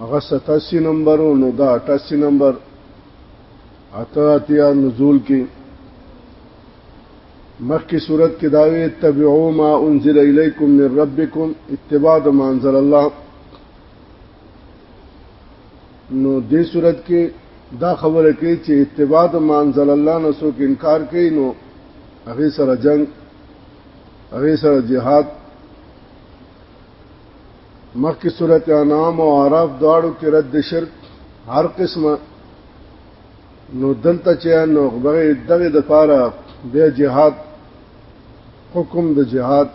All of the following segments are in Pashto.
هغه 87 نمبر او نو دا 88 نمبر اته اتیا نزول کې مخکې صورت کې داوي تبعو ما انزل الیکم من ربکم اتباع د منزل الله نو دې صورت کې دا خبره کوي چې اتباع د منزل الله نه څوک انکار کوي نو هغه سره جنگ هغه سره جهاد مخکې سورته انعام او اعراف دواړو کې رد شرک هر قسمه نو دلته چې نو غبره دغه د پاره بیا جهاد حکم د جهاد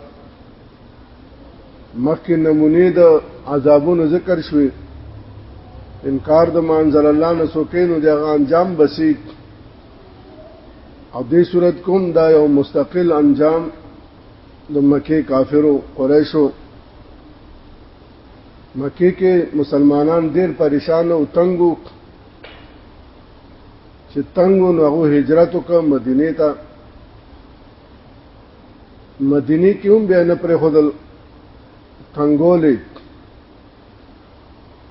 مخکې نمونه د عذابونو ذکر شوي انکار د منزل الله نه سوکینو د انجام بسیط او دې صورت کوم دا یو مستقل انجام د مکه کافرو قریشو مکه کې مسلمانان ډیر پریشان او تنګو چې تنګو نو هغه هجرت وکړه مدینه ته مدینه کې هم بیا نه پر خودل تنګولې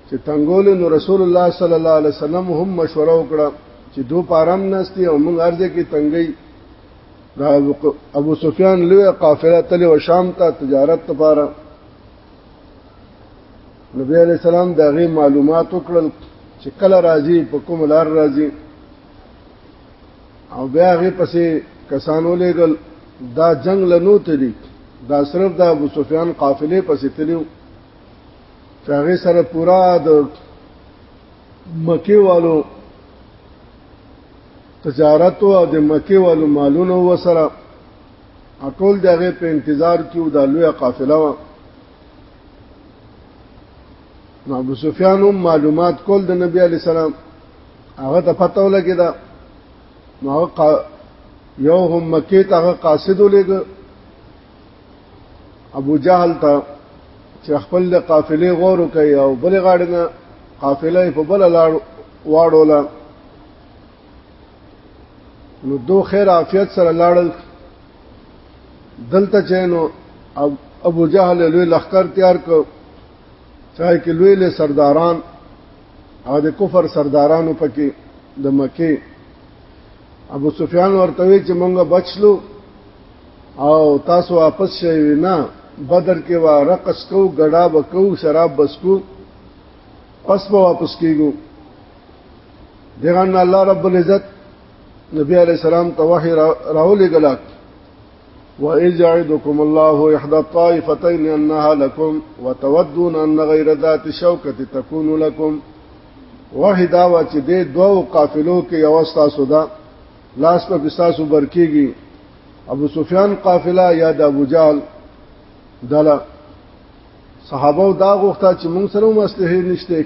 چې تنګولې نو رسول الله صلی الله علیه وسلم هم مشوره وکړه چې دو پارام نستی او موږ ارزه کې تنګي دا ابو سفیان لوی قافله تل و شام ته تجارت لپاره نبی علی السلام دا غي معلومات وکړل چې کله راځي په کوم لار راځي او بیا غي پسې کسانو لګل دا جنگ لنو تلی دا صرف دا ابو سفیان قافله پسې تلیو چې هغه سره پورا د مکی والو تجارت او د مکه والو مالونو وسره ټول دغه په انتظار کې او د لوی قافله و نو ابو سفیان هم معلومات کول د نبی علی سلام هغه ته پته ولګی دا نو هغه یو هم مکه ته هغه قاصد ولګ ابو جهل ته چې خپل د قافلې غور کوي او بل غاړه نه قافله په بل لاړ واړوله نو دو خیر عافیت سره لاړل دلته چینو ابو جهل لوی لخر تیار کو چاہے کې لوی له سرداران او د کفر سردارانو پکې د مکه ابو سفیان ورته وی چې مونږه بچلو او تاسو واپس شئ نه بدر کې وا رقص کو غډا وکاو شراب بسکو پس به واپس کیږو دغان الله رب العزت نبی علیہ السلام ته وحی راولې غلط وَإِذْ يَعِدُكُمُ اللَّهُ إِحْدَى الطَّائِفَتَيْنِ أَنَّهَا لَكُمْ وَتَوَدُّونَ أَنَّ غَيْرَ ذَاتِ الشَّوْكَةِ تَكُونُ لَكُمْ وحی دا و چې د دوو قافلو کې یو تاسو دا لاس په تاسو برکیږي ابو سفیان قافله یا د ابو جال دلا صحابه دا غوښته چې موږ سره مصلحه نشته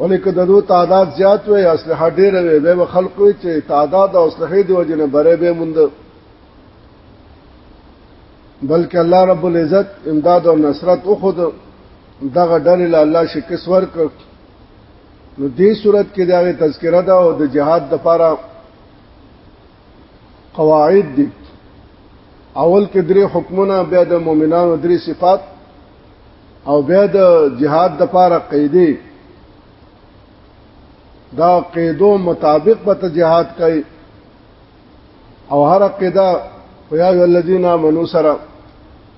ولې که دغه تعداد زیات وي اسلحه ډېر وي به خلکو چې تعداد او اسلحه دی وجنه بره به مونږ بلکې الله رب العزت امداد او نصرت او خود دغه ډلې له الله شکست ورکړ نو دې صورت کې دغه تذکرہ دا او د جهاد د لپاره قواعد دي اول کې درې حکمونه بیا د مؤمنانو درې صفات او بیا د جهاد د پاره قیدې دا قیدو مطابق به ته جهاد کوي او هر قیدا یا الذین آمنو سره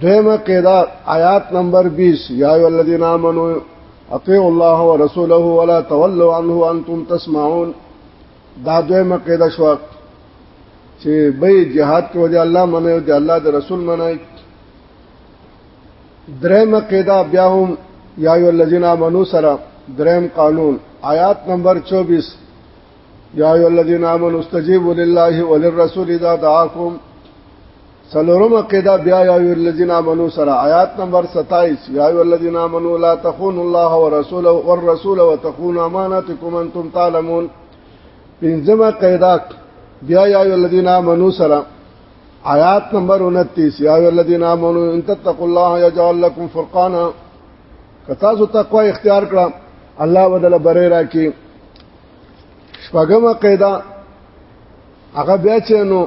دویمه قیدا آیات نمبر 20 یا ایو الذین آمنو اطیعوا الله ورسوله ولا تولوا عنه وانتم تسمعون دا دویمه قیدا شو چې به جهاد کې وجه الله منه او د الله د رسول منه درېمه قیدا بیا هم یا ایو الذین آمنو سره درېم قانون آیات نمبر 24 یا ایو الذین آمنو استجیبوا لله وللرسول اذا دعاکم څلورمه قاعده بیا یا ایو الذین آمنو سره آیات نمبر 27 یا ایو الذین آمنو لا تخونوا الله ورسوله والرسول وتخونوا اماناتکم انتم تعلمون پنځمه قاعده بیا یا ایو الذین آمنو سره آیات نمبر 29 یا ایو الذین آمنو ان تتقوا الله یجعل لكم فرقانا کتا سو تقوا اختیار کړه الله بدل بره راکې شپږمه قاعده هغه بیا چې نو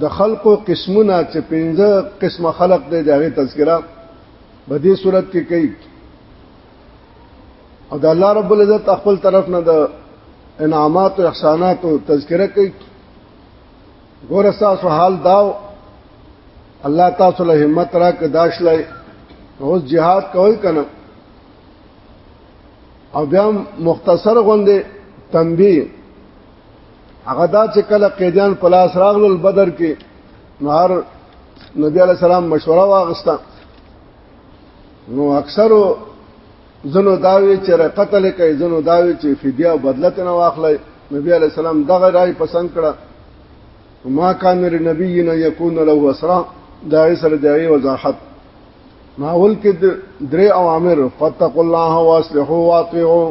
د خلقو قسمونه چې پنځه قسمه خلق دی دغه تذکرہ په دې صورت کې کوي او د الله رب العزت خپل طرف نه د انعامات او احسانات او تذکرہ کوي ګور تاسو حال داو الله تاسو له همت را کې داش لای اوس jihad کوي کنه او بیا مختصر غوندې تنبیه هغه دا چې کله قیدیان په لاس راغلل بدر کې نو هر نبی علی السلام مشوره واغسته نو اکثر زنو داوی چې قتل کوي زنو داوی چې فدیه او بدلت نه واخلي نبی علی السلام دغه رائے پسند کړه ما کان لنبی نه یکون له اسرا دا سره دی وضاحت ماول کې درې اوامر فتق الله واسلحوا واطيعوا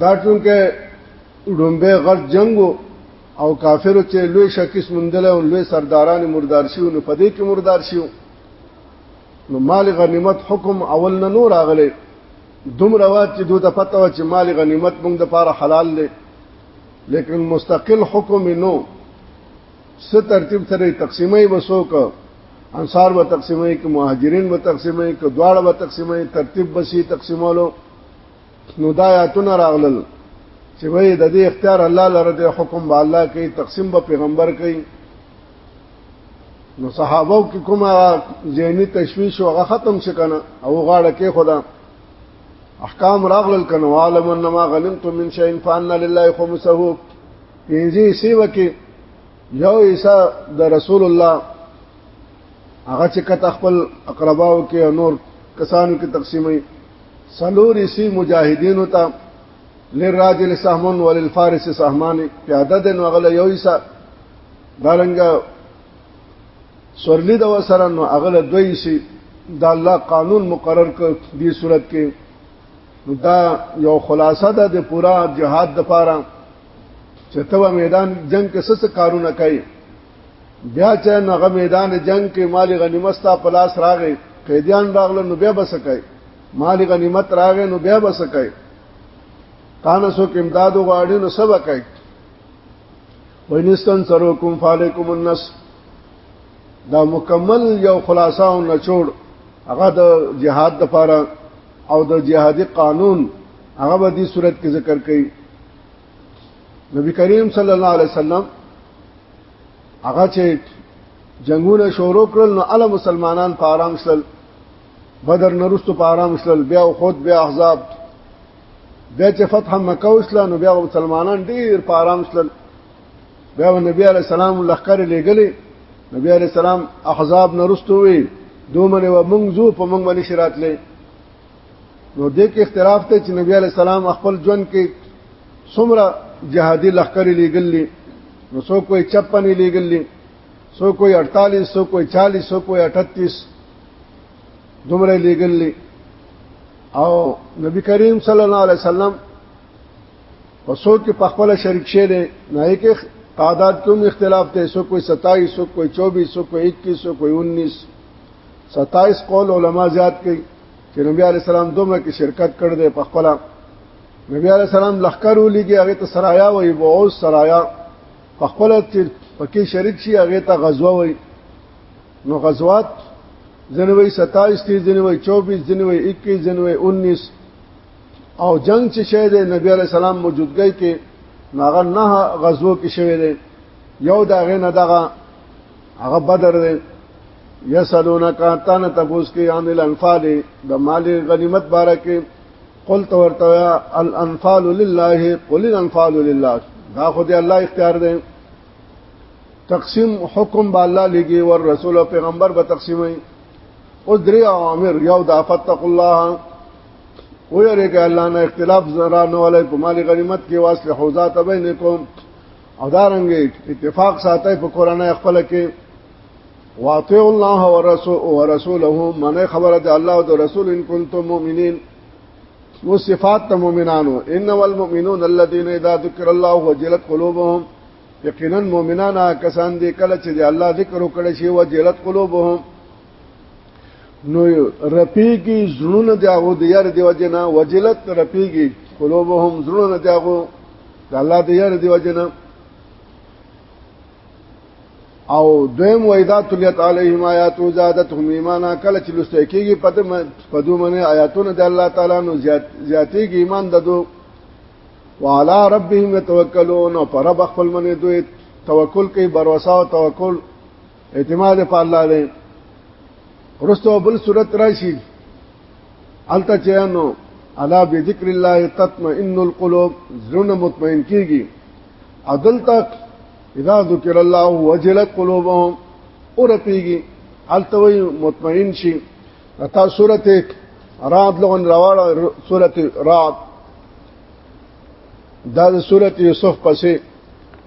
دا چونکه ډومبه غټ جنگو او کافرو چې لوی شکیس مندل او لوی سرداران مردار شیو نو پدې کې مردار شیو نو مال غنیمت حکم اول نه نور اغله دوم روات چې دوی ته پته و چې مال غنیمت موږ د پاره حلال دی لیکن مستقل حکم نو څه ترتیب سره تقسیمه وسو ک انصار و تقسیمه ک مهاجرین و تقسیمه ک دواړه و تقسیمه ترتیب بسی تقسیمولو نو دا آیاتونه راغلل چې وای د دې اختیار الله لره د حکم به الله کوي تقسیم به پیغمبر کوي نو صحابه کې کومه ذهني تشويش او ختم شکنه او غاړه کې خدا احکام راغلل کنه عالم انما غنمتم من شيء فان لله خمسه پنځه حصے وکي یو حصہ د رسول الله هغه چې کته خپل اقرباو کې نور کسانو کې تقسیمي سلور حصے مجاهدینو ته للراجل سهمون وللفارس سهمان پیاده د نوغله یو حصہ دارنګ سورلی د وسره نو اغله دوی سي د الله قانون مقرر کړ دې صورت کې دا یو خلاصه ده د پورا جهاد د پاره چې ته په میدان جنگ کې څه کارونه کوي بیا چې هغه میدان جنگ کې مال غنیمت تا پلاس راغی قیدیان راغله نو بیا بس کوي مال غنیمت راغی نو بیا بس کوي تانه سو کې امداد غواړي نو سبا کوي وینستن سروکم فالکم النس دا مکمل یو خلاصہ او نچوړ هغه د جهاد لپاره او د جهادي قانون هغه به دې صورت کې ذکر کړي نبی کریم صلی الله علیه وسلم هغه چې جنگونه شروع کړل نو ال مسلمانان په آرام شول بدر نرستو په آرام شول بیا خود بیا احزاب بیا چې فتح مکه وشله نو بیا مسلمانان ډیر په آرام شول بیا نبی علی السلام لخر لګلې نبی علی السلام احزاب نرستو وی دومره و منځو په منځ باندې شرات لې نو دې کې اختلاف ته چې نبی علی السلام خپل ژوند کې څومره جهادي لخرې لګلې نو څو کوئی 56 لګلې څو کوئی 48 څو کوئی 40 څو کوئی 38 دومره لګلې او نبی کریم صلی الله علیه وسلم په څو کې په خپل شریک شه نه نه کې تعداد کوم اختلاف ته څو کوئی 27 څو کوئی 24 څو کوئی 21 څو کوئی 19 27 قول علما زیات کړي چې نبی علی السلام دومره کې شرکت کړ دې په خپل نبی علی السلام لخر ولګي هغه ته سرايا وي بوز سرايا په خپل چې پکې شریک شي هغه ته غزوه وي نو غزوات جنوي 27 تیز جنوي 24 جنوي 21 جنوي 19 او جنگ چې شه د نبی علی السلام موجودګۍ کې ناغه نه غزو کې شوی دی یو دا غې نه دغه هغه بدر دی یسلونک تان تبوس کې عن الانفال د مال غنیمت باره کې قل تو ورته الانفال لله قل الانفال لله دا خو دې الله اختیار دی تقسیم حکم به الله لګي ور رسول او پیغمبر به تقسیمي او درې اوامر یو د فتق الله او یې کې الله نه اختلاف زرا نه ولای په مال غنیمت کې واسله حوزات بینکم او دا رنګ اتفاق ساتي په قرانه خپل کې واطیع الله ورسول ورسوله من خبره ده الله او رسول ان کنتم مؤمنین و صفات مؤمنانو ان والمؤمنون الذين اذا ذكر الله وجلت قلوبهم یقینا مؤمنان کسان دي کله چې الله ذکر وکړي شي وجلت قلوبهم نو رپیږي زړونه دی هغه د یار دی وجنا وجلت رپیږي قلوبهم زړونه دی هغه د الله دی یار دی وجنا او دویم وېدا تلیت علیهم آیات او زادتهم ایمانا کله چې لسته کېږي په دوه منه آیاتونه د الله تعالی نو زیات زیاتېږي ایمان ددو وعلى ربهم يتوکلون پر رب خپل منه دوی توکل کوي باور او توکل اعتماد په الله دی رستو بل صورت راشي الته چانو الا بذکر الله تطمئن القلوب زړه مطمئن کیږي عدل تک اذا ذکر الله وجلت قلوبهم اور پیږي الته وي مطمئن شي تا سورته رعد لغون راواړه سورته رعد دا سورته یوسف پسې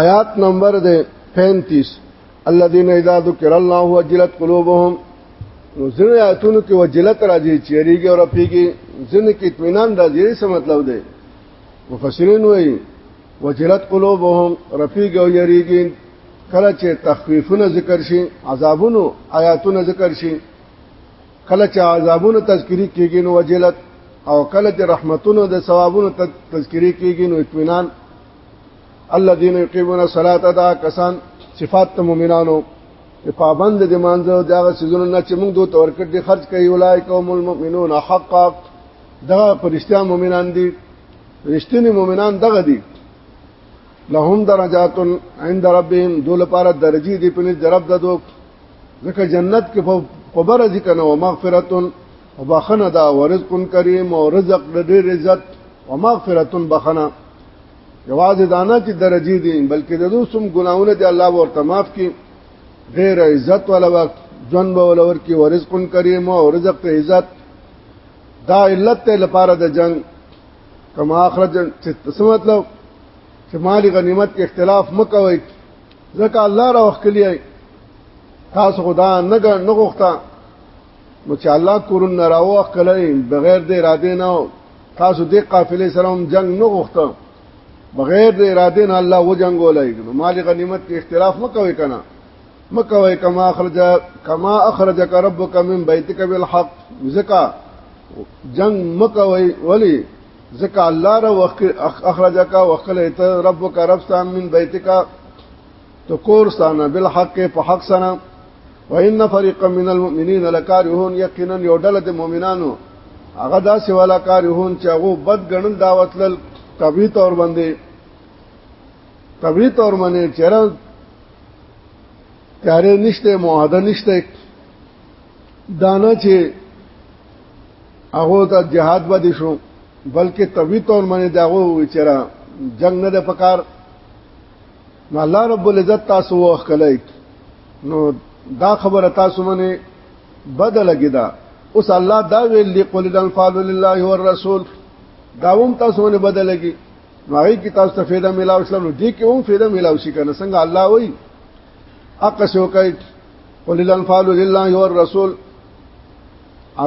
آیات نمبر دے 35 الذين اذا ذكر الله وجلت قلوبهم نو ځینې آیتونو کې وجلت راځي چیرېږي او رپیږي ځینې کې اطمینان راځي څه مطلب دی مفسرین وایي وجلت قلوبهم رپیږي او یریږي کله چې تخفیفونه ذکر شي عذابونو آیاتونه ذکر شي کله چې عذابونو تذکری کیږي نو وجلت او کله چې رحمتونو د ثوابونو تذکری کیږي نو اطمینان الذين يقيمون الصلاه دا کسان صفات ته مؤمنانو پابند دي مانځو دا سيزونه نه چې موږ دوی تور کړ دي خرج کوي اولای قوم المؤمنون حقا دا پرشتیا مؤمنان دي رښتینی مؤمنان دغه دي لهم درجات عند ربهم دول لپاره درجی دي په نس درب ددو ځکه جنت کې په بر ذکر او مغفرت او بخنه دا ورزق کریم او رزق د ډېر عزت او مغفرت بخنه جواز دانا چې درجه دي بلکې د دوسم ګناونه دي الله ورته معاف کړي ډېر عزت ولا وخت جون به ولور کې ورزق کریم او رزق ته عزت دا علت ته لپاره د جنگ کما اخرج چې څه مطلب چې مالی غنیمت کې اختلاف مکوئ ځکه الله را وخکلی تاسو خدا نه نه غوښتا نو چې الله کورن نه راو خکلی بغیر د اراده نه تاسو د قافلې سره هم جنگ نه غوښتا بغیر د اراده نه الله و جنگ ولای نو مال غنیمت کې اختلاف مکوي کنه مکوي کما اخرج کما اخرجک ربک من بیتک بالحق ځکه جنگ مکوي ولی ځکه الله را اخرجک وکله ته ربک رب سان من بیتک تو کور سانه بالحق په حق سره وان فريقا من المؤمنين لكارهون یقینا یو ډله د مؤمنانو هغه داسې والا کارهون چې هغه بد غنل دعوت لل طبي تور باندې طبي تور باندې چیرې تیارې نشته معاهده نشته دانه چې هغه ته جهاد باندې شو بلکې طبي تور باندې داغو وچرا جنگ نه ده پکار نو الله رب العزت تاسو وخت کله نو دا خبره تاسو باندې بدل کیدا اوس الله دا ویل دی قل الانفال لله والرسول داوم تاسو باندې بدل کی نو هغه کې تاسو ته فایده ملاو شول نو دې کې هم فایده ملاو شي کنه څنګه الله وایي اقصو کوي ولل انفال لله والرسول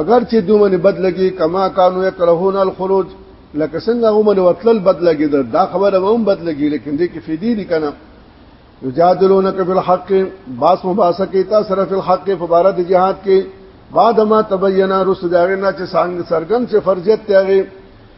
اگر چې دوی باندې بد لګي کما کانو یکرهون الخروج لکه څنګه هم باندې وتل بد لګي دا خبره هم بد لګي لیکن دې کې فیدی دي کنه یجادلونک فی الحق باس مباسکه تا سره فی الحق فبارد جهاد کې بعد ما تبینا رسداغنا چې څنګه سرګن چې فرضیت تیغه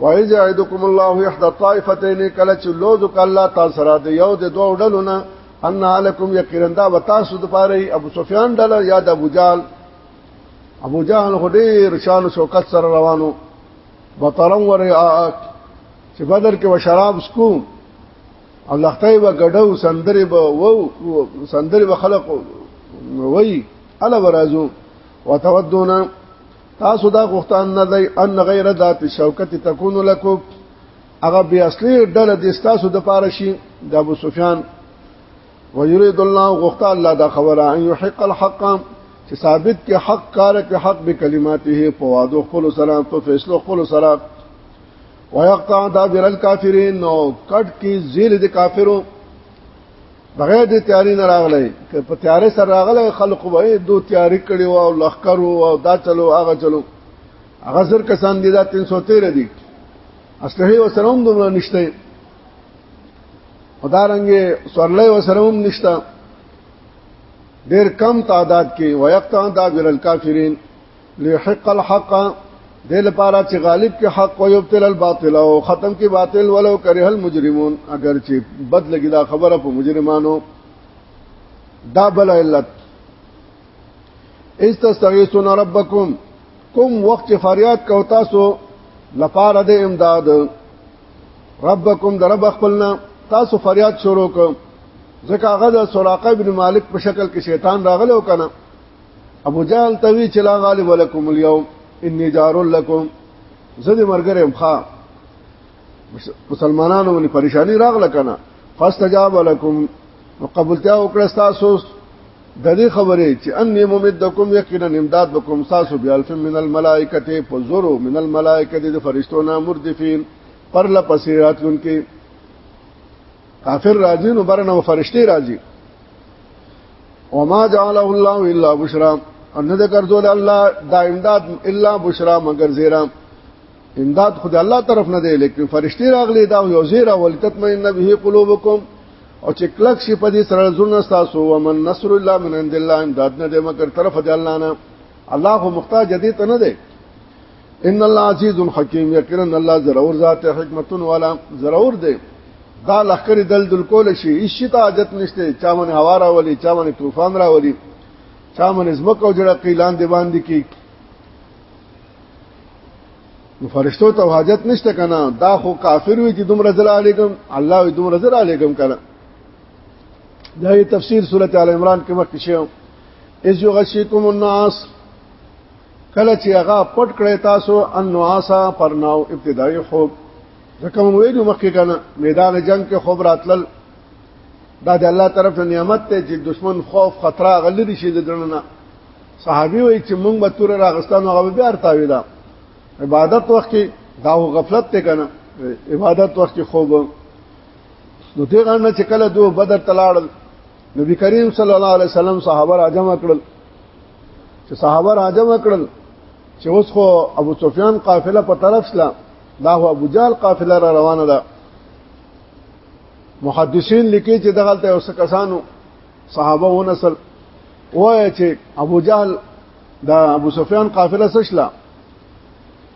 وایز یعدکم الله احد الطائفتین کله چې لوذ کله تاسو سره د یو د دوه ډلو نه ان علیکم یقینا دا وتاسو د پاره ابو سفیان ډله یا د ابو جال ابو جهل هډیر شان شوکت سره روانو بطرم ور چې بدر کې و شراب سکو او لختای و غډو سندره به وو سندره به خلق وای الا ورازو وتودون تاسو دا غوښتان نه دی ان غیر ذات شوکت تكون لكم هغه به اصلي ډله د تاسو د پاره شي د ابو سفیان ويريد الله غوښتا الله دا خبره ان يحق الحق چې ثابت کې حق کار کې حق به کلماته په وادو خپل سره په فیصلو خپل سره ويقطع دابر الكافرين نو کټ کې زیل د کافرو بغیر د تیاری نه راغلی که په تیارې سره راغلی خلق وای دو تیاری کړي او لخر او دا چلو هغه چلو هغه زر کسان دي دا 313 دي اصله وسره هم دومره نشته ودارنګ سورلې وسره هم نشته ډېر کم تعداد کې ويقطع دابر الکافرین ليحق الحق دې لپاره چې غالب کې حق او یبتل الباطل او ختم کې باطل ولو کرے المجرمون اگر چې بد لګي دا خبره په مجرمانو دا بل علت استستغیثون ربکم کوم وخت فریاد کو تاسو لپاره د امداد ربکم در رب خپلنا تاسو فریاد شروع کو ځکه هغه د سراقه ابن مالک په شکل کې شیطان راغلو کنه ابو جهل توی چې لا غالب لكم اليوم اني جار لكم زدي مرګره مخا مسلمانانو باندې پریشانی راغله کنه فاستجاب لكم وقبلتیا وکړه تاسو د دې خبرې چې ان ممدکم یقینا امداد وکم تاسو بیا الف من الملائکه په زورو من الملائکه د فرشتو نه مردفین پر لپسې راتلونکي کافر راځي نو برنه فرشتي راځي وما جعله الله الا بشرا ان نه ګرځول الله دا امداد الا بشرا مگر زیرا امداد خدای الله طرف نه دی لیکن فرشتي راغلي دا یو زیرا ولتطمئن به قلوبکم او چې کلک شي په دې سره زړه تاسو ومن نصر الله من عند الله امداد نه دی مگر طرف دی الله نه الله خو محتاج دې ته نه دی ان الله عزیز حکیم یقینا الله ضرور ذات حکمت والا ضرور دی دا لخر دل دل کول شي هیڅ ته حاجت نشته چا من هوا راولي چا من طوفان راولي چا من زمکه او جړه قیلان دی باندې کی نو فرشتو ته حاجت نشته کنه دا خو کافر وي چې دومره زل علیکم الله وي دومره زل علیکم کنه دا تفسیر سورته ال عمران کې مخکې شو اذ یغشیکم الناس کله چې هغه پټ کړی تاسو ان نواسا پرناو ابتدایي خوب ځکه مونږ ویلو مخکې کنه میدان جنگ کې خوب راتلل دا د الله طرف ته نعمت ته چې دشمن خوف خطر غلری شي د دننه صحابي وای چې مونږ به تور راغستان هغه بیا ارتاوي دا عبادت وخت کې دا غفلت ته کنه عبادت وخت کې خوب نو دې غنه چې کله دوه بدر تلاړل نبی کریم صلی الله علیه وسلم صحابه راجمع کړل چې صحابه راځم کړل چې اوس خو ابو سفیان قافله په طرف سلا دا هو ابو جال قافله را روانه ده محدثین لیکي چې دغه ته اوس کسانو صحابه و نسل وای چې ابو جهل دا ابو سفیان قافله سشلا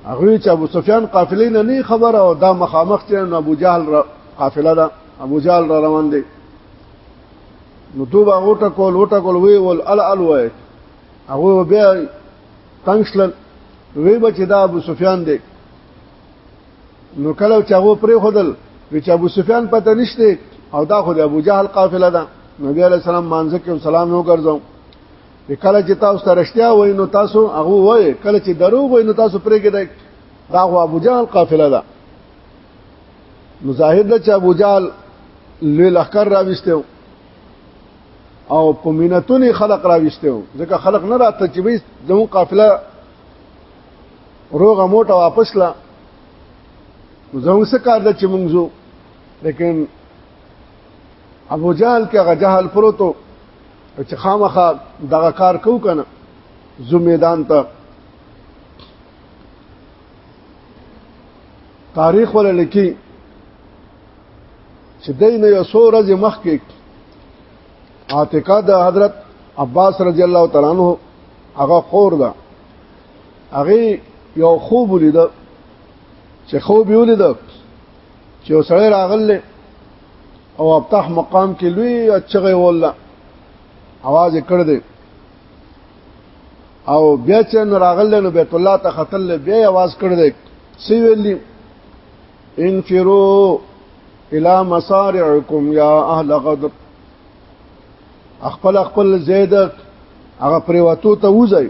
هغه چې ابو سفیان قافلې نه نه خبره او دا مخامخ چې ابو جهل قافله ده ابو جهل را روان دي نو دوبه غوټه کول وټه کول وی ول ال ال وای هغه بیا تنگشل وی بچ دا ابو سفیان دی نو کله چې هغه پرې خدل وی چې ابو سفیان پته نشته او دا خو د ابو جهل قافله ده نبی علی السلام مانځ کې سلام نو ګرځم کله چې تاسو ته رښتیا وای نو تاسو هغه وای کله چې دروغ وای نو تاسو پرې کېدای دا خو ابو جهل قافله ده نو ظاهر د چې ابو جهل لوی لخر راويسته او په مينتونی خلق راويسته ځکه خلق نه راته چې به زمو قافله روغه موټه واپس لا زمو څه کار د چې مونږ زو لیکن ابو جهل کې هغه جهل پروتو چې خامخا دغه کار کو کنه زو میدان ته تاریخ ولا لکی چې دین یو سو ورځ مخ کې عاتقه د حضرت عباس رضی الله تعالی عنہ هغه خور ده هغه یو خوب ولید چې خوب یې ولید چې وسړی راغله او ابطح مقام کې لوی اچغه ولا आवाज کړ دې او بیا چې راغل نو بیت الله ته خطل بیا आवाज کړ دې سی ویلی انفرو الى مسارعكم يا اهل غدر خپل خپل زید هغه پریواتو ته وځي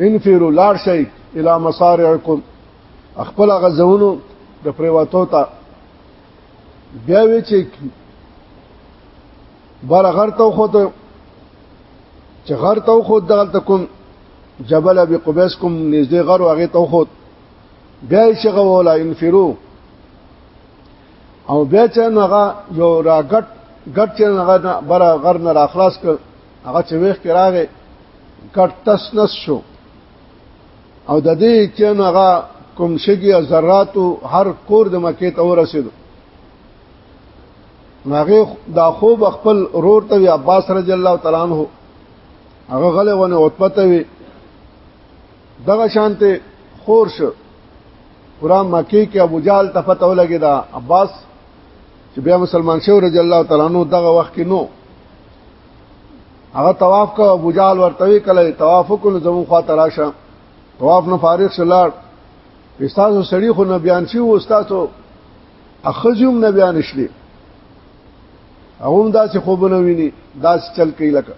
انفرو لار شي الى مسارعكم خپل غزونو د پریواتو ته بیا وی چې بار غر ته خو ته چې غر ته خو دغلت کوم جبل ابي قبيس کوم نږدې غر واغې ته خو بیا یې شغه ولا انفرو او بیا چې هغه یو راګټ ګټ چې هغه بر غر نه راخلاص کړ هغه چې وېخ کې راغې ګټ تس نس شو او د دې چې هغه کوم شګي ذراتو هر کور د مکه ته ورسېدو هغه دا خوب خپل رور ته عباس رضی الله تعالی عنہ هغه غلې ونه اوتپته وي دغه شانته خور شو قران مکی کې ابو جال ته پته ولګی دا عباس چې بیا مسلمان شو رضی الله تعالی عنہ دغه وخت کې نو هغه طواف کو ابو جال ورته وی کله طواف کو زمو خوا تراشه طواف نه فارغ شلار استاد سړی خو نه بیان شي او استاد اخزیوم نه بیان شلي هغه داسې خوبونه ویني داسې چل کوي لکه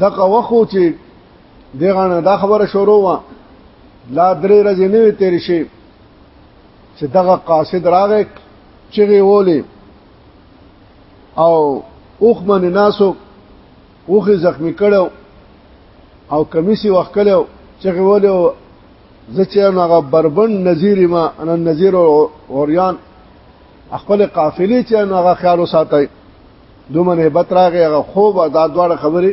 دغه وخو چې دغه دا خبره شروع وا لا درې ورځې نه تیر شي چې دغه قاصد راغی چې وولې او اوخ من ناسو اوخه زخمی کړو او کمیسی وخت کړو چې غوولو زچې هغه بربند نذیر ما ان نذیر اوریان خپل قافلې چې هغه خیال وساتای دومره هبت راغی هغه خوب دا دواړه خبرې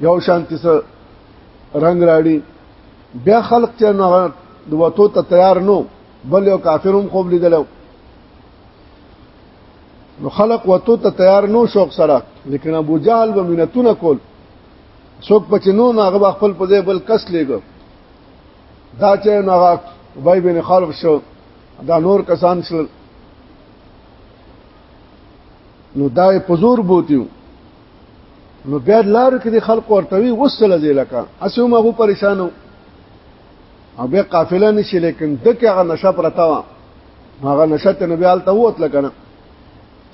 یو شانتی سره رنگ راړي بیا خلق چې هغه د وته ته تیار نو بل یو کافروم خوب لیدلو نو خلق وته ته تیار نو شوق سره لیکن ابو جهل به مينتونه کول څوک پچ نو نو هغه خپل په ځای بل کس لګو دا چې نو هغه وای بن خلف شو دا نور کسان شل نو دا په زور بوتیو نو بیا لار کې خلق ورتوي وسله ځلکه اسومه پریشانو او به قافله نشي لیکن دغه هغه نشه پرتا و هغه نشه ته نبی آلته ووت لکنه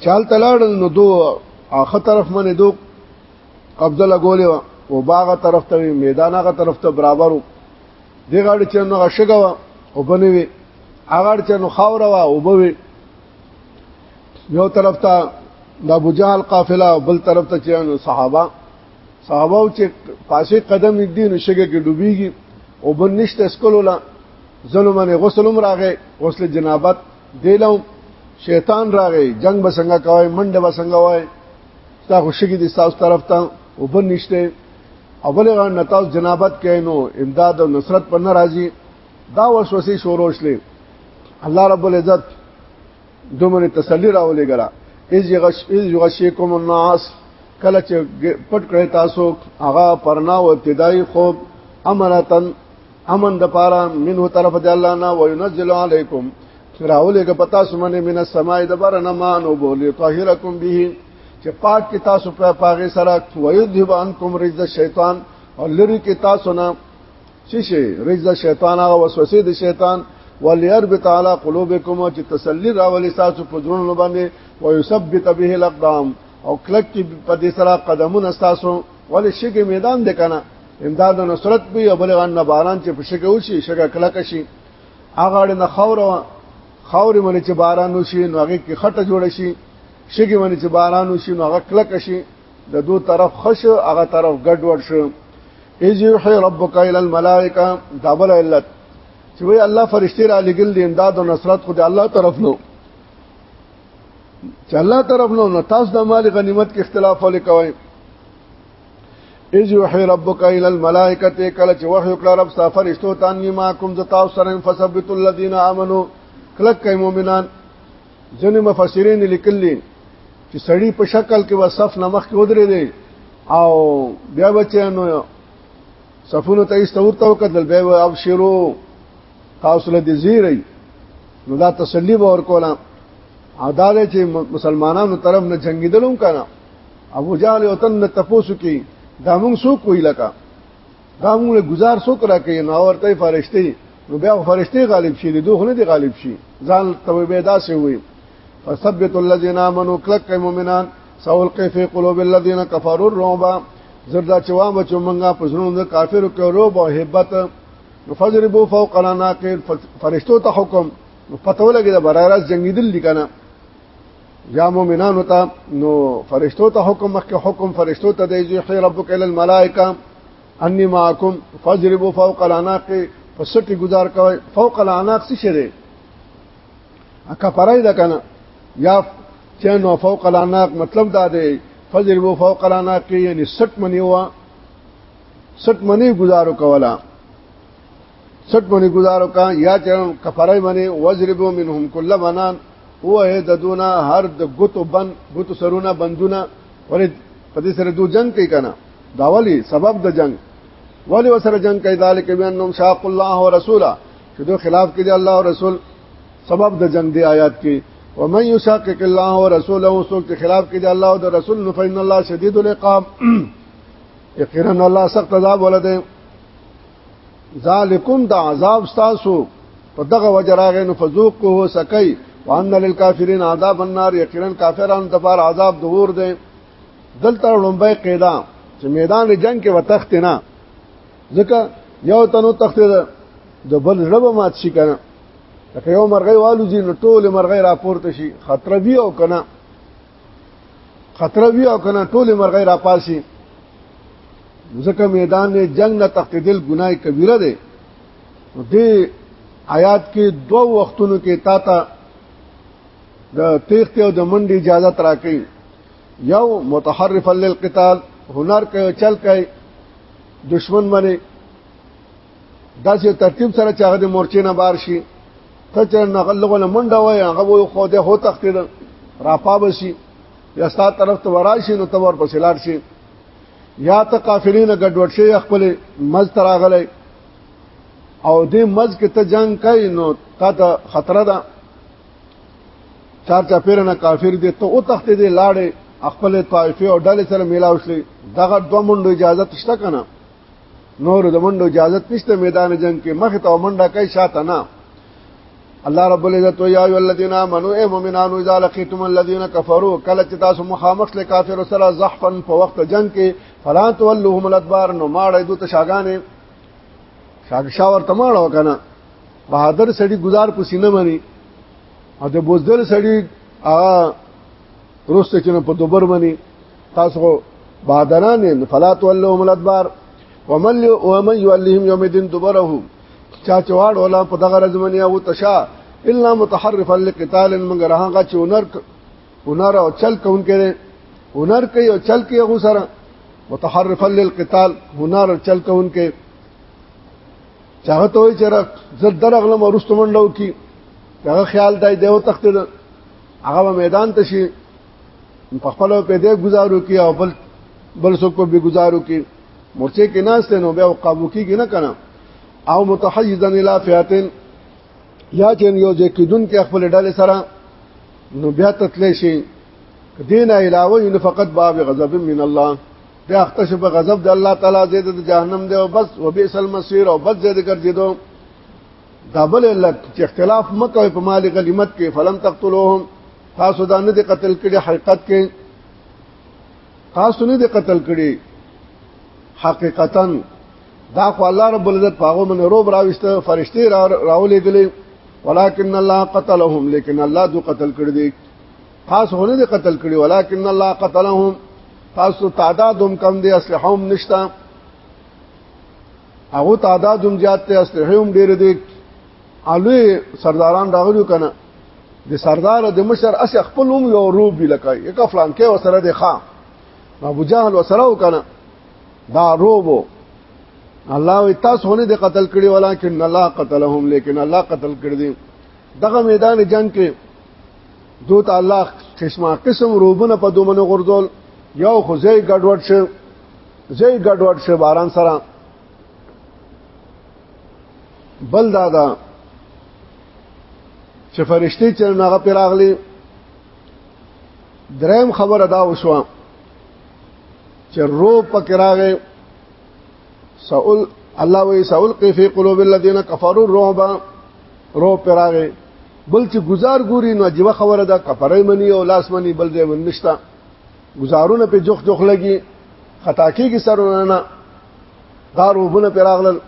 چال تلاړ نو دو اخه طرف منه دو قبضه لګولې و او باغه طرف ته میدان هغه طرف ته برابر و دی غاړي چې نو غشګه و او بنوي هغه چې نو خاور و او بوي یو طرف ته د ابو جهل قافله او بل طرف ته چې نو صحابه صحابه چې پاسې قدم دې نو شګه کې ډوبېږي او بن نشته اسکلو لا ظلمانه غسل هم راغې غسل جنابت دیلو شیطان راغې جنگ به څنګه کوي منډه به څنګه وای تا خوشګي دي تاسو طرف ته او بن نشته اول غا نتاو جنابت کینو امداد او نصرت پر ناراضي دا وسوسه شوروش لې الله رب العزت دومره تسلی راولې ګرا از یغش از یغشیکم الناس کله چې پټ کړی تاسو هغه پرنا او ابتدایي خوب امرتن امن د پاره منه طرف د الله نه وینزل علیکم راولې ګ پتا سمنه من السماء د بار نه مان او بولی طاهرکم به چې پاک کې تاسو په پاغه سره ويذهب عنکم رجز الشیطان او لری کې تاسو نه چې شي رجز شیطان هغه وسوسه د شیطان وليربط على قلوبكم چې تسلی راولي تاسو په درونو باندې ويثبت به الاقدام او کلک کې په دې سره قدمونه تاسو ولې شګه میدان د کنه امداد او نصرت به او بلغان نه باران چې په شګه وشي شګه کلک شي هغه اړ نه خور خور منی چې باران وشي نو هغه کې خټه جوړ شي شګه منی چې باران وشي نو هغه کلک شي د دو طرف خش هغه طرف ګډ وډ شو اذ یوحي ربک الى الملائکه دابل علت چې وی الله فرشتي را لګل دي امداد او نصرت خو د الله طرف نو چې الله طرف نو نو تاسو د مال غنیمت کې اختلاف وکوي اذ یوحي ربک الى الملائکه کله چې وحی کړه رب ستا فرشتو ته ان ما کوم ز تاسو سره فثبت الذين امنوا کلک مؤمنان ځنه مفسرین لیکلي چې سړی په شکل کې وصف نمخ کې ودرې دی او بیا بچنو صفونو ته استورته وکړل به او شیرو تاسو له دې زیری نو دا تسلی به ورکولا عدالت چې مسلمانانو طرف نه جنگیدلم کنه ابو جهل او تن تپوسو کې دا موږ سو کوی لکه دا موږ گزار سو کرا کوي نو ورته فرشتي نو بیا فرشتي غالب شي دوه نه دي غالب شي ځان توبه داسې وي فثبت الذين امنوا کلک مؤمنان سولقي في قلوب الذين كفروا الرعب زردا چوا بچو منګه پسرونو د کافرو کې روب او hebat فضربو فوق الناقل فرشتو ته حکم پتو لګي دا براراز جنگیدل دي کنه یا مؤمنانو ته نو فرشتو ته حکم مخکې حکم فرشتو ته دی چې خیر ربک ال الملائکه انی معکم فاجربوا فوق الاناق فسټي گزار کوي فوق الاناق څه شری اکه پرای دا کنه یا چې نو فوق الاناق مطلب دا دی فاجربوا فوق الاناق یعنی سټ منی وا سټ منی گزارو کولا سټ باندې گزارو کا یا چې کفرای باندې وزربو منهم کل بنان او هه ددونا هر د غتو بن غتو سرونه بندونه ولې په دې سره دو جنگ کوي کنه دا ولی سبب د جنگ ولی وسره جنگ کوي ذالک بانهم شاق الله ورسوله چې دو خلاف کې دی الله او رسول سبب د جنگ دی آیات کې ومن يشاقق الله ورسوله سوک خلاف کې دی الله او رسول نو فإن الله شديد العقاب یقینا الله سخت عذاب ولده ذالکم دا عذاب تاسو په دغه وجه راغی نو فذوق کو سکی وان للکافرین عذاب النار یقینا کافرانو لپاره عذاب دور دی دلته لومبه قیدا چې میدان جنگ کې وتخت نه ځکه یو تنو تخت د بل رب مات شي کنه لکه یو مرغی والو ځین ټول مرغی راپورته شي خطر بیا او کنه خطر وی او کنه ټول مرغې را پاسي ځکه میدان نه جنگ نه تقدیل ګناه کبیره ده دې آیات کې دوه وختونو کې تا ته د تیخت او د منډې اجازه تراکې یو متحرف للقتال هنر کوي چل کوي دشمن باندې دا چې ترتیب سره چې هغه د مورچې نه بار شي ته چې نغلغه لمنډه وای هغه وو خو د هو تختید راپاب شي یا ستا طرف ته وراشي نو تور په سلار شي یا ته کافرین ګډوډ شي خپل مز تراغلې او دې مز کې ته جنگ کوي نو تا ته خطر ده چار چا پیر نه کافر دي ته او تختید لاړې خپل طائفه او ډلې سره میلاو شي دغه دوه منډو اجازه تشته کنه نور د منډو اجازه نشته میدان جنگ کې مخ ته منډه کوي شاته نه الله رب العزت یا ای الذین آمنو ای مومنانو اذا لقیتم الذین کفروا کله چې تاسو مخامخ له کافر سره زحفا په وخت جنگ کې فلا تولهم الادبار نو ماړې دوت شاګانې شاګشاور تماړو کنه بہادر سړي گزار پسینه مني او د بوزدل سړي روسته چې په دوبر باندې تاسو بادران فلا تولهم الادبار ومن ومن يولهم يوم الدين دبره چا چواړ ولا په دغه رزمنه او تشا الا متحرفا لقتال مگر هغه چې هنر هنر او چل کون کړي هنر کوي او چل کوي هغه سره متحرفا للقتال هنر او چل کون کې چاغته وي چې زر درغلم ورستمنډو کی هغه خیال دای دیو تخته هغه میدان ته شي په خپل په دې گزارو کې او بل بل څوک په گزارو کې مرچه کې ناشته نو بیا قابو کېږي نه کنه او متحیزا الی فئاتن یا چې یو ځکه کدون کې خپل ډلې سره نو بیا تتلی شي دین علاوه ان فقط باب غضب من الله دا اختش په غضب د الله تعالی زید د جهنم دی او بس وبئس المصير او بس زید ګرځیدو دا بل علت چې اختلاف مکوې په مال غنیمت کې فلم تقتلوهم تاسو دا نه دي قتل کړي حقیقت کې تاسو نه دي قتل کړي حقیقتا دا خو الله رب العزت پاغو من روب راويست فرشتي را راولې دي ولكن الله قتلهم لیکن الله دو قتل کړي دي خاص هونه دي قتل کړي ولكن الله قتلهم تاسو تعدادهم کم دي اسلحهم نشتا هغه تعداد هم زیات ته اسلحه هم ډیر دي علوی سرداران راغلو کنه د سردار د مشر اس خپل هم یو روب دی لکه یک فلانکه وسره د خام ابو جهل وسره وکنه دا روبو الله وی تاسو هونه د قتل کړي ولیکن الله قتلهم لیکن الله قتل کړي دي دغه میدان جنگ کې دو ته الله قسمه قسم روبونه په دومنه غردول یو خو زې ګډوډ شه زي ګډوډ شو باران سره بل دادا چې فرشتي چې هغه پیراغلي دریم خبر ادا وشو چې رو پکې راغې سئول الله وی سئول کې فی قلوب الذين كفروا الرعب رو پراغه بل چې گزار ګوري نو عجیب خبره ده کفرې منی او لاس منی بل دې ونشتا گزارونه په جوخ جوخ لګي خطا کیږي سرونه نه دا روبونه پر اغلل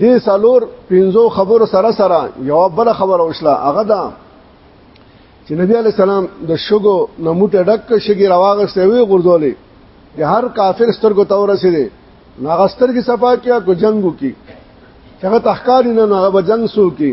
دې سالور پنځو خبرو سره سره یو بل خبر اوښله هغه دا چې نبی علی سلام د شګو نموټه ډک شګي راواغسته وی غردولې د هر کافر سترګو تور رسیدي ناغستر کی صفا کیا کو جنگو کی چغه تحکار نه نو هغه جنگ سو کی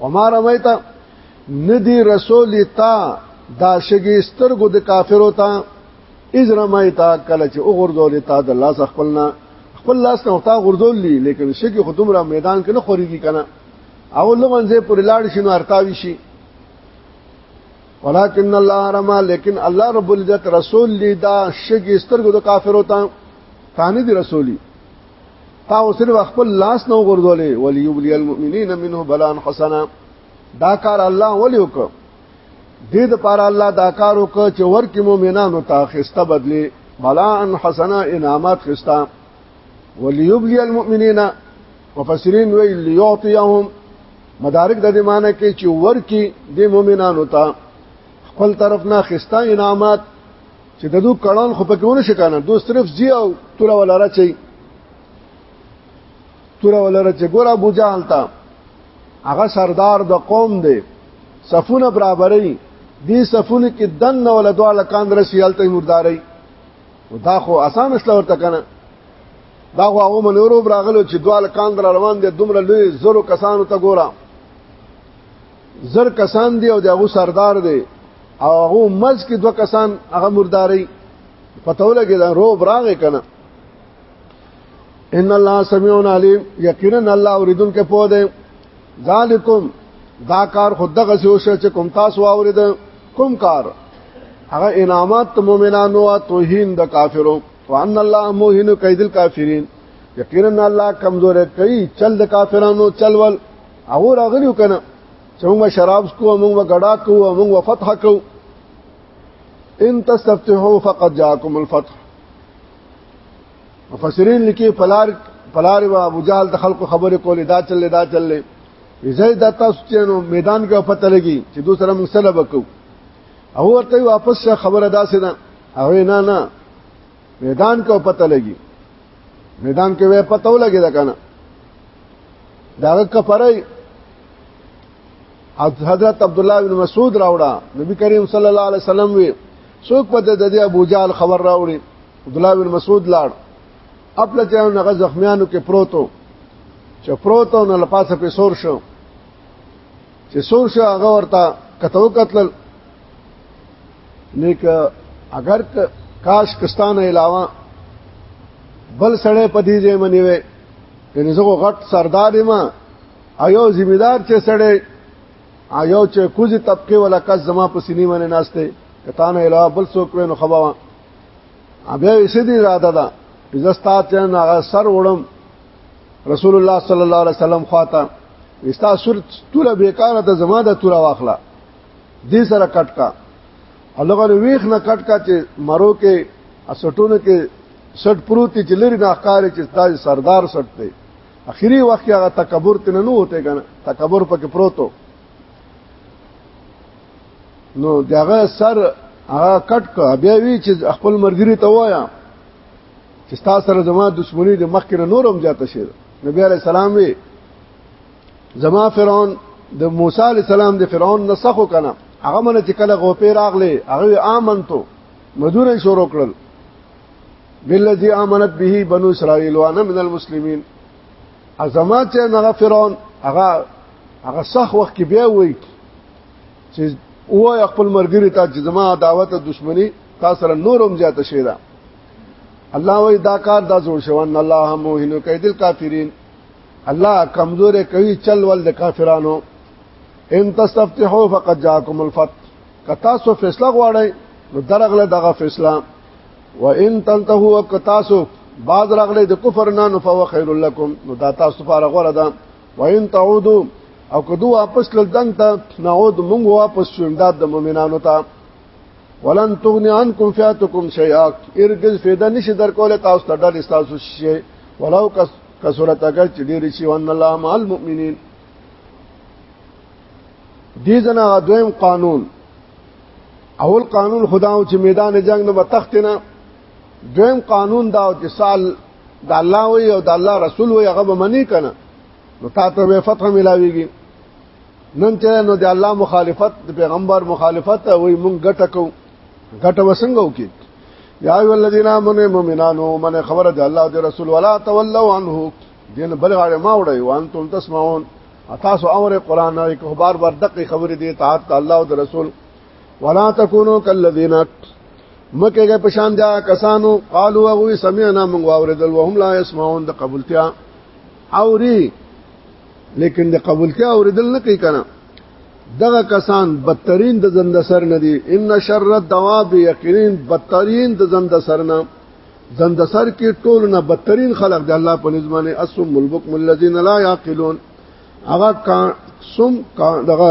وما رمیت ندی رسول تا دا شګي سترګو د کافرو ته اذ رمیت کله چې وګرځول تا د لاس خپلنا خپل لاس ته وتا غرزول لی لیکن شګي خودم را میدان کې نه خوريږي کنه او لمنځه پر لاړ شنو ارتاوي شي ولكن الله رما لیکن الله رب العزت رسول لی دا شګي سترګو د کافرو ته تانه دي رسولي تا اوسره خپل لاس نو غردولې وليبلي المؤمنين منه بلاء حسنا دا کار الله ولي وک دې د پاره الله دا کار وک چې ورکه مؤمنانو ته خسته بدلي بلاء حسنا انعامات خسته وليبلي المؤمنين مفسرین وی ليعطيهم مدارک د دې معنی کې چې ورکی د مؤمنانو ته خپل طرف نه خسته انعامات چې د دوه کړهن خو پکې ونه شکانه دوه صرف زی او تور ولاره چي تور ولاره چې ګور ابو جهل تا هغه سردار د قوم دی صفونه برابرې دي صفونه کې دن نه ولا دوه لکان رسیال ته مرداري دا خو اسان اسلام ورته کنه دا خو هغه منورو براغلو چې دوه لکان روان دي دومره لوی زرو کسانو ته ګورم زر کسان دی او دغه سردار دی او هغه مز کې دوه کسان هغه مرداري پته ولګی دا روب راغې کنه ان الله سميع عليم یقینا الله اوریدون کې پوه دی ذالکم دا کار خود دغه سوشه چې کوم تاسو اورید کوم کار هغه انعامات مؤمنانو او توهین د کافرو وان الله موهن کید الکافرین یقینا الله کمزور کوي چل د کافرانو چلول هغه راغلیو کنه چې موږ شراب سکو موږ غډا کوو موږ فتح کوو ان تستفتحوا فقد جاءكم الفتح مفسرین لیکي پلار پلار و ابو جهل د خلکو خبرې کولې دا چلې دا چلې زه دا تاسو چې نو میدان کې پته لګي چې دوی سره موږ سره وکړو او ورته واپس خبره داسې نه او نه نه میدان کې پته لګي میدان کې وې پته ولګی دا کنه دا کفره حضرت عبد الله بن مسعود راوړه نبی کریم صلی الله علیه وسلم وی څوک په د دې ابو جال خبر راوړي عبد الله بن مسعود لاړ خپل چې هغه زخمیانو کې پروتو چې پروتو نو لپاسه په سور شو چې سور شو هغه ورته کتو قتل نیک اگر کاش کستان علاوه بل سړی په دې ځای منی وي ان زه غټ سردار ما ایو ذمہ دار چې سړی ایو چې کوز طبقه ولا کس زما په سینې باندې ناشته کتان علاوه بل څوک نو خبا بیا یې سې دې اراده ده عزت تا ته نه سر وړم رسول الله صلی الله علیه وسلم خواته وستا سر توله بیکاره ته زما د توره واخله دې سره کټ کا هغه ویخ نه کټ کا چې مرو کې اسټونه کې سټ پروت چې لري نه ښکارې چې تاج سردار سټ دی اخیری وخت هغه تکبر تنه نه هوته کنه تکبر پکې پروتو نو دغه سر هغه کټ کا بیا وی چې خپل مرګری ته وایا چې ستا سره زما دښمنی د مخکې نه نورم زیاته شي نبی عليه السلام وی زما فرعون د موسی عليه السلام د فرعون نسخو کنه هغه من چې کله غوپې راغله هغه امنتو مدور شروع کړل بالذي امنت به بنو اسرائيل وانا من المسلمين ازما چې هغه فرعون هغه هغه صح وخت کې بیا وای چې وای خپل مرګري ته چې زما عداوت دښمنی تا سره نورم زیات شي دا الله وای دا کار دا جوړ شوان الله موهنو کیدل کافرین الله کمزور کوي چل ول د کافرانو ان تستفتحوا فقد جاءكم الفتح کتا سو فیصله غواړی نو درغله دغه فیصله وان تنتهوا کتا سو باز راغله د کفر نه نو فهو خير لكم نو دا تاسو لپاره غوړه ده وین تعودو او کدو واپس لدنګ ته نعود مونږ واپس شو امداد د مؤمنانو ته ولن تغني عنكم فئاتكم شيئا ارجز فیدا نشي در کوله تاسو ته ډل تاسو شي ولو کسرت اگر چې ډیر شي وان الله مع المؤمنین دې جنا دویم قانون اول قانون خداو چې میدان جنگ نه وتختنه دویم قانون دا چې سال د الله وی او د الله رسول وی هغه به منی کنه نو تا ته به فتح ملاویږي نن چې نو د الله مخالفت د پیغمبر مخالفت وی مونږ ګټه کو ګټه وسنګ وکي یا ایو الذین آمنوا مؤمنانو من خبر د الله او د رسول ولا تولوا عنه دین بلغه ما وړي وانتم تسمعون تاسو امر قران او خبر بردقي خبرې دي اطاعت الله او د رسول ولا تکونو کلذین مکه کې پشان دیا کسانو قالو هغه سمعنا من واوردل وهم لا يسمعون د قبولتیا اوري لیکن د قبولتیا اوریدل نه کوي کنه دغه کسان بدترین د زند سر نه دي ان شر الدواب یقینا بدترین د زند سر نه زند سر کې ټول نه بدترین خلق د الله په نظمانه اسم البکم الذين لا يعقلون هغه سم دغه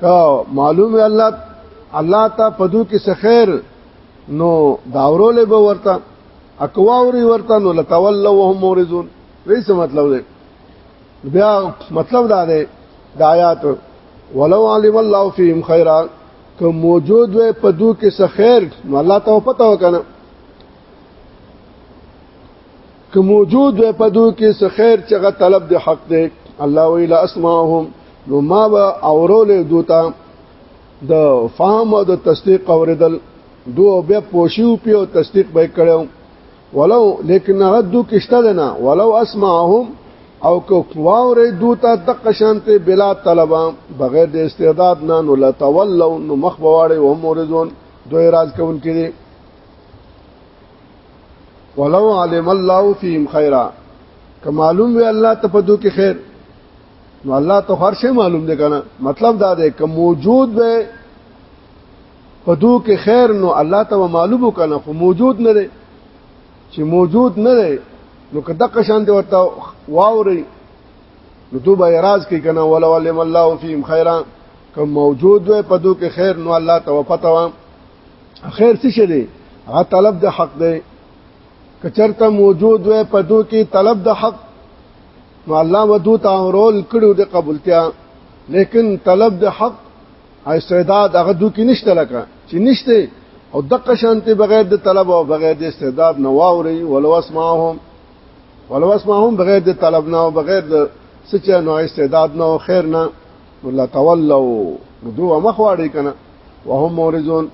کا معلوم الله الله ته پدو کې سخیر نو داورو له به ورته اکواوري ورته نو لتولوا وهم مورزون ویس مطلب دی بیا مطلب دا دی د آیات ولو علم الله فيهم خيرا که موجود وي پدو کې سخیر نو الله ته پته وکنه که موجود وي په دوی کې څه خیر چې غ طلب د حق دی الله ویلا اسمعهم نو ما به اورول دوتا د فهم او د تصدیق اوریدل دو بیا پوشیو پیو تصدیق به کړو ولو لیکن هغه دو کشته ده نه ولو اسمعهم او کو واورې دوتا د قشانته بلا طلبا بغیر د استعداد نه نو لتولوا نو مخ بواړي هم ورزون دوی راز کون کړي ولو علم الله فيهم خيرا کمالوم وی الله ته پدو کې خیر نو الله ته هر شی معلوم دی کنه مطلب دا دی که موجود وي پدو کې خیر نو الله ته معلوم کنه خو موجود نه دی چې موجود نه دی نو که دغه شان دی ورته واوري نو تو به اعتراض کوي کنه ولا ولم الله فيهم خيرا که موجود وي پدو کې خیر نو الله ته وپتاوه خیر څه شه دی هغه طلب د حق دی کچرته موجود وي په دو کې طلب د حق نو الله ودو ته رول کړو د قبولتیا لیکن طلب د حق او استعداد هغه دو کې نشته لکه چې نشته او دغه شانته بغیر د طلب او بغیر د استعداد نه واوري ولو اسمعهم ولو اسمعهم بغیر د طلب نه او بغیر د سچ نو استعداد نه او خیر نه ولا تولوا ردو مخواړي کنه وهم مورزون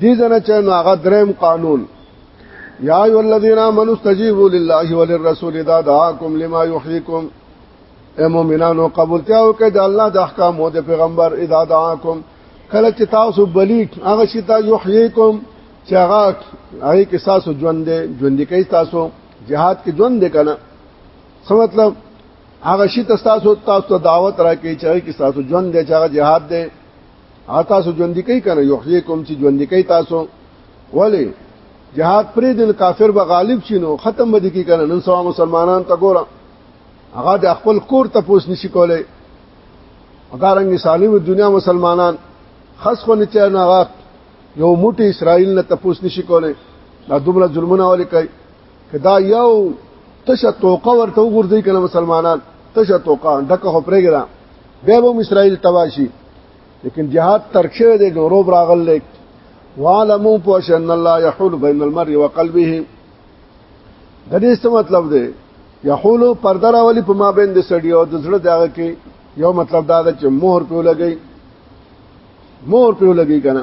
دي زنه چې نو هغه دریم قانون یا ایو الذین آمنوا استجیبوا لله وللرسول اذا دعاکم لما یحییکم اے مومنانو قبولتیا وکړئ د الله د احکام او د پیغمبر اذا دعاکم کله چې تاسو بلی هغه شی ته یحییکم چې هغه هغه کې تاسو ژوند دی ژوند کې تاسو جهاد کې ژوند دی کنه څه مطلب هغه شي تاسو تاسو ته دعوت راکې چې کې تاسو ژوند دی چې هغه جهاد دی هغه تاسو ژوند دی کوي کنه یحییکم چې ژوند دی کوي تاسو ولی جهاد پرې دل کافر به غالب شینو ختم به دي کې کنه نن سوا مسلمانان ته ګوره هغه د خپل کور ته پوس نشي کولای اګارنګ سالم دنیا مسلمانان خاص خو نه چا نه یو موټي اسرائیل نه تپوس نشي کولای دا دومره ظلمونه ولې کوي کدا یو تشه توقه ورته وګورځي کنه مسلمانان تشه توقه ډکه خپرېګرا به هم اسرائیل تواشي لیکن جهاد ترک شوی دی نورو براغل لیک وعلموا پوشن الله يحول بين المرء وقلبه د دې څه مطلب دی يحول پرده راولي په ما بین د سړی او د زړه دغه کې یو مطلب دا ده چې مهر په لګي مهر په لګي کنه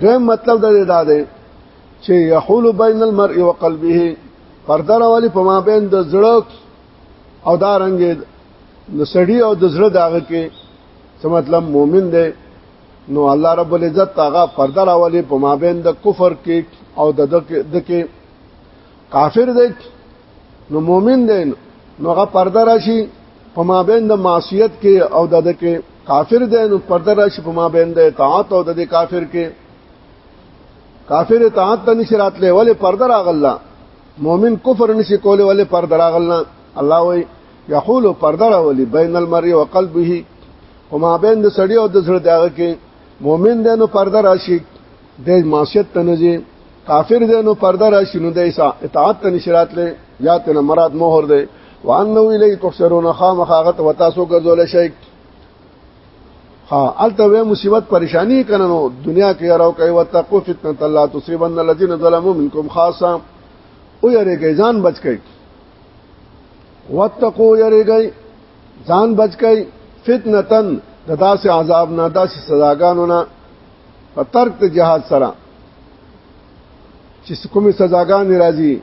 دویم مطلب د دې دا دی چې یحول بین المرء وقلبه پرده راولي په مابین د زړه او دا رنګ د سړی او د زړه داغه کې څه مطلب مؤمن دی نو الله رب العزت هغه پرده راولي په مابین د کفر کې او د دکې کافر دی نو مؤمن دی نو هغه پرده راشي په مابین د معصیت کې او د د کې کافر دی نو پرده راشي په مابین د اطاعت او د د کافر کې کافر اطاعت ته نشی راتلې ولې پرده راغله مؤمن کفر نشي کولای ولې پرده راغله الله وی یحول پرده راولي بین المرء وقلبه په مابین د سړی او د زړه دغه کې مؤمن دی نو پرده راشي د معصیت تنځي کافر دی نو پرده راشي نو د اطاعت ته نشرات لې یا تنه مراد مهر دی وانه الی تحشرون خامخاغت وتاسو ګرځول شي ها الته وې مصیبت پریشانی کنه نو دنیا کې راو کوي وتقو فتنه الله تصيبن الذين ظلموا منكم خاصه او یری کې ځان بچ کړي وتقو یری کې ځان بچ کړي فتنه تن د داسې عذاب نه داسې سزاګانو نه په ترک د جهاد سره چې کومې سزاګانې راځي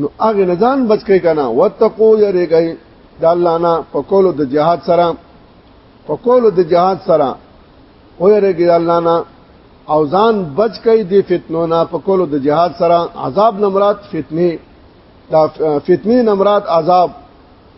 نو هغه نزان بچ کوي کنه وتقو یری کوي د الله نه په کولو د جهاد سره په کولو د جهاد سره او یری کوي الله نه او ځان بچ کوي د فتنو نه په کولو د جهاد سره عذاب نمرات فتنه دا فتنه نمرات عذاب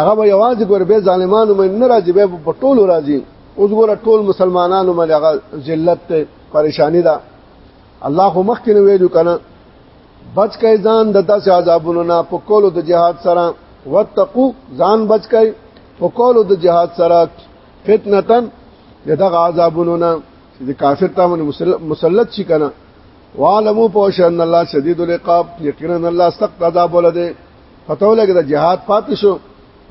هغه به یوازې ګور به ظالمانو مې نه راځي به په ټولو راځي اوس ګور ټول مسلمانانو مې هغه ذلت ته پریشانی ده الله خو مخکې نه ویلو کنه بچ کای ځان د داسې عذابونو نه په کولو د جهاد سره وتقو ځان بچ کای په کولو د جهاد سره فتنتن دغه عذابونو نه چې کافر ته مسلط شي کنه وعلموا پوش ان الله شدید العقاب یقینا الله سخت عذاب ولده پته ولګی دا جهاد پاتې شو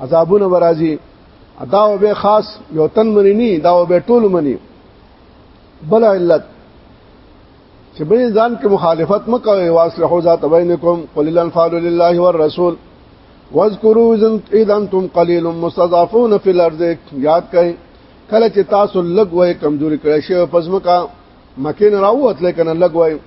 عذابونه برازي ادا او به خاص یو تن منی نه دا او به ټول منی بل علت چې به ځان کې مخالفت مکوي واسلحو ذات بینکم قل الانفال لله والرسول واذکروا اذا انتم قليل مستضعفون في الارض یاد کړئ کله چې تاسو لګ وای کمزوري کړی شی پزمکا مکه نه راووت لیکنه لګ وای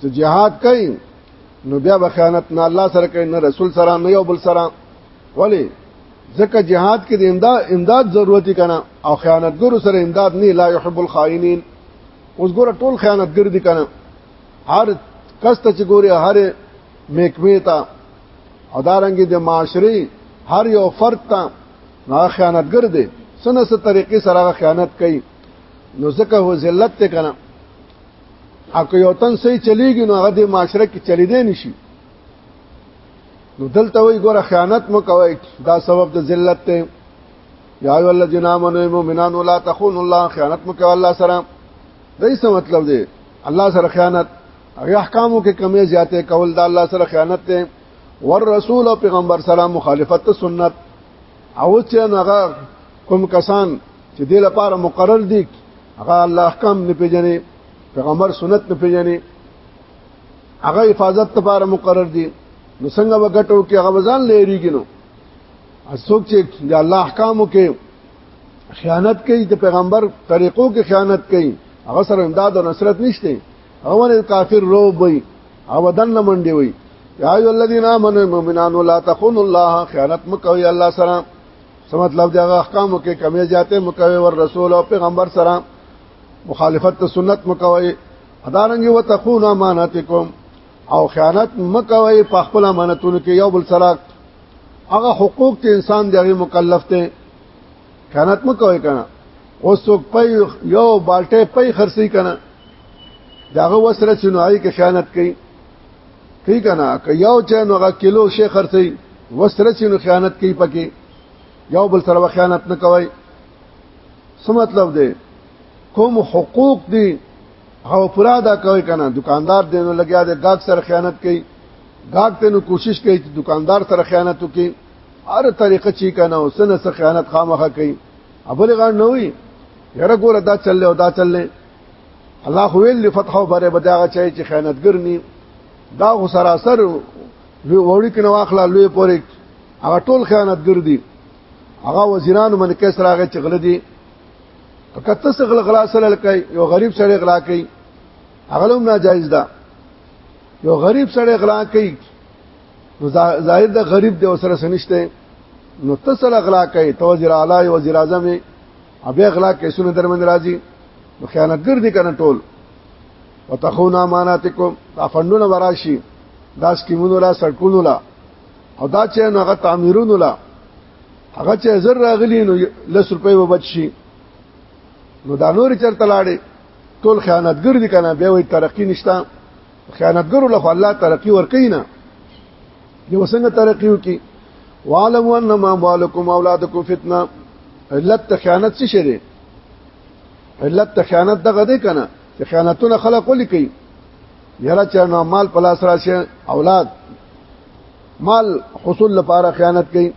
چې جهاد کوي نو بیا به خیانت نه الله سره کوي نه رسول سره نه یو بل سره ولی ځکه جهاد کې د امداد امداد ضرورتي کنه او خیانتګرو سره امداد نه لا يحب الخائنین اوس ګوره ټول خیانتګر دي کنه هر کس ته چې ګوره هر میکمه تا او دارنګ د معاشري هر یو فرد ته نه خیانتګر دی سنه سره طریقې سره خیانت کوي نو ځکه هو ذلت ته کنه او که یو تن صحیح چلیږي نو هغه د معاشره کې چلی دی نشي نو دلته وی ګوره خیانت مکوئ دا سبب د ذلت ته یا ایو الذین آمنوا المؤمنان لا تخونوا الله خیانت مکو الله سره دای څه مطلب دی الله سره خیانت هغه احکامو کې کمی زیاته کول دا الله سره خیانت ته ور رسول او پیغمبر سره مخالفت سنت او چې هغه کوم کسان چې د لپاره مقرر دي هغه الله احکام نه پیژني پیغمبر سنت نه پیژني هغه حفاظت لپاره مقرر دي نو څنګه وګټو کې هغه ځان لريږي نو اسوک چې د الله احکامو کې خیانت کوي د پیغمبر طریقو کې خیانت کوي هغه سره امداد او نصرت نشته هغه کافر روب وي او دن منډي وي یا ای الذین آمنوا المؤمنان لا تخونوا الله خیانت مکوئ الله سره سم مطلب دا احکامو کې کمی زیاته مکوئ ور رسول او پیغمبر سره مخالفت ته سنت مکوئ ادارنګ و تخونوا اماناتکم او خیانت مکوئ په خپل امانتونو کې یو بل سره هغه حقوق ته انسان دی مکلف ته خیانت مکوئ کنه اوس څوک په یو بالټه په خرسي کنه داغه وسره چې نوای کې خیانت کوي کوي کنه که یو چې نوغه کیلو شي خرسي وسره چې نو خیانت کوي پکې یو بل سره خیانت نه کوي څه مطلب دی کوم حقوق دي او پورا دا کوي کنه دکاندار دینو لګیا دی گاګ سره خیانت کوي گاګ ته نو کوشش کوي چې دکاندار سره خیانت وکړي هر طریقه چې کنه او سنه سره خیانت خامخه کوي ابل غان نه وي یره ګوره دا چلې او دا چلې الله خو ویل فتح او بره بداغه چي چې خیانتګر ني دا غو سراسر وړي کنه واخلا لوی پورې هغه ټول خیانتګر دي هغه وزیرانو باندې کیس راغی چې غل دي کته سغل غلا سره لکای یو غریب سره غلا کوي هغه هم ناجایز ده یو غریب سره غلا کوي نو ظاهر د غریب دی وسره سنشته نو تسل اغلا کوي تو وزیر اعلی وزیر اعظم ابي اغلا کوي سونه درمن راځي نو خیانتګر دي کنه ټول وتخون اماناتکم افندون وراشي دا سکیمونو لا سړکونو لا او دا چې نو هغه تعمیرونو لا هغه چې زر راغلی نو لس روپۍ و بچ شي نو دا نور چرته لاړې ټول خیانتګر دي کنه بیا وي ترقی نشته خیانتګرو له الله ترقی ورکینا یو څنګه ترقی وکي وعلم انما اموالکم اولادکم فتنه علت خیانت څه شری علت خیانت دغه دی کنه چې خیانتونه خلق ولي کوي یاره چې نو مال پلاس راشي اولاد مال حصول لپاره خیانت کوي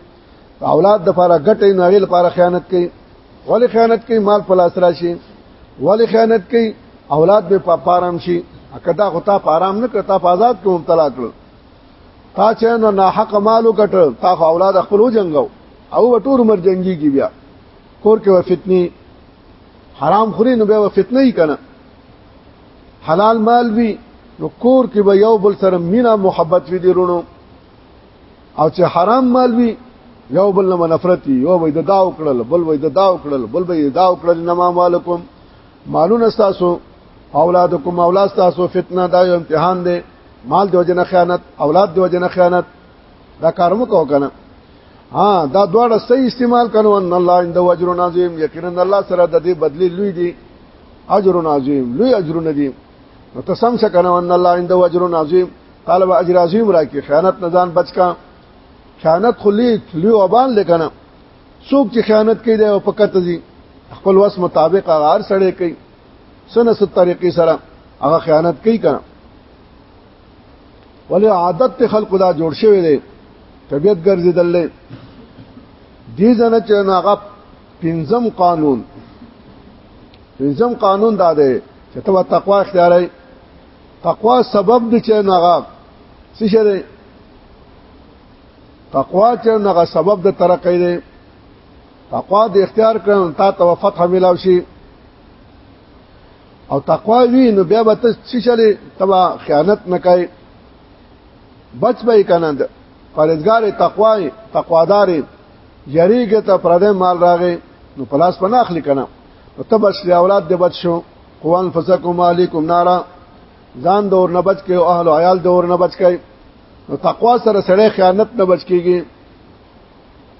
اولاد د لپاره ګټې نه غیل لپاره خیانت کوي ولی خیانت کوي مال په لاس راشي ولی خیانت کوي اولاد به په پارام شي کدا غتا پارام نه کړتا په آزاد کې مبتلا کړ تا چې نو ناحق مالو کټ تا اولاد خپل جنگو او ټول عمر جنگي کی بیا کور کې و فتنی حرام خوري نو به و فتنه یې کنه حلال مال وی نو کور کې به یو بل سره مینا محبت وی دی رونو او چې حرام مال وي یو بل نه نفرت یو وای د دا وکړل بل وای د دا وکړل بل وای دا وکړل نه ما مالکم مالون تاسو اولادکم اولاد تاسو فتنه دا یو امتحان دی مال دی وجنه خیانت اولاد دی وجنه خیانت دا کارمو کو کنه ها دا دواړه صحیح استعمال کړو ان الله عند اجر عظیم یقینا الله سره د دې بدلی لوی دی اجر عظیم لوی اجر ندی نو تسم څه کړو ان الله عند اجر عظیم قال با اجر عظیم را کې خیانت نه ځان بچ کا خیانت خلی لوی وبال لکنه څوک چې خیانت کوي دا په کته دي خپل وس مطابق هغه سړی کوي سنه ست طریقې سره هغه خیانت کوي کنه ولی عادت ته خلق دا جوړ شوی دی طبیعت ګرځیدل دی دې ځنه چې هغه پنځم قانون پنځم قانون دا دی چې ته تقوا اختیارای تقوا سبب د چې نغا څه شری تقوا چې نغا سبب د ترقې دی تقوا د اختیار کړو تا ته فتح ملاو شي او تقوا وی نو بیا به ته څه شری تبا خیانت نه کوي بچ به کنه پرېزګار تقوا تقوادار یریګه ته پردې مال راغې نو پلاس پناه اخلي کنه نو تبس اولاد دې بچ شو قو انفسکم علیکم نارا ځان د اور نه بچ کې او اهل عیال د اور نه بچ کې نو تقوا سره سره خیانت نه بچ کیږي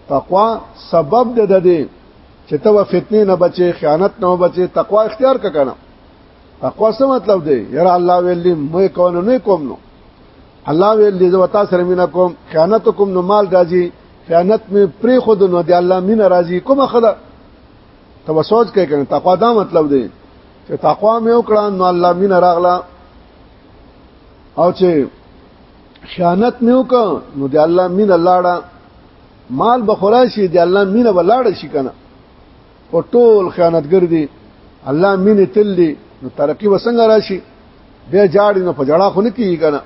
تقوا سبب د دې چې ته و فتنه نه بچې خیانت نه بچې تقوا اختیار کا کنه تقوا څه مطلب دی یاره الله ویلی مې کول نه کوم نو الله ویلی زه وتا سره مینا کوم خیانت کوم نو مال راځي خیانت مې پری خود نو دی الله مين راضي کومه خدا ته وسوځ کې کنه تقوا دا مطلب دی چې تقوا مې وکړه نو الله مين راغلا او چې خیانت مې وکړ نو د الله مين لاړه مال بخورا شي د الله مين ولاړ شي کنه او ټول خیانتګر دي الله مين تل دي نو ترقی وسنګ راشي بیا جاړي نو په جړه خو نه کیږي کنه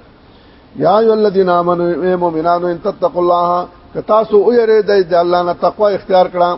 یا ای الذین آمنوا مؤمنانو ان تتقوا الله که تاسو ویری د الله نه تقوا اختیار کړئ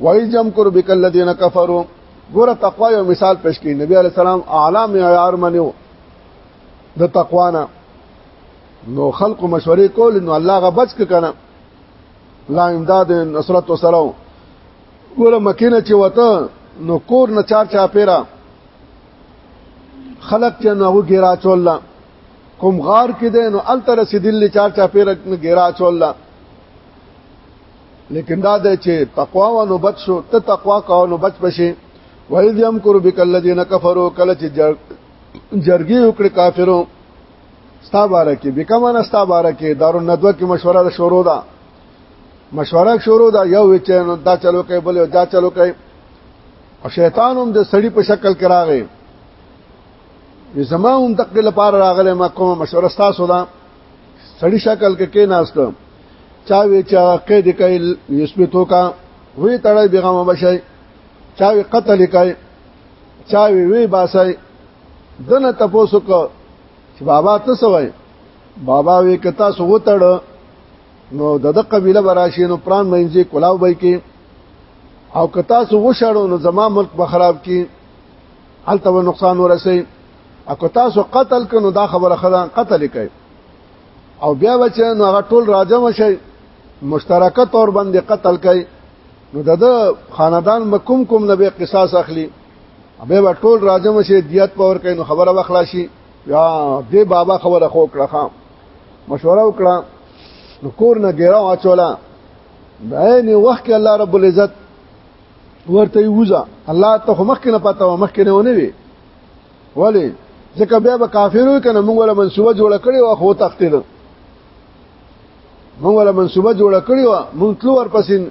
وای جم کر بک الذين كفروا ګوره تقوا یو مثال پېښ کړي نبی عليه السلام اعلی معیار منو د تقوا نه نو خلق مشورې کول نو الله غ بچ کنه لا امداد نصرت وسلام ګوره مکینه چې وته نو کور نه چار چا پیرا خلق چې نو هغه ګرا چول کوم غار کې ده نو التر سیدل چار چا پیرا ګرا چول لیکن دا د چې تقوا ونو بچ شو ته تقوا کاونو بچ بشي وایذ یمکر بک الذین کفروا کله چې جرګي وکړي کافرو ستا باره کې بکمن ستا باره کې دارو ندوه کې مشوره د شورو ده مشوره شورو ده یو وچن دا چلو کوي بل دا چلو کوي او شیطان هم د سړی په شکل کې راغی زما هم تقدیر لپاره راغلی ما کومه مشوره ستاسو ده سړی شکل کې کې ناست چا وی چا قید کای یثبتو کا وی تړای بیغم بشای چا وی قتل کای چا وی وی باسای دنه تاسو کو چې بابا ته سوای بابا وی کتا سو وتړ نو د د قبيله براشي نو پران مینځي کلاو بای کې او کتا سو وشړو نو زما ملک به خراب کې حالت و نقصان ورسي اکو تاسو قتل کنو دا خبره خدا قتل کوي او بیا بچ نو هغه ټول راجم شي مشترکه تور باندې قتل کوي نو د خاندان مکم کوم نبی قصاص اخلي به به ټول راجم شي دیت پور کوي نو خبره وخلا شي یا دې بابا خبره خو کړه خام مشوره وکړه نو کور نه ګیرا واچولا داینه وخت کې الله رب العزت ورته وځه الله ته مخکې نه پاتاو مخکې نه ونی وي ولی ځکه بیا به کافرو کنه موږ ولا منسوبه جوړ کړی او خو تختید موږ ولا منسوبه جوړ کړی او موږ تلو ورپسین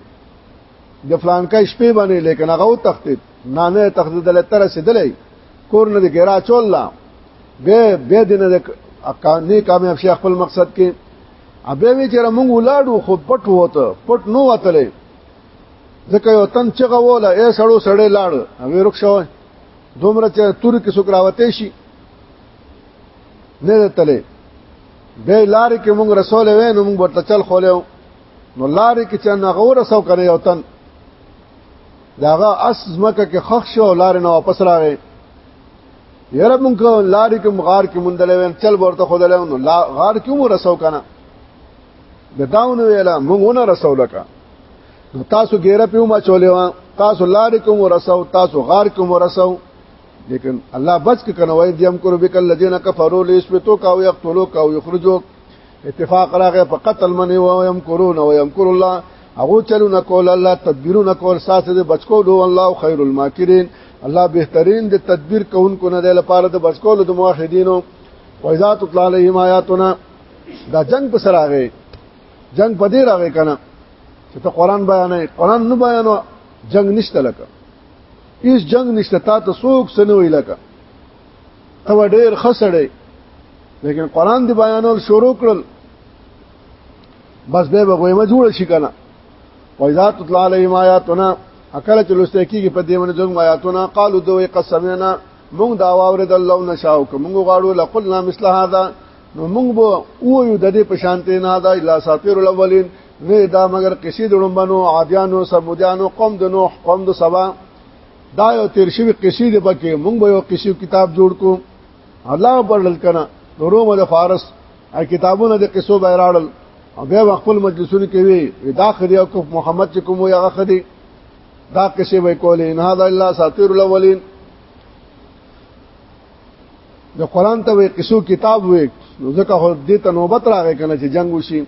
د فلان کا شپې باندې لیکن هغه او تختید نه نه تختید له تر رسیدلې کور نه ګرا چول لا به به دینه د نه کامیاب شیخ خپل مقصد کې ابه وی چې موږ ولاړو خو پټ وته پټ نو وتلې ځکه یو تن چغه وله اے سړو سړې لاړ او ورک شوی دومره چې تور کې څوک راوته شي نه تلې به لار کې مونږ رسول وې نو مونږ ورته چل خولیو نو لار کې چې نه غوړ سو کړي او تن داغه اس زمکه کې خخ شو لار نه واپس راغی یره مونږ لار کې مغار کې مونږ دلې چل ورته خدلې نو غار کې مو رسو کنه د داونه ویلا مونږ نه رسول کړه نو تاسو ګیره پیو ما چولې وا تاسو لار کوم ورسو تاسو غار کوم ورسو لیکن الله بچ کې کنه وای دیم کور بک الذين كفروا ليثبتوا او يقتلوا او يخرجوا اتفاق راغه په قتل منی و يم کرون و يم کور الله هغه چلونه کول الله تدبیرونه کول ساسه د بچ کول الله خير الماکرین الله بهترین د تدبیر کوونکو نه دی لپاره د بچ کول د موحدینو وایذات اطلع علیهم آیاتنا دا جنگ په سراغه جنگ پدې راغې کنه چې ته قران بیانې قران نه بیانو جنگ نشته لکه هیڅ جنگ نشته تا ته څوک سنوي لکه ته ډېر خسړې لیکن قران دی بیانول شروع کړل بس به غوې ما جوړ شي کنه وایذا تطلع علیهم آیاتنا اکل چې لسته کیږي په دې باندې زموږ آیاتونه قالو دوی قسمنا مونږ دا واورید الله نشاو که مونږ غواړو لقلنا مثل هذا نو مونږ به او یو د دې په شانته نه دا الا ساطیر الاولین نه دا مگر قصې د لومبنو عادیانو سمودیانو قوم د نوح قوم د سبا دا یو تیر شوی قصې د پکې مونږ به یو قصې کتاب جوړ کو الله پرل کنا نورو مده فارس ای کتابونه د قصو بیراړل او بیا خپل مجلسونه کوي دا خدای او محمد چې کوم یا خدای دا قصې وای کولې ان هاذا الا ساتیر الاولین د قران ته وې قصو کتاب وې نو ځکه هو دې ته نوبت راغې کنه چې جنگ وشي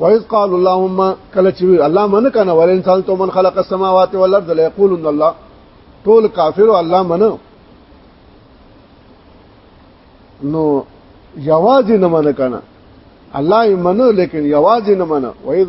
وایز قال اللهم کله چې الله من کنه ول انسان تو من خلق السماوات والارض لا یقولون الله ټول کافر الله من نو یوازې نه من کنه الله یې منو لیکن یوازې نه منو وایز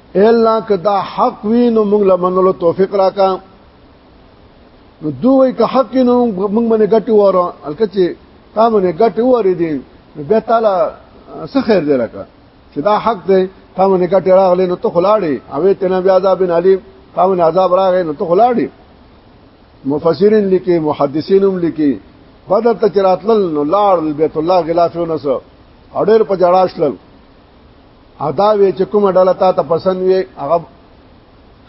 الا کدا حق وی نو موږ له منلو توفیق راکا نو دوی که حق نو موږ باندې ګټي وره الکه چې تا باندې ګټي وره دي نو به تعالی څه خیر دی راکا چې دا حق دی تا باندې ګټي راغلی نو ته خلاړې اوې تنه بیا عذاب علیم تا باندې عذاب راغی نو ته خلاړې مفسرین لیکي محدثین هم لیکي بدر ته چراتل نو لاړ بیت الله غلافونه سره اډر په جړاشل او دا وی چې کومه ډله تا ته پسند وي هغه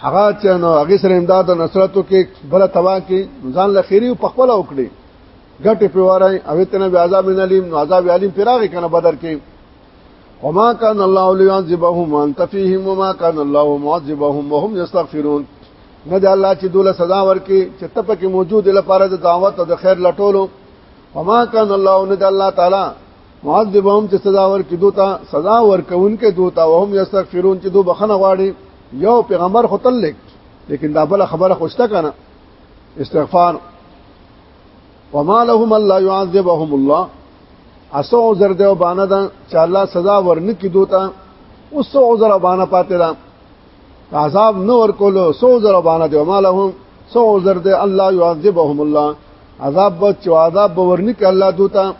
هغه چې نو هغه سره امداد او نصرت وکي بل تبا کې ځان له خيري په خپل وکړي ګټه پیوارای او تنه به عذاب من علیم نو عذاب علیم پیراغه کنه بدر کې وما كان الله ليعذبهم وانت فيهم وما كان الله معذبهم وهم يستغفرون نه د الله چې دوله سزا ورکي چې ته پکې موجود لپاره د دعوت او د خیر لټولو وما كان الله نه د الله تعالی معذبهم چې سزا ورکړي دوته سزا ورکوونکې دوته وهم یستغفرون چې دو بخنه غواړي یو پیغمبر خو تل لیک لیکن دا بل خبره خوشته کنه استغفار وما لهم الله يعذبهم الله اسو عذر دیو باندې دا چې الله سزا ورنکې دوته اوس عذر باندې پاتې ده عذاب نو ورکولو سو عذر باندې دی وما لهم سو عذر دی الله يعذبهم الله عذاب به چې عذاب به ورنکې الله دوته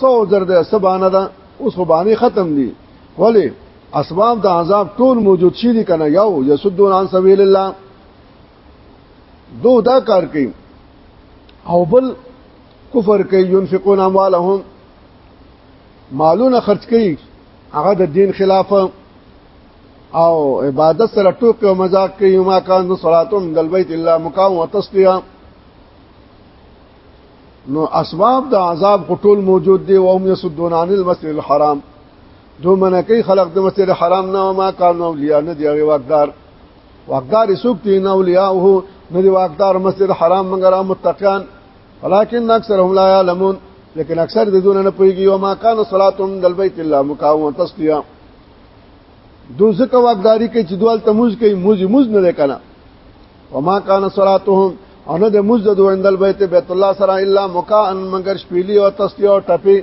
سو در ده سبانه ده اوس خو باندې ختم دي ولی اسباب د عذاب ټول موجود شي دي کنه یو یسدون عن سبیل الله دو دا کار کوي او بل کفر کوي ينفقون اموالهم مالونه خرج کوي هغه د دین خلاف او عبادت سره ټوک او مزاق کوي ما کان صلاتهم دل بیت الا مقام وتصدیه نو اسباب د عذاب ټول موجود دي او هم يسدون عن المسجد الحرام دو منکی خلق د مسجد الحرام نه ما کانو اولیاء نه دی هغه واقدار واقدار سوق دي نه اولیاء هو نه دی واقدار مسجد الحرام مگر متقین ولكن اکثرهم لا يعلمون لیکن اکثر د دونه نه پويږي او ما کانو صلاتهم دل بیت الله مقاومه تصدیه دو زکه واقداری کوي چې دوال تموز کوي موزي موز نه کنه وما كان صلاتهم او نه د مزد وندل بیت بیت الله سره الا مکا ان مگر شپېلی او تسلی او ټپی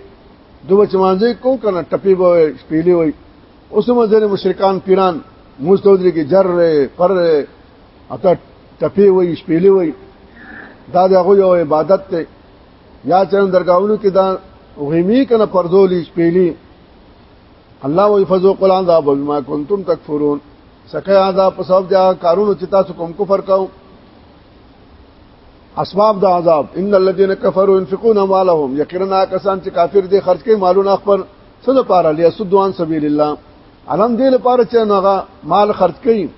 دوه چمانځي کو کنه ټپی به شپېلی وي اوس مزر مشرکان پیران مستودری کې جر پر اته ټپی وي شپېلی وي دا دغه یو عبادت ته یا چرن درگاہونو کې دا غیمی کنه پردولی شپېلی الله وی فذوقوا العذاب بما كنتم تکفرون سکه عذاب په سبب دا کارونو چې تاسو کوم کفر کاو اسباب د عذاب ان الذين كفروا ينفقون اموالهم یقینا کسان چې کافر دي خرج کوي مالونه خپل څه لپاره لیسدوان سبیل الله علم دې لپاره چې نوغه مال خرج کوي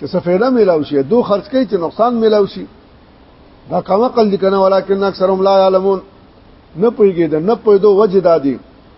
چې سفیده ملاو شي دو خرج کوي چې نقصان ملاو شي دا کما قل دي کنه ولکن اکثرهم لا يعلمون نه پويږي دا نه پوي دو وجه دادي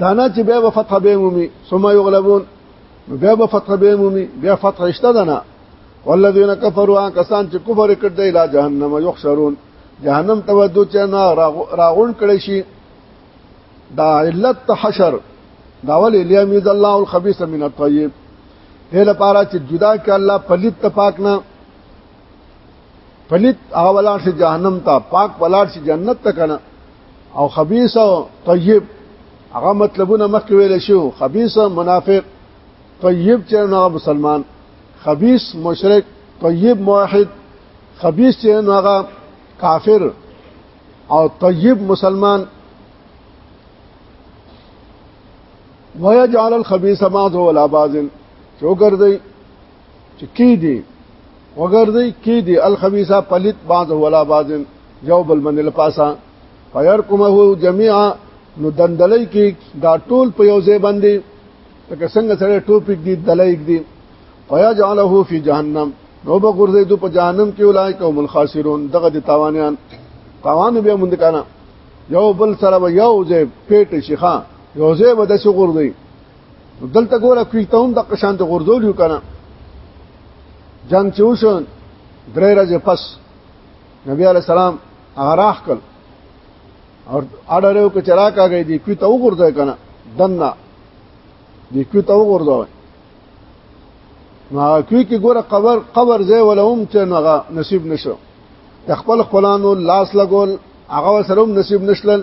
دانا چې بیا فتح به مومي ثم یغلبون بیا به فتح به مومي بیا فتح اشته دنا والذین کفروا کسان چې کفر کړ دی لا جهنم یحشرون جهنم ته ودو چې نه راغون کړي شي دا علت حشر دا ول الیمیز الله الخبيث من الطيب دې لپاره چې جدا ک الله پلیت ته پاک نه پلیت هغه ولار شي جهنم ته پاک ولار شي جنت ته کنه او خبيث او طيب هغه مطلبونه مخکې ویل شو خبيث منافق طيب چې هغه مسلمان خبيث مشرک طيب موحد خبيث چې هغه کافر او طيب مسلمان ويجعل الخبيث بعضه ولا بعض شو ګرځي چې کی دی وګرځي کی دی الخبيثه پلیت بعض ولا بعض یو بل من لپاسا فيركمه جميعا نو دندلې کې دا ټول په یو ځای باندې لکه څنګه سره ټوپک دی دلایک دی فيجعله في جهنم نو به ګرځي دو په جهنم کې اولایک هم الخاسرون دغه د تاوانیان تاوان به مونږ کنه یو بل سره یو ځای پیټ شيخه یو ځای به د شغور دی دلته ګوره کوي ته هم د قشان ته غردول یو کنه جنگ چې وشو درې ورځې پس نبی علی سلام هغه راخ کړ او اړه یو کې چرا کاږي دي کوي ته وګرځي کنه دنه دي کوي ته وګرځي ما کوي کې ګوره قبر قبر زې ولهم چې نوغه نصیب نشو د خپل خپلانو لاس لګول هغه سره هم نصیب نشلل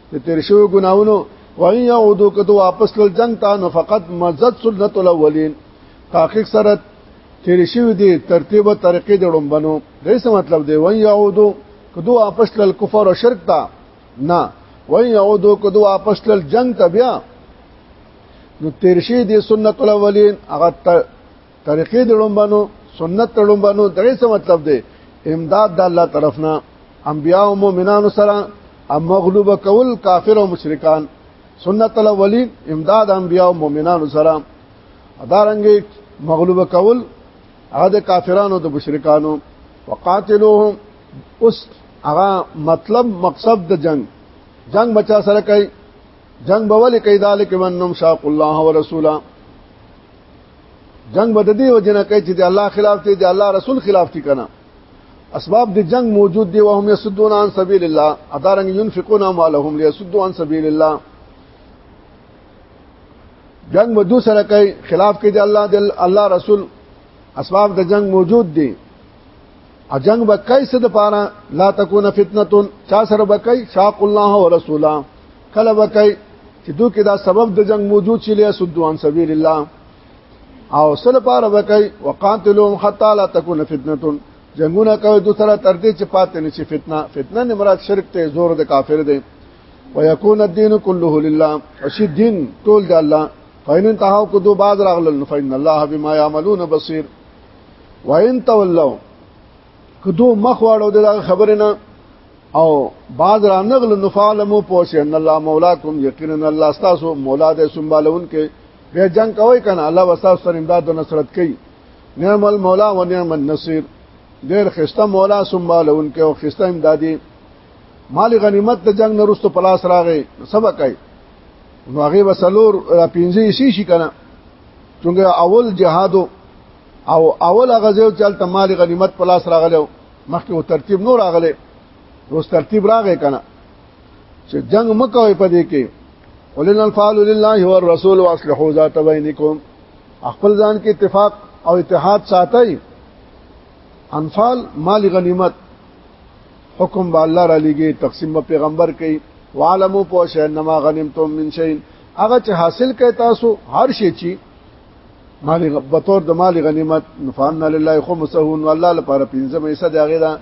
د تیر شوی ګناونو وان یعودو کته واپس لل جنگ تا نو فقط مزد سنت الاولین تحقیق سره تیر شوی دی ترتیب او طریقې د ډومبنو دې څه مطلب دی وان یعودو کدو واپس لل کفر او شرک تا نه وان یعودو کدو واپس لل جنگ تا بیا نو تیر شوی دی سنت الاولین هغه طریقې د لومبانو سنت د لومبانو دغه څه مطلب دی امداد د الله طرف نه انبیا او مؤمنانو سره ام مغلوب کول کافر او مشرکان سنت الاولین امداد انبیا او مؤمنانو سره ادارنګ مغلوب کول هغه د کافرانو د مشرکانو وقاتلوهم اوس هغه مطلب مقصد د جنگ جنگ بچا سره کوي جنگ به ولې کوي ذالک منهم شاق الله ورسوله جنگ به د دې وجنه کوي چې د الله خلاف دی د الله رسول خلاف دی کنه اسباب د جنگ موجود دی وهم یسدون عن سبیل الله ادارن ينفقون اموالهم ليسدوا عن سبیل الله جنگ به دو سره کوي خلاف کوي د الله د الله رسول اسباب د جنگ موجود دي ا جنگ به کوي څه د پاره لا تکونه فتنه چا سره به کوي شاق الله ورسوله کله وکي چې دوی کې دا سبب د جنگ موجود شي له سدوان سبیل الله او سره پاره وکي وقاتلهم حتا لا تكون فتنه جنگونه کوي دوی سره تر دې چې پاتې نشي فتنه فتنه نه مراد شرک ته زور د کافر دی ويكون الدين كله لله شي دین ټول د الله فإن انتهوا کو دو باز راغلل فإن الله بما يعملون بصير وإن تولوا کو دو مخ واړو د خبرنه او بعد را نغل نفعلمو پوښ ان الله مولاکم یقینا الله تاسو مولا دې سنبالون کې بیا جنگ کوي کنه الله واسطه سره امداد او نصرت کوي نعم المولا و نعم النصير ډېر خسته مولا سنبالون کې او خسته امدادي مال غنیمت د جنگ نرستو پلاس راغې سبق کوي نو هغه وسلور را پینځه شي شي کنه څنګه اول جهادو او اول غزو چلته مال غنیمت پلاس راغلو مخکې و ترتیب نور راغله روز ترتیب راغې کنه چې جنگ مکوې پدې کې ولن الفعل لله والرسول واصلحوا ذات بينكم خپل ځان کې اتفاق او اتحاد ساتي انفال مال غنیمت حکم به الله را لګي تقسیم به پیغمبر کوي وعلمو پوښ انما غنیمتم من شيء هغه چې حاصل کړي تاسو هر شي چې مال غبطور د مال غنیمت نفعنا لله خمسه نو الله لپاره پنځه مې صد هغه دا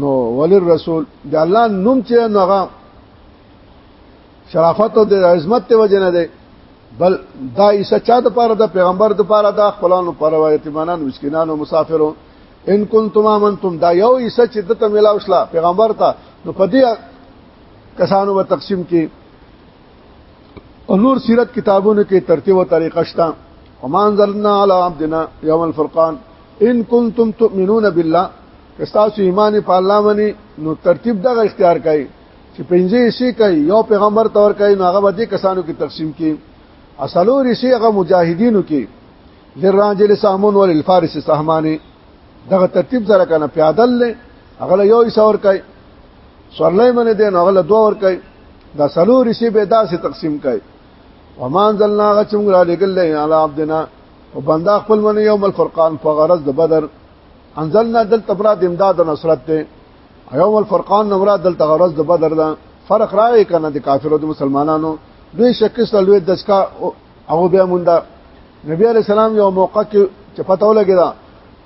نو وللرسول د الله نوم چې نوغه شرافت او د عظمت ته وجه نه دی بل دا ایسه چا د پاره د پیغمبر د پاره د خپلانو پر یتیمانو مسکینانو مسافرو ان کنتم امنتم دا یو ایسه چې د تملاوشلا پیغمبر ته نو پدې کسانو و تقسیم کې او نور سیرت کتابونو کې ترتیب او طریقه شته ومان ظلنا علی عبدنا یوم الفرقان ان کنتم تؤمنون بالله کستاسو ایمان په الله باندې نو ترتیب دغه اختیار کړئ چې پنځه شي کوي یو پیغمبر تور کوي نو هغه به کسانو کې تقسیم کړي اصلو رشي هغه مجاهدینو کې لراجل سامون وللفارس سهمانه دغه ترتیب سره کنه پیادل هغه یو څور کوي سورلې باندې دې نو غل دوه ور کوي دا سلو رسی به داسې تقسیم کوي ومان ذلنا غچم را لګل له علی عبدنا او بندا خپل من یوم الفرقان په غرض د بدر انزلنا دل تبرات امداد او نصرت ته یوم الفرقان نمرا دل تغرض د بدر دا فرق راغی کنه د کافرو د مسلمانانو دوی شکست لوی دسکا او بیا مونږه نبی علی السلام یو موقع کې چې پته ولګی دا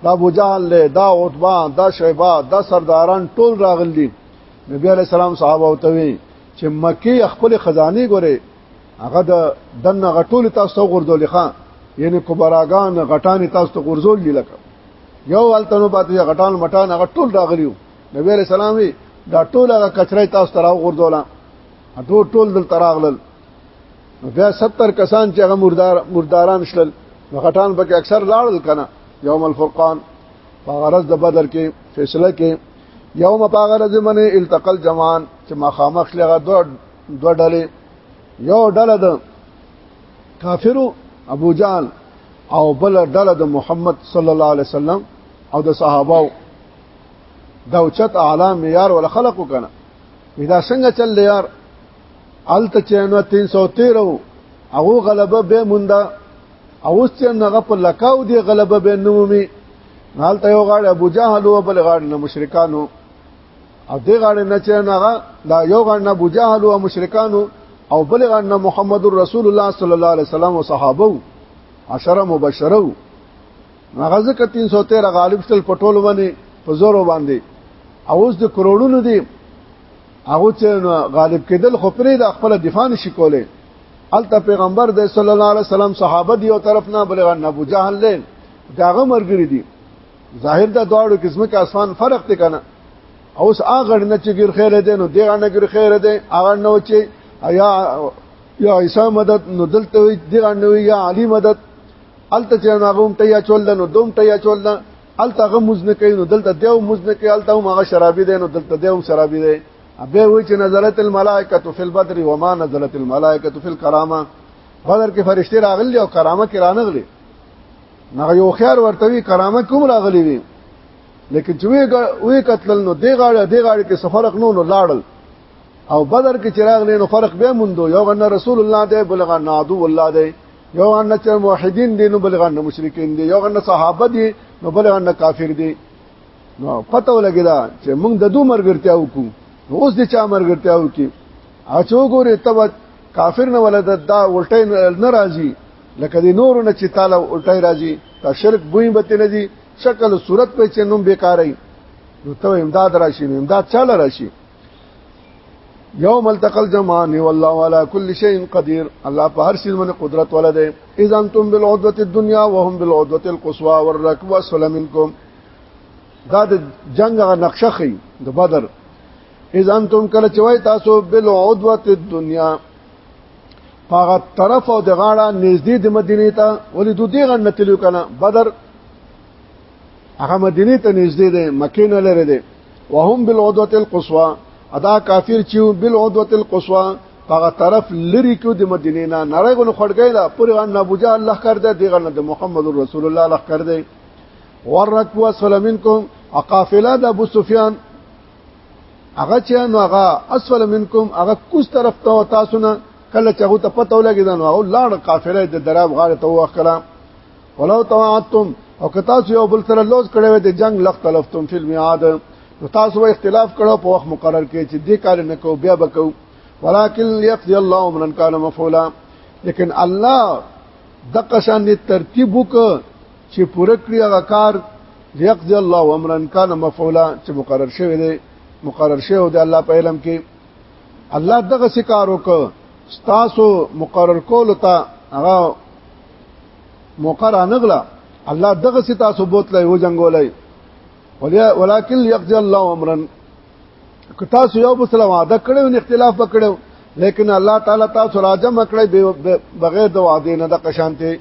دا ابو جهل له دا عتبه دا شیبه دا سرداران ټول راغلي نبی علی السلام صحابه او توی چې مکی خپل خزانه ګوره هغه د دنه غټول تاسو ته غردول ښا یعنی کبراګان غټان تاسو ته غرزول دي لکه یو التنو پاتې غټان مټان هغه ټول راغلیو نبی علیہ السلام دا ټول هغه کچره تاسو ته غردول ټول ټول دل تراغلل بیا 70 کسان چې هغه مردار مرداران شلل نو غټان پکې اکثر لاړل کنه یوم الفرقان فغرض د بدر کې فیصله کې یوم فغرض من التقل جمان چې مخامخ لغه دوه دوه ډلې یو ډله د کافرو ابو جان او بل ډله د محمد صلی الله علیه وسلم او د صحابه دا اوچت اعلی معیار ول خلقو کنه دا څنګه چل یار الته چې نو 313 هغه غلبه به مونده او چې هغه په لکاو دی غلبه به نومي حالت یو غاړه ابو جهل او بل غاړه نه مشرکانو او دې غاړه نه چې هغه دا یو غاړه نه ابو جهل او مشرکانو او بل غاړه نه محمد رسول الله صلی الله علیه وسلم او صحابه عشره مبشرو هغه ځکه 313 غالب شل پټول باندې په زور باندې اوس د کروڑونو دی هغه چې غالب کېدل خو پرې د خپل دفاع نشي کولای الته پیغمبر د صلی الله علیه وسلم صحابه دی او طرف نه بلغه ابو جهل له داغه مرګری دي ظاهر دا دواړو قسمه کې اسمان فرق دی کنه اوس هغه نه چې ګر خیر دی نو دغه نه ګر خیر دی هغه نه و چې یا یا عیسی مدد نو دلته وی دغه نه یا علی مدد الته چې هغه هم ته یا چول نو دوم ته یا چول الته غو مزنه کوي نو دلته دیو مزنه کوي الته هم هغه شرابي دی نو دلته دیو شرابي دی ابه وای چې نزلت الملائکه فی البدر وما نزلت الملائکه فی الکرامه بدر کې فرشته راغلي او کرامه کې رانغلي نه یو خيار ورته وی کرامه کوم راغلي وي لیکن چې وی قتل نو دی غاړه دی غاړه کې سفرق نو نو لاړل او بدر کې چراغ لینو فرق به مونږ یو غن رسول الله دی بلغه نادو الله دی یو ان چې موحدین دي نو بلغه نه مشرکین دي یو ان صحابه دي نو بلغه نه کافر دي نو پته ولګی دا چې موږ د دوه مرګرتیا وکړو اوس د چا مرګرتیا وکړو اچو ګورې تب کافر نه ولدا دا الټه نه راځي لکه د نور نه چې تعالی الټه راځي دا شرک بوې بته نه دي شکل صورت په چې نوم بیکارای نو ته امداد راشي امداد چاله راشي یوم التقل جمعان والله على كل شيء قدير الله په هر شي باندې قدرت ولده اذا انتم بالعدوه الدنيا وهم بالعدوه القصوى والركب اسفل منكم دا د جنگ غ نقشه خي د بدر اذا انتم کله چوي تاسو بالعدوه الدنيا هغه طرف او د غاړه نږدې د مدینه ته ولې دوی غنتلو کنه بدر هغه مدینه ته نږدې ده مکه نه لري ده وهم بالعدوه القصوى ادا کافر چې بالعدوه القصوى هغه طرف لری کو د مدینه نه نړۍ غو خړګی دا پورې ان ابو جهل الله کړ دې دغه نه د محمد رسول الله الله کړ دې ورک وسل منکم اقافله د ابو سفیان هغه چې نو هغه اسفل منکم هغه کوس طرف ته تاسو نه کله چې هغه ته پته ولګی دا نو لاړ قافله د دراب غاړه ته وکړه ولو توعدتم او که تاسو یو بل سره لوز کړی وي د جنگ لخت تلفتم فی المیعاد نو تاسو اختلاف کړو په وخت مقرر کې چې دې کار نه کو بیا بکو ولکن لیقضی الله امرا کان مفعولا لیکن الله دغه شان دې ترتیب وک چې پوره کړی هغه کار لیقضی الله امرا کان مفعولا چې مقرر شوی دی مقرر شوی دی الله په علم کې الله دغه سکار وک تاسو مقرر کول ته هغه موقع را نغلا الله دغه ستا ثبوت لای و جنگولای ولکن یقضی الله امرا که تاسو یو بسله وعده کړو ان اختلاف وکړو لیکن الله تعالی تاسو راجم کړی بغیر د وعده نه د قشانته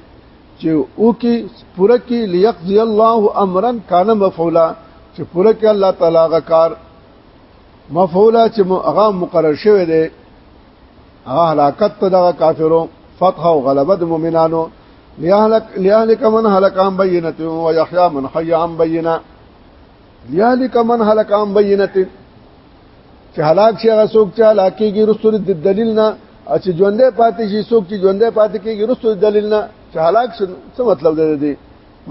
چې او کې پوره کې ليقضي الله امرا کان مفعولا چې پوره کې الله تعالی غکار مفعولا چې هغه مقرر شوی دی هغه هلاکت ته دغه کافرو فتح او غلبه د مؤمنانو لیهلک لیهلک من هلک عن بینه و یحیی من حی عن بینه لیهلک من هلک عن بینه چې هلاک شي هغه څوک چې هلاکیږي رسول د دلیل نه او چې ژوندې پاتې شي څوک چې ژوندې پاتې کیږي رسول دلیل نه چې هلاک شي څه مطلب دی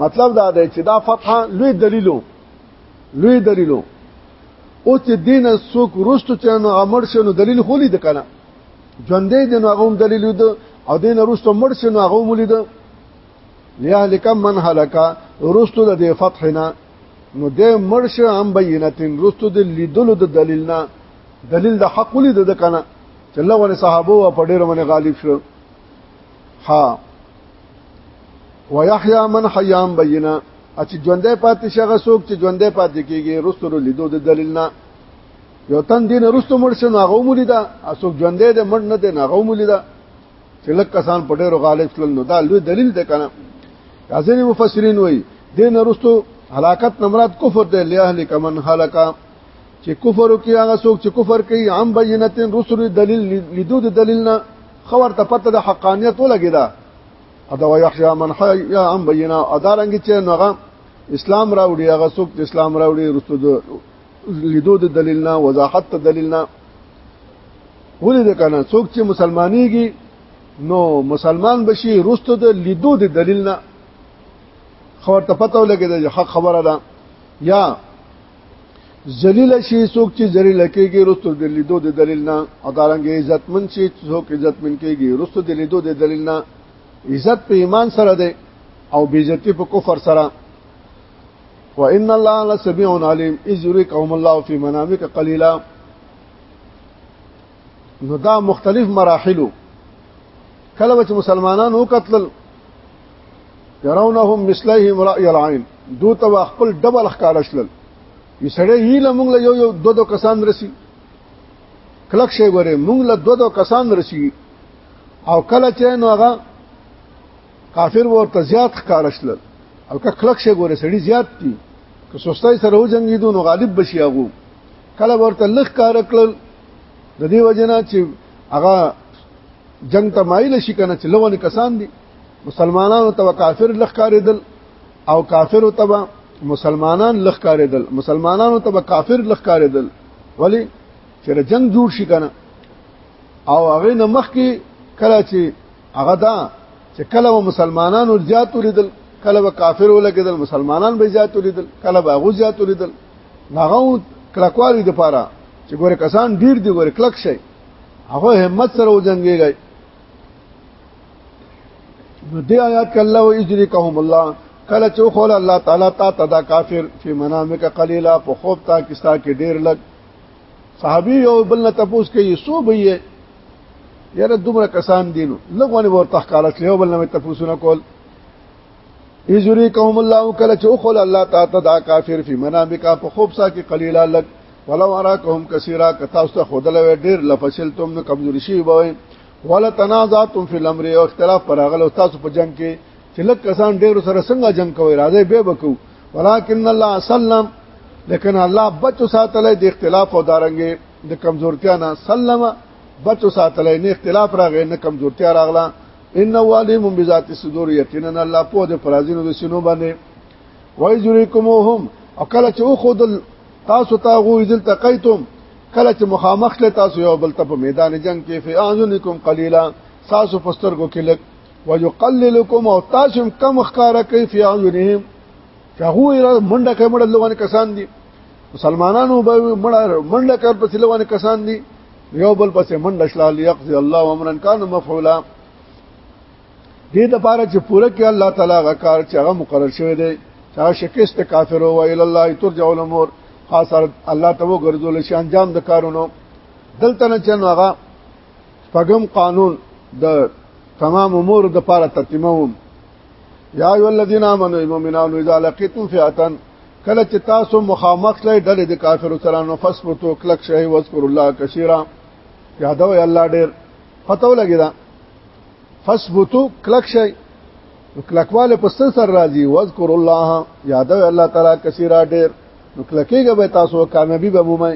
مطلب دا دی چې دا فتح لوی دلیلو لوی دلیلو او چې دینه څوک رستو چې نو امر شنو دلیل خولي د کنه ژوندې د نو هغه دلیل د او دینه رستو مړ شنو هغه مولید لیهلک من هلکا رستو د فتحنا نو د مړ شو هم بینتین رستو د لیدلو د دلیل نه دلیل د حق ولید د کنه چې الله ولې صحابه په ډیره باندې غالب شو ها ويحيى من حيام بينا چې ژوندې پاتې شغه څوک چې ژوندې پاتې کیږي رستورو لیدو د دلیل نه یو تن دین رستو مړ شو نو هغه مولي دا څوک ژوندې د مړ نه دی نو هغه مولي دا چې لک کسان په ډیرو غالب شول نو دا لوی دلیل دی کنه ځینې مفسرین وایي دین رستو هلاکت نمرات کفر دی لاهل کمن هلاکا چې کفر کوي هغه څوک چې کفر کوي عام بینتن رسل دلیل لیدو د دلیل نه خو ورته پته د حقانیت ولګی دا ادا ويحيى من حي عن بينا ادارنګ چې نوغه اسلام راوړي هغه څوک چې اسلام راوړي رسول لیدو د دلیل نه وضاحت د دلیل نه ولې د کنه څوک چې مسلمانېږي نو مسلمان بشي رسول د لیدو د دلیل نه خبر ته پته ولګي د حق خبره ده یا ذلیل شي څوک چې ذلیل کېږي رستو د لیدو د دلیل نه او دارنګه عزتمن شي څوک عزتمن کېږي رستو د لیدو د دلیل نه عزت په ایمان سره ده او بیزتی په کفر سره وان الله لسميع عليم اذ يريكهم الله في منامك قليلا نو دا مختلف مراحلو کله چې مسلمانان وکتل يرونهم مثلهم راي العين دو ته خپل ډبل ښکار شلل یې سړی یې لمونږ له یو یو دو دو کسان رسی کلک شي غره مونږ له دو دو کسان رسی او کله چې نو هغه کافر ورته زیات ښکار شلل او که کلک شي غره سړی زیات دي که سستای سره و جنگیدو نو غالب بشي هغه کله ورته لخ کار کړل د دې وجنه چې هغه جنگ ته مایل شي کنه چې لوونه کسان دي مسلمانانو ته کافر لخ کارېدل او کافر ته مسلمانان لخ کارېدل مسلمانانو ته کافر لخ کارېدل ولی چې جنگ جوړ شي کنه او هغه نه مخ کې کله چې هغه دا چې کله و مسلمانانو زیات ولیدل کله و کافر ولګیدل مسلمانان به زیات ولیدل کله به غو زیات ولیدل ناغو کلکوالي د پاره چې ګوره کسان ډیر دی ګوره کلک شي هغه همت سره وجنګيږي نو دې آیات کله و اجریکهم الله کله چې خو الله تعالی تا تدا کافر فی منامک قلیلا په خوب تا کستا کې ډیر لګ صحابي یو بل نه تپوس کوي سو به یې یاره دومره کسان دینو لغونه ورته ښکارت یو بل نه تپوسونه کول ایزوری قوم الله کله چې خل الله تعالی دا کافر فی منامک په خوب سا کې قلیلا لک ولو اراکهم کثیرا کتا است خدل و ډیر لفصل تم نو کمزوري شي وای ولا تنازعتم فی الامر او اختلاف پر اغل او تاسو په جنگ کې چې لک کسان ډیر سره څنګه جنگ کوي راځي به بکو ولکن الله سلم لیکن الله بچو ساتل د اختلاف او دارنګ د کمزورتیا نه سلمه بچو ساتلې نه اختلاف راغې نه کمزورتیا راغله ان والیم بذات الصدور یقینا الله په دې فرازینو د سینو باندې وای جوریکموهم او کله چې او خود تاسو ته غو ذل تقیتم کله چې مخامخ له تاسو یو بل ته په میدان جنگ کې فی اعینکم قلیلا تاسو پسترګو کې لګ ويقللکم او تاسو کم خکاره کوي فی اعینهم فهو منډه کوي مړ لوګان کسان دي مسلمانانو به منډه کار په سلوانه کسان دي یو بل پسې منډه شلا ليقضي الله امرا كان مفعولا دې د پاره چې پوره کې الله تعالی غکار چې هغه مقرر شوی دی چې هغه شکست کافر او الى الله ترجع الامور خاص الله ته وګرځول شي انجام د کارونو دلته نه چنو هغه پغم قانون د تمام امور د پاره تتمه یا ایو الذین آمنو مومنانو اذا لقیتو فئتن کله چې تاسو مخامخ لای ډلې د کافرو سره نو فسبتو کلک شهي وذکر الله کثیرا یادو الله ډیر پته ولګی دا فسبتو کلک شهي نو کلکواله په سر سر راځي واذکر الله یاد الله تعالی کثیر ډیر نو کلکیږي به تاسو کامیابی به مومئ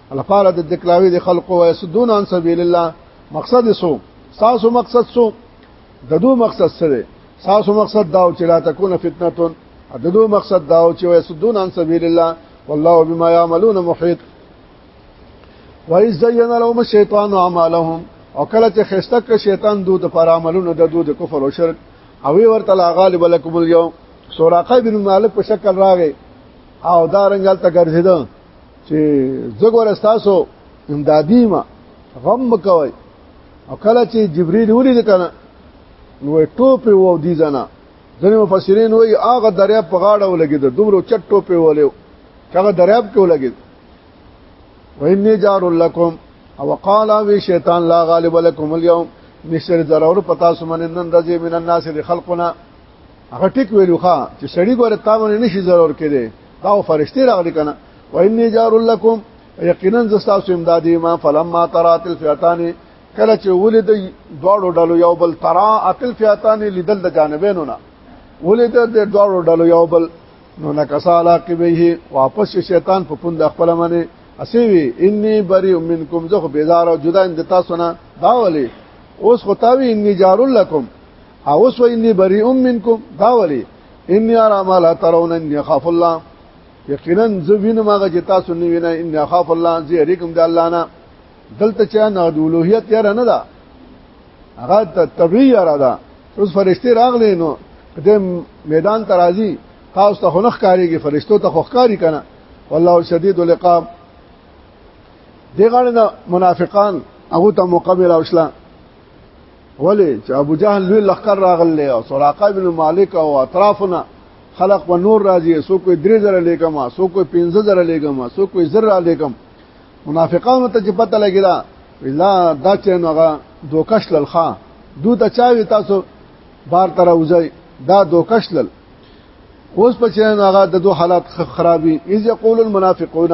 الفاله د دکلاوی د خلقو و يسدون عن سبيل الله مقصد سو ساسو مقصد سو د دو مقصد سره ساسو مقصد داو چې لا تكون فتنه د دو مقصد داو چې و يسدون عن سبيل الله والله بما يعملون محيط وای زین لهم الشیطان اعمالهم او کله چې خسته ک شیطان دوی د پر عملونو د دوی د کفر او شرک او ورته لا غالب لكم اليوم سوراقه بن مالک په شکل راغی او دا رنګل ته ګرځیدو چې زګور تاسو امدادی ما غم مکوي او کله چې جبريل ولید کنه نو ټوپ وو دي زنا ځنې مفسرین وایي هغه دریاب په غاړه ولګید دومره چټ ټوپ ولیو هغه دریاب کې ولګید وإني جار لكم او قال وی شیطان لا غالب لكم اليوم نشر ضرور پتا سمن نن رضی من الناس لخلقنا هغه ټیک ویلو ښا چې سړی ګوره تا باندې نشي ضرور کړي دا فرشتي راغلي کنه واني جار لكم یقینا زستا سو امدادي ما فلما ترات الفئتان کله چې ولید دواړو ډلو یو بل ترا اتل فئتان لیدل د جانبینو نه ولید د دواړو ډلو یو بل نو نکسالا کبه واپس شیطان په پوند خپل منه اسیوی انی بری منکم زه بیزار او جدا اند تاسو نه دا ولی اوس خطاوی انی جارل لكم او اوس ویني بری ام منکم دا ولی ان یرا ما لا ترون ان يخاف الله یقینا زه وینم هغه چې تاسو نه وینئ ان يخاف الله زه یریکم د الله نه دلته چې نه د اولوهیت یې نه ده هغه ته طبيعي را ده اوس فرشتي راغلي نو د میدان ترازی تاسو ته خنخ کاریږي فرشتو ته خوخکاری کنه والله شدید العقاب دغه منافقان هغه ته مقابله وشله ولی چې ابو جهل لوی لخر راغله او سراقه ابن مالک او اطرافنا خلق و نور راځي سو کوئی درې زره لیکم سو کوئی 15 زره لیکم سو کوئی زره لیکم منافقانو ته چې پته لګیدا ویلا دا چې نوغه دوکش للخا دو ته چاوي تاسو بار تر وځي دا دوکش لل اوس په چې نوغه د دوه حالات خرابي اذ یقول المنافقون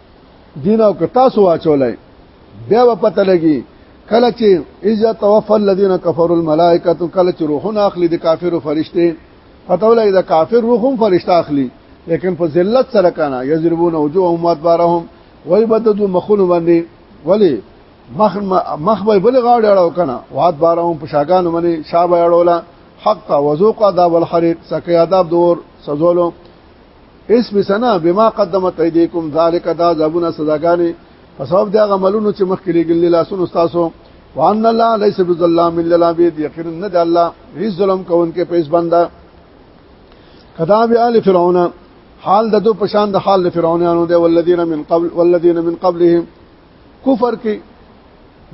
دین او که تاسو واچولای بیا به پته لګي کله چې اذا توفى الذين كفروا الملائکه کله چې روحونه اخلي د کافرو فرشته پته ولګي د کافر روحهم فرشته اخلي لیکن په ذلت سره کنه یضربون وجوههم وادبارهم وای بددو مخون باندې ولی مخ مخ به بل غاړه اړو کنه واد بارهم په شاګانو باندې شابه اړولا حق وذوق عذاب الحريق سکه عذاب دور سزولو اس بسنا بما قدمت ايديكم ذلك دا ذابنا سزاګانې په سبب د عملونو چې مخکې لګل لاسونو تاسو وان الله ليس بظلام للعبيد يقين نه د الله هیڅ ظلم کوونکې پیس بنده کدا بیا ال فرعون حال د دو پشان د حال فرعونانو دی والذین من قبل والذین من قبلهم کفر کې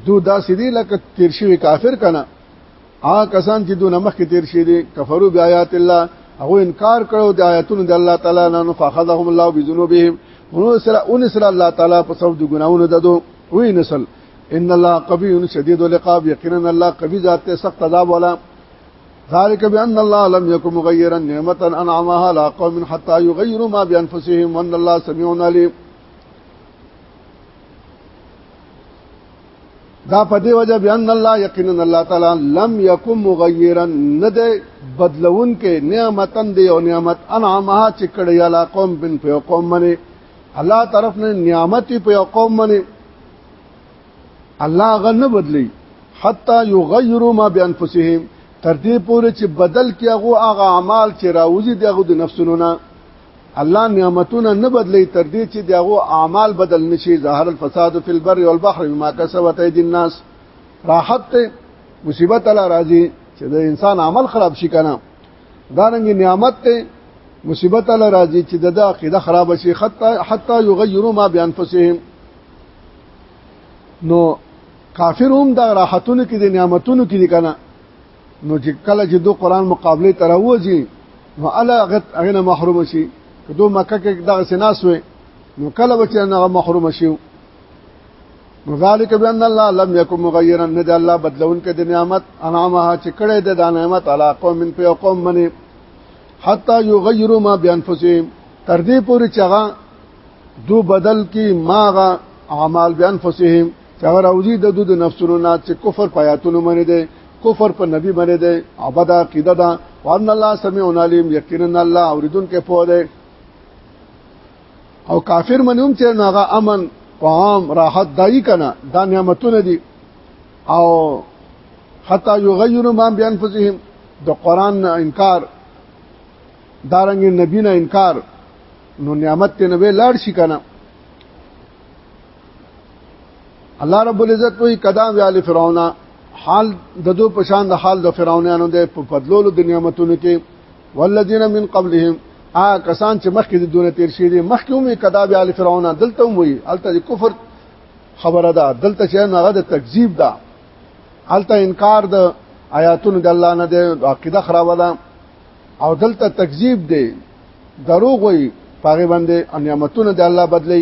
دو داسې دي لکه تیر شوی کافر کنه آ کسان چې دونه مخ کې تیر شي دي کفرو بیاات الله هغه انکار کړو د آیاتونو د الله تعالی نه فاخذهم الله بذنوبهم نو سره اون سره الله تعالی په سبب د ګناونو ددو وی نسل ان الله قوي شدید العقاب یقینا الله قوي ذات سخت عذاب ولا ذلك بان الله لم يكن مغيرا نعمه انعمها على قوم حتى يغيروا ما بانفسهم وان الله سميع عليم دا په دې وجه بیان الله یقینا الله تعالی لم یکم مغیرا ند بدلون کې نعمتن دی او نعمت انعامها چې کړی علا قوم بن په قوم باندې الله طرف نه نعمت په قوم باندې الله غن بدلی حتا یغیروا ما بانفسهم تر دې پورې چې بدل کیغو هغه اعمال چې راوځي دغه د نفسونو نه الله نعمتونه نه بدلی تر دې چې دغه اعمال بدل نشي ظاهر الفساد فی البر والبحر بما کسبت ايدي الناس راحت ته مصیبت الله راځي چې د انسان عمل خراب شي کنه دا رنګ نعمت ته مصیبت الله راځي چې د عقیده خراب شي حتی حتی یغیروا ما بانفسهم نو کافر هم دا راحتونو کې دي نعمتونو کې دي کنه نو چې کله چې دو قران مقابله تر وځي نو الا غت اغنه محروم شي کدو مکه کې دغه سناس وي نو کله به چې هغه محروم شي ذالک بان الله لم يكن مغيرا ند الله بدلون کې د نعمت انعامها چې کړه د نعمت علا قوم من په قوم منی حتا یغیروا ما بانفسهم تر دې پورې چې هغه دو بدل کی ماغه اعمال بانفسهم هغه راوځي د دوی د نفسونو نه چې کفر پیاتونو باندې دی کفر په نبی باندې دی عبادت عقیده ده وان الله سميع عليم یقینا الله اوریدونکو په دی او کافر منوم چې هغه امن قام راحت دای کنه دا نعمتونه دي او حتا یغیروا ما بانفسهم د قران نه انکار دارنګ نبی نه انکار نو نعمت ته نه وی لاړ شي کنه الله رب العزت وی کدا ویال فرعون حال ددو پشان د حال د فرعونانو د په بدلولو د نعمتونو کې والذین من قبلهم آ کسان چې مخکې د دونه تیر شي دي مخکې هم کدا ویال فرعون دلته هم وی الته د کفر خبره ده دلته چې هغه د تکذیب ده الته انکار د آیاتونو د الله نه د عقیده خراب ده او دلته تکذیب دی دروغ وي پاغه باندې نعمتونه د الله بدلی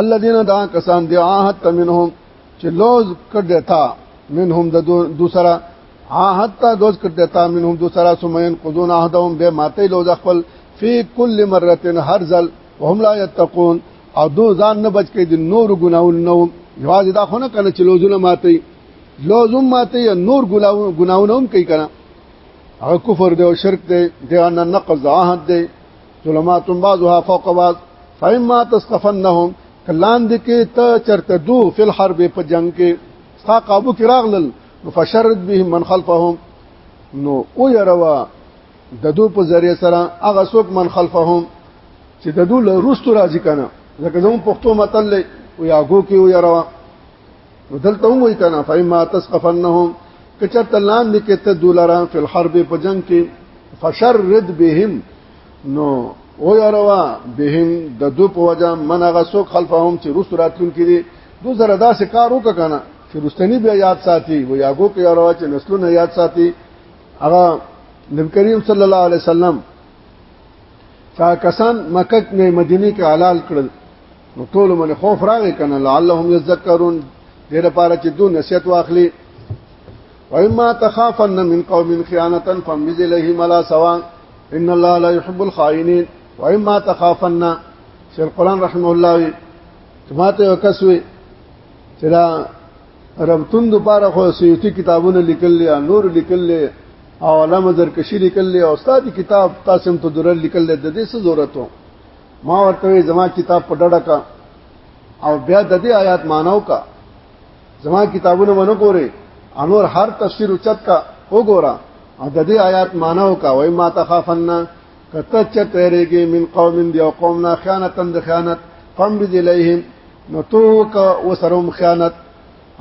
الذين دا کسان دی عهد منهم چې لوز کړ دیتا منهم د دوسرا عهد تا دوز کړ دیتا منهم دوسرا سمین قذون عهدهم به ماته لوز خپل فی کل مره هر ذل وهم لا يتقون او دو ځان نه بچ کړي د نور ګناون نو یوازې دا خو نه کنه چې لوزونه ماته لوزم ماته یا نور ګناونه هم کوي کنه هغه کفر دی او شرک دی دی ان نقض عهد دی ظلمات بعضها فوق بعض فإما تستفنهم کلان دې کې ته چرته دو فل حرب په جنگ کې ستا قابو کې راغلل فشرد به من خلفهم نو او يروا د دو په ذریعہ سره هغه څوک من خلفهم چې د دو له روستو راځي کنه ځکه زموږ پښتو متل وي او یاګو کې وي روا نو دلته هم وای کنه فایما تسقفنهم کچت لاندې کې ته دولاران فل حرب په جنگ کې فشرد بهم نو او یاروا بهم د دو په وجه من هغه څوک خلفهم چې روس راتلون کې دي دو زره داسې کار وک کنه چې رستنی بیا یاد ساتي و یاګو کې یاروا چې نسلونه یاد ساتي هغه نبی کریم صلی الله علیه وسلم چا کسان مکه نه مدینه کې حلال کړل نو ټول من خوف راغی کنه لعلهم یذکرون دې لپاره چې دوی نصیحت واخلي وإما تخافن من قوم خيانة فانبذ إليهم على سواء إن الله لا يحب الخائنين وإما تخافن شیخ القرآن رحمه الله وی ماته یو کس وی چې دا ربطون د پاره خو سیوتی کتابونه لیکل یا نور لیکل او علامه زرکشی لیکل او استاد کتاب تاسو ته درل لیکل د دې څه ضرورت وو ما ورته زما کتاب په ډډه کا او بیا د دې آیات مانو کا زما کتابونه ونه ګوره انور هر تفسیر اوچت کا وګوره او د دې آیات مانو کا وای ما تخافنا کته چې تیرېږي من قوم دی او قوم نه خیانت اند خیانت قم بذلیهم نو تو کا وسروم خیانت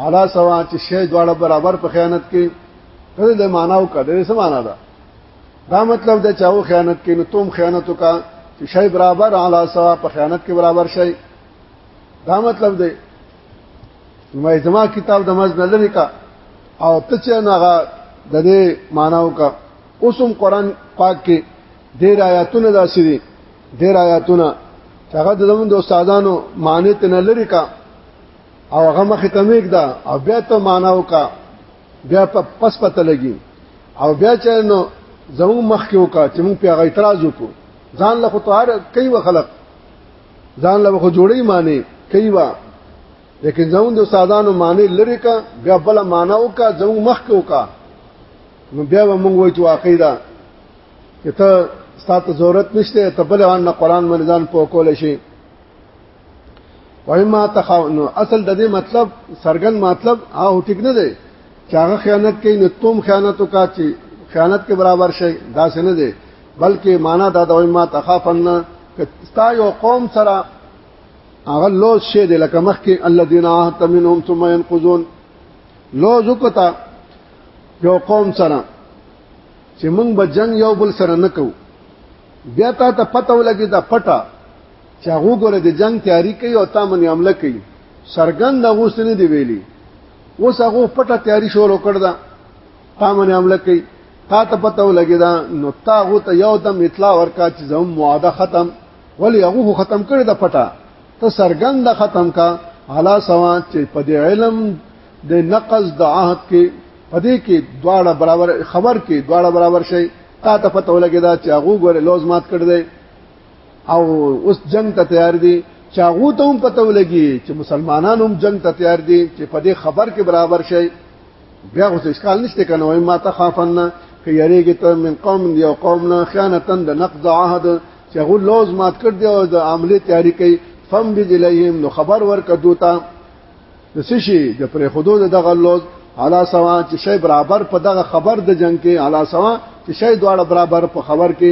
علا سوا چې شی دواړه برابر په خیانت کې کله د مانو کا د څه معنا ده دا مطلب د چاو خیانت کې نو تم خیانت وکا چې شی برابر علی سوا په خیانت کې برابر شي دا مطلب دی مې زما کتاب د مز نه لری کا او ته چې ناغه د دې ماناو کا اوسم قران پاک کې ډېر آیاتونه داسې دي ډېر آیاتونه چې هغه د زموږ د استادانو معنی ته نه لری کا او هغه مخ ته میک دا او بیا ته ماناو کا بیا په پس پته لګي او بیا چې نو زموږ مخ کې وکړه چې موږ په هغه اعتراض وکړو ځان له خطر کوي و خلق ځان له خو جوړي معنی کوي و لیکن زموږ د استادانو معنی لري کا بیا بل معنی وکړه زموږ مخ کې وکړه نو بیا موږ وایو چې واقعي ده چې ته ستاسو ضرورت نشته ته بل ان قرآن منځان په کول شي وای ما تخاو نو اصل د دې مطلب سرګن مطلب هغه ټیک نه دی چې هغه خیانت کوي نو تم خیانت وکا چې خیانت کې برابر شي دا څه نه دی بلکې معنا دا د وای ما تخافن ستا یو قوم سره هغه لوز شی دی لکه مخکې الذين عهدت منهم ثم ينقضون لوز وکتا یو قوم سره چې موږ به جنگ یو بل سره نکو بیا تا ته پته ولګي دا پټه چې هغه ګوره د جنگ تیاری کوي او تامن عمله کوي سرګند هغه سن دی ویلي اوس هغه پټه تیاری شروع کړ دا تامن عمله کوي تا ته پته ولګی دا نو تا هغه ته یو دم اطلاع ورکا چې زموږ معاهده ختم ولی هغه ختم کړی د پټه ته سرګند ختم کا علا سوا چې په دې علم د نقض د عهد کې پدې کې دواړه برابر خبر کې دواړه برابر شي تا ته پته ولګی دا چې هغه ګوره لوز مات کړ دی او اوس جنگ ته تیار دي چاغو ته هم پته ولګي چې مسلمانان هم جنگ ته تیار دي چې په دې خبر کې برابر شي بیا اوس اشکال نشته کنه وای ما ته خافن کې یریږي ته من قوم دی او قوم نه خیانتن د نقض عهد چې هغه لوز مات کړ دی او د عملی تیاری کوي فم بجلیهم نو خبر ورک دوتا د سشي د پر خودو دغه لوز علا سوا چې شی برابر په دغه خبر د جنگ کې علا سوا چې شی دواړه برابر په خبر کې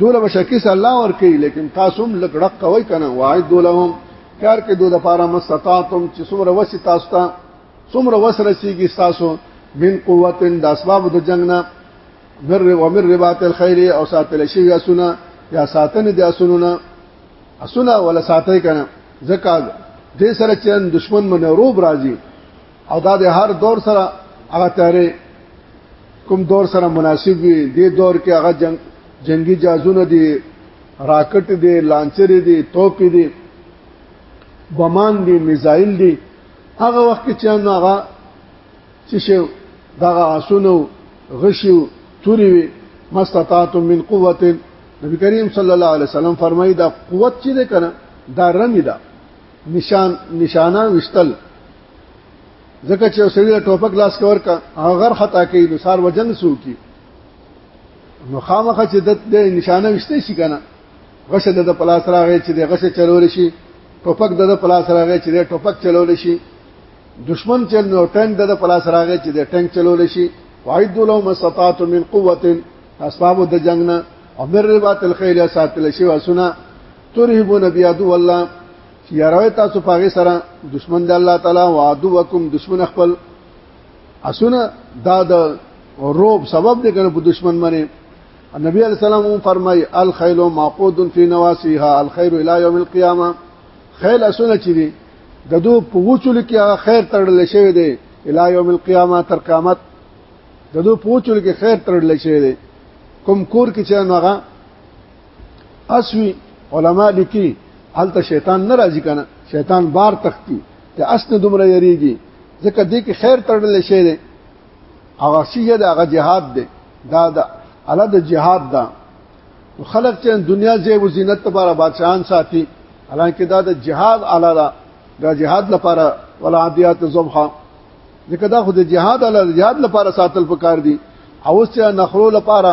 دوله مشکی صلی الله ور کوي لیکن تاسو هم لګړه کوي کنه وای دولهم کار کې دوه لپاره مستطاعتم چې څومره وسی تاسو ته څومره وسره سیږي تاسو من قوت د اسباب د جنگ نه مر و مر ربات الخير او ساتل شي یا سنا یا ساتنه د اسنونه اسنا ولا ساتي کنه زکه دې سره چې دشمن منوروب راځي او دا د هر دور سره هغه تیارې کوم دور سره مناسب وي دې دور کې هغه جنگ جنگي جازونه دي راکټ دي لانچر دي توپ دي بمان دي میزایل دي هغه وخت کې چې هغه چې شو دا غاسونو غشو توري وي مستطاعتم من قوت نبی کریم صلی الله علیه وسلم فرمایي دا قوت چې ده کنه دا رمی ده نشان نشانه وشتل ځکه چې سړی له ټوپک لاس کور کا غر خطا کوي نو سار وجن سو کی نو خامخه چې د نشانه وشته شي کنه غشه د پلاس راغی چې د غشه چلول شي ټوپک د پلاس راغی چې د ټوپک چلول شي دشمن چل نو ټانک د پلاس راغی چې د ټانک چلول شي وعد لو مستطاعت من قوه اسباب د جنگ نه امر ربات الخيل ساتل شي وسنا ترهبون بيادو الله چې یاروي تاسو پاغه سره دشمن د الله تعالی او عدوکم دشمن خپل اسونه دا د روب سبب دی کنه په دشمن باندې نبی علیہ السلام هم فرمای الخيل معقود فی نواسیها الخير الى یوم القیامه خیل اسونه چي دي د دو په وچول کې هغه خیر تړل شوی دی الى یوم القیامه تر قیامت د دو په وچول کې خیر تړل شوی دی کوم کور کې چې نو هغه اسوی علما لیکي هلته شیطان نه راځي کنه شیطان بار تختی ته اسنه دومره یریږي ځکه دې کې خیر تړل شي دی هغه شیه د هغه جهاد دی دا د اله د جهاد دا خلک چې دنیا زی و زینت لپاره بادشاہان ساتي حالانکه دا د جهاد اله دا د جهاد لپاره ولا عادیات زبحه ځکه دا خو د جهاد اله د جهاد لپاره ساتل پکار دي او اوس چې نخرو لپاره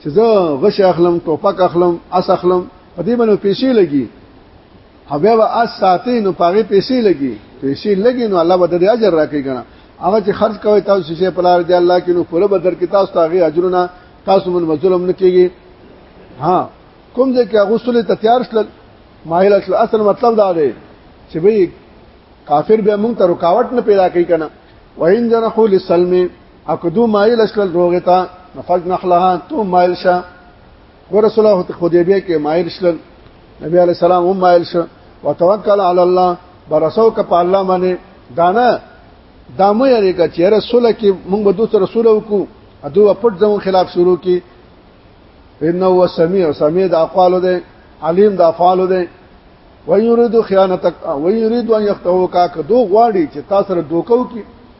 چې زه غش اخلم ټوپک اخلم اس اخلم په دې باندې پیسې لګي او بیا به اس ساتي نو پاغه پیسې لګي پیسې لګي نو الله به د اجر راکړي کنه هغه چې خرج کوي تاسو شي په لار دی الله کې نو پوره بدر کې تاسو تاغي اجرونه تاسو من مظلوم نه کیږي ها کوم ځکه هغه سولې ته تیار شل ماهل اصل اصل مطلب دا دی چې به کافر به مونږ ته رکاوټ نه پیدا کوي کنه وین جنحو للسلم اکدو مایل اشل روغه تا نفج نخلها تو مایل شه ورسول الله خدیبیه کې مایل شل نبی علی السلام هم مایل شه وتوکل علی الله برسو ک په الله باندې دانا دامو یې کا چې رسول کې موږ به دوه رسول وکړو ادو پټ زمو خلاف شروع کی انه هو سميع سميع د اقوال ده عليم د افعال ده ويريد خيانتك ويريد ان يخطئوك دو غواړي چې تاسو سره دوکو کی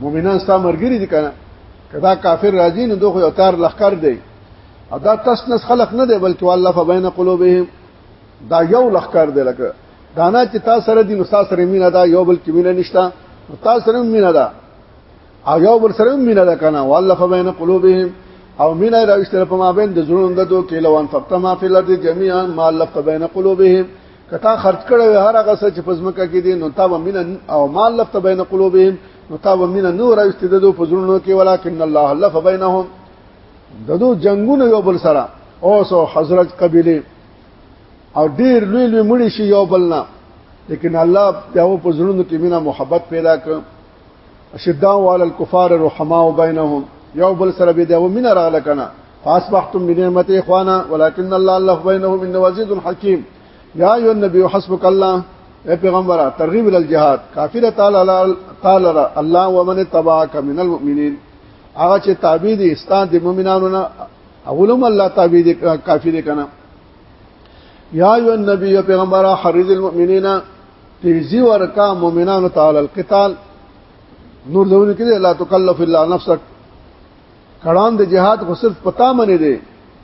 مؤمنان ستا مرګري دي کنه کدا کافر راځي نو دوی یو تار لخر دی ادا تس نس خلق نه دی بلکې والله فبین قلوبهم دا یو لخر دی لکه دانا چې تاسو سره دي نو تاسو سره مين ادا یو بل کې مين نشتا تاسو سره مين ادا او یو بل سره مين ادا کنه والله فبین قلوبهم او مين راوستره په ما بین د زړونو د دوه کې لوان فقط ما فی الارض جميعا ما لفظ بین قلوبهم کتا خرج کړي هر هغه څه چې پزمکه کې دي نو تا ومن او مال لفت بین قلوبهم نو تا ومن نور استددو پزړونو کې ولکن الله لف بینهم ددو جنگونه یو بل سره اوس او حضرت قبيله او ډیر لوی لوی مړي شي یو بل نه لیکن الله یو پزړونو کې مینا محبت پیدا کړ اشداو علی الكفار رحماو بینهم یو بل سره به دا ومنه راغله کنه فاصبحتم بنعمت اخوانا ولكن الله الله بينهم انه عزيز حكيم يا ايها النبي حسبك الله اے پیغمبر ترغیب ال الجهاد کافر تعالی تعالی الله ومن تبعك من المؤمنين هغه چې تابع دي استاد د مؤمنانو نه اولم الله تابع دي کافر کنه یا ایو النبی پیغمبر حرز المؤمنین تیزی ورکا مؤمنانو تعالی القتال نور دونه کې لا تکلف الا نفسك کړان د جهاد خو صرف پتا منی دی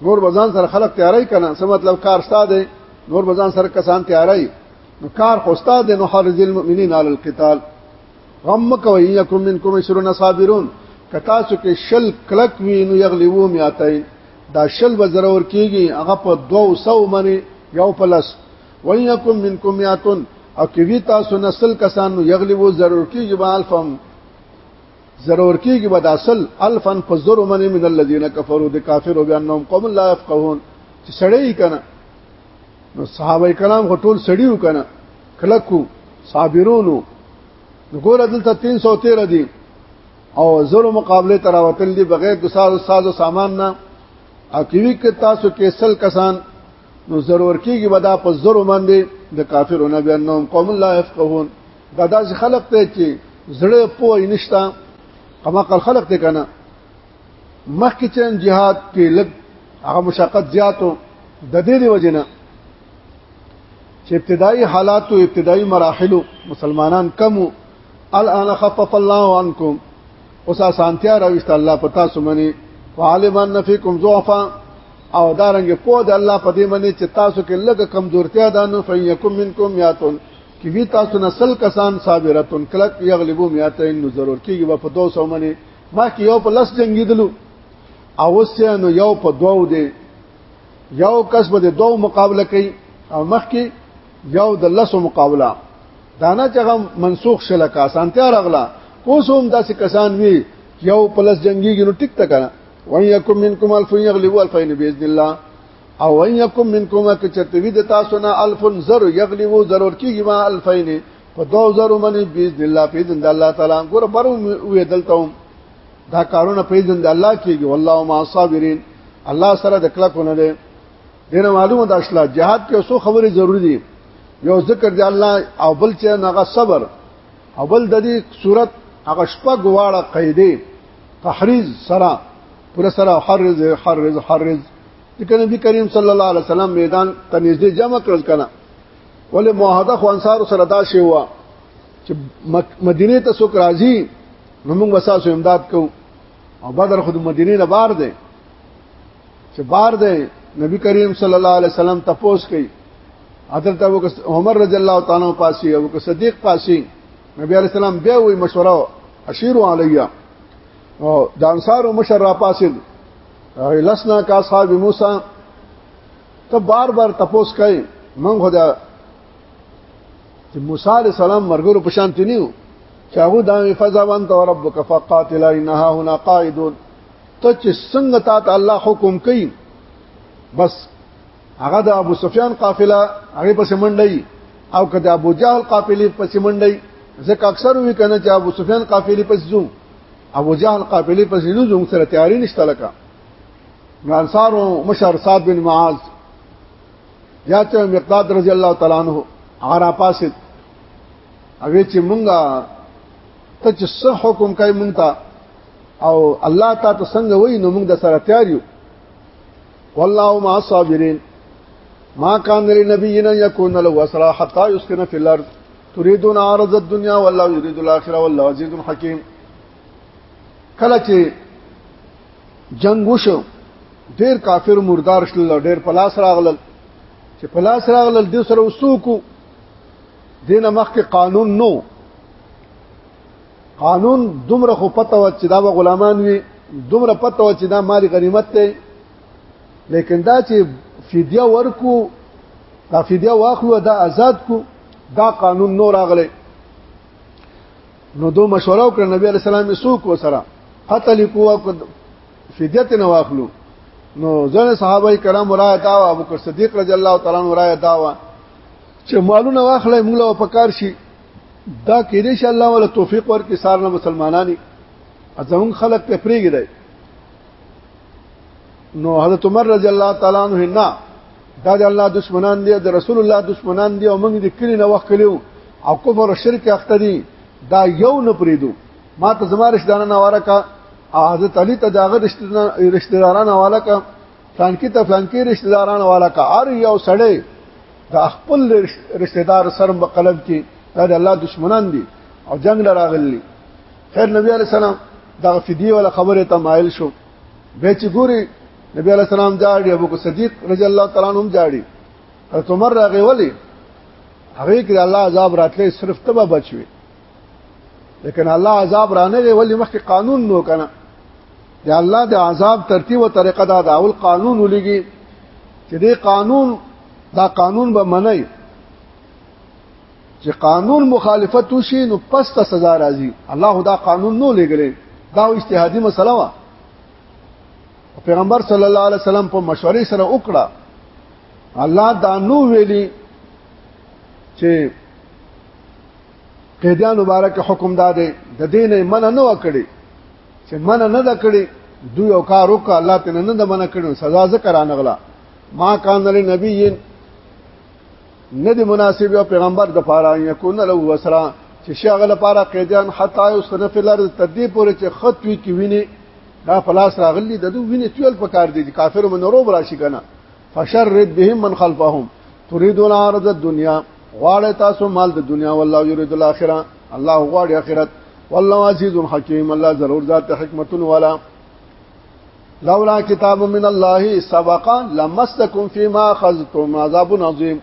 نور بزان سره خلق تیاری کنه څه مطلب کار ستا دی نور بزان سره کسان تیاری نو کار خو ستا دی نو حرز المؤمنین علی القتال غم کوي یکم منکم عشرون صابرون کتا سو کې شل کلک وی نو یغلبو میاتای دا شل وزرور کیږي هغه په 200 منی یو پلس وَيَكُمْ مِنْكُمْ مِئَةٌ او کې وی تاسو نسل کسانو یغلبو ضرور کیږي با الفم ضرور کیږي به د اصل الفن په زر من من الذين كفروا د کافر او بانهم قوم لا يفقهون چې سړی کنه نو صحابه کرام غټول سړی وکنه کلکو صابرونو ګور دلته 313 دي او زر مقابله تراوتل دي بغیر د ساز ساز سامان نه او کیوی که تاسو کې سل کسان نو ضرور کیږي ودا په زرو باندې د کافرونو بیا نوم قوم لا يفقهون دا داسې خلق ته چې زړه پوه نشتا کما کل خلق ته کنه مخکې چې جهاد کې لګ هغه مشقت زیاتو د دې دی وجنه چې ابتدایي حالات او ابتدایي مراحل مسلمانان کمو الان خفف الله عنكم اوس اسانتیا راويست الله پتا سمني وعلم ان فيكم ضعفا او دارنګ په د الله په دې منی چې تاسو کې لږه کمزورتیا ده نو فیکم منکم یاتون کې وی تاسو نسل کسان صابرتون کلک یغلبو میاتین نو ضرور کېږي په 200 منی ما کې یو په لس جنگیدلو او وسه نو یو په دوو دی یو کس به دوه مقابله کوي او مخکې یو د لسو مقابله دانا چې هغه منسوخ شل کا اسانتیا راغله کوسوم داسې کسان وی یو پلس جنگي ګنو ټیک تا کنه وان یکم منکم الف یغلبوا الفین باذن الله او وان یکم منکم کچتوی د تاسو نه الف زر یغلبوا ضرور کیږي ما الفین په 2000 منی باذن الله په اذن الله تعالی ګور برو وې دلته دا کارونه په اذن الله کیږي والله ما صابرین الله سره د کلکونه دینه معلومه ده اصله جهاد کې اوسو خبرې ضروری دي یو ذکر دی الله او بل چې هغه صبر او بل د دې صورت هغه شپه غواړه قیدې تحریز سره پر سره حرز حرز حرز ځکه نبی کریم صلی الله علیه وسلم میدان ته نږدې جمع کړل کنه ولې معاهده خو انصار سره دا شی و چې مدینه ته څوک راځي نو موږ وساسو امداد کوو او بدر خود مدینه نه بار دی چې بار دی نبی کریم صلی الله علیه وسلم تپوس کوي حضرت ابو عمر رضی الله تعالی عنہ پاسی او صدیق پاسی نبی علیہ السلام بیا وی مشوره اشیر علیا او د انصار مشر را پاسید لسنا کا اصحاب موسی ته بار بار تپوس کوي من خدا چې موسی عليه السلام مرګرو په شان تنیو چې هغه دا فزا وانت ربک فقاتل انها هنا قائدون ته چې څنګه تا الله حکم کوي بس هغه د ابو سفیان قافله هغه پس منډي او کده ابو جهل قافله پس منډي ځکه اکثر وی کنه چې ابو سفیان قافله پس زوم ابو جهل قافله پس نه زوم سره تیاری نشته لکه نو انصارو مشر صاد بن معاذ یا ته مقداد رضی الله تعالی عنہ غرا پاسد اوی چې مونږه ته چې څه حکم کوي مونږ ته او الله تا ته څنګه وای نو موږ د سره تیار یو والله مع الصابرین ما كان لنبينا يكون له اسرى حتى يسكن في الارض تريدون عرض الدنيا والله يريد الاخره والله عزيز حكيم کله چې جنگ وشو ډیر کافر مردار شل ډیر پلاس راغلل چې پلاس راغلل د سره وسوکو دینه مخکې قانون نو قانون دومره خو پته و چې دا به غلامان وي دومره پته و چې دا مال غنیمت دی لیکن دا چې فدیه ورکو دا فدیه واخلو دا آزاد کو دا قانون نو راغلی نو دو مشوره وکړه نبی علی السلام یې سوق وسره قتل کو فدیت نه واخلو نو ځنه صحابه کرام رائے دا او ابو بکر صدیق رضی الله تعالی عنہ رائے دا و چې مالونه واخلې موږ له پکار شي دا کې دې چې الله ولا توفیق ورکړي سارنه مسلمانانی ازمون خلق ته پریږي دی نو حضرت عمر رضی الله تعالی عنہ نه دا د الله دشمنان دي د رسول الله دشمنان دي او موږ د کلی نه وخت کلیو او کفر او شرک اخته دي دا یو نه پریدو ما ته زمارش دانه نواره کا حضرت علی ته داغه رشتہ داران حواله کا فلانکی ته فلانکی رشتہ داران حواله کا ار یو سړی دا خپل رشتہ دار سر په قلم کې دا د الله دشمنان دي او جنگ لراغلی خیر نبی علی السلام دا فدیه ولا خبره ته مایل شو به چې ګوري نبی علی السلام جاړي ابو بکر صدیق رضی الله تعالی عنہ هم جاړي حضرت عمر راغی ولی هغه کې الله عذاب راتلې صرف تبه بچوي لیکن الله عذاب رانه دی ولی مخکې قانون نو کنه د الله د عذاب ترتیب او طریقه دا دا اول قانون ولګي چې دې قانون دا قانون به منئ چې قانون مخالفت وشي نو پس ته سزا راځي الله دا قانون نو لګلې دا اجتهادي مسله وا پیغمبر صلی الله علیه وسلم په مشورې سره وکړه الله دا نو ویلي چې قیدیان مبارک حکم دادې د دین من نه وکړي چې من نه د کړي دوی او کار وکړه الله تعالی نه د من کړي سزا ذکر انغلا ما کان لنبیین نه دی مناسب او پیغمبر د پاره یکون له وسرا چې شغل لپاره قیدان حتا یو صنف الارض تدې پورې چې خط وی کې ویني دا پلاس راغلی د دوی ویني تول په کار دي کافر من روب راشي کنه فشرد بهم من خلفهم تريدون عرض الدنيا غواړی تاسو مال د دنیا والله یرید الاخره الله غواړي اخرت والله عزیز حکیم الله ضرور ذات حکمت والا لولا کتاب من الله سبقا لمسكم فيما خذتم عذاب عظيم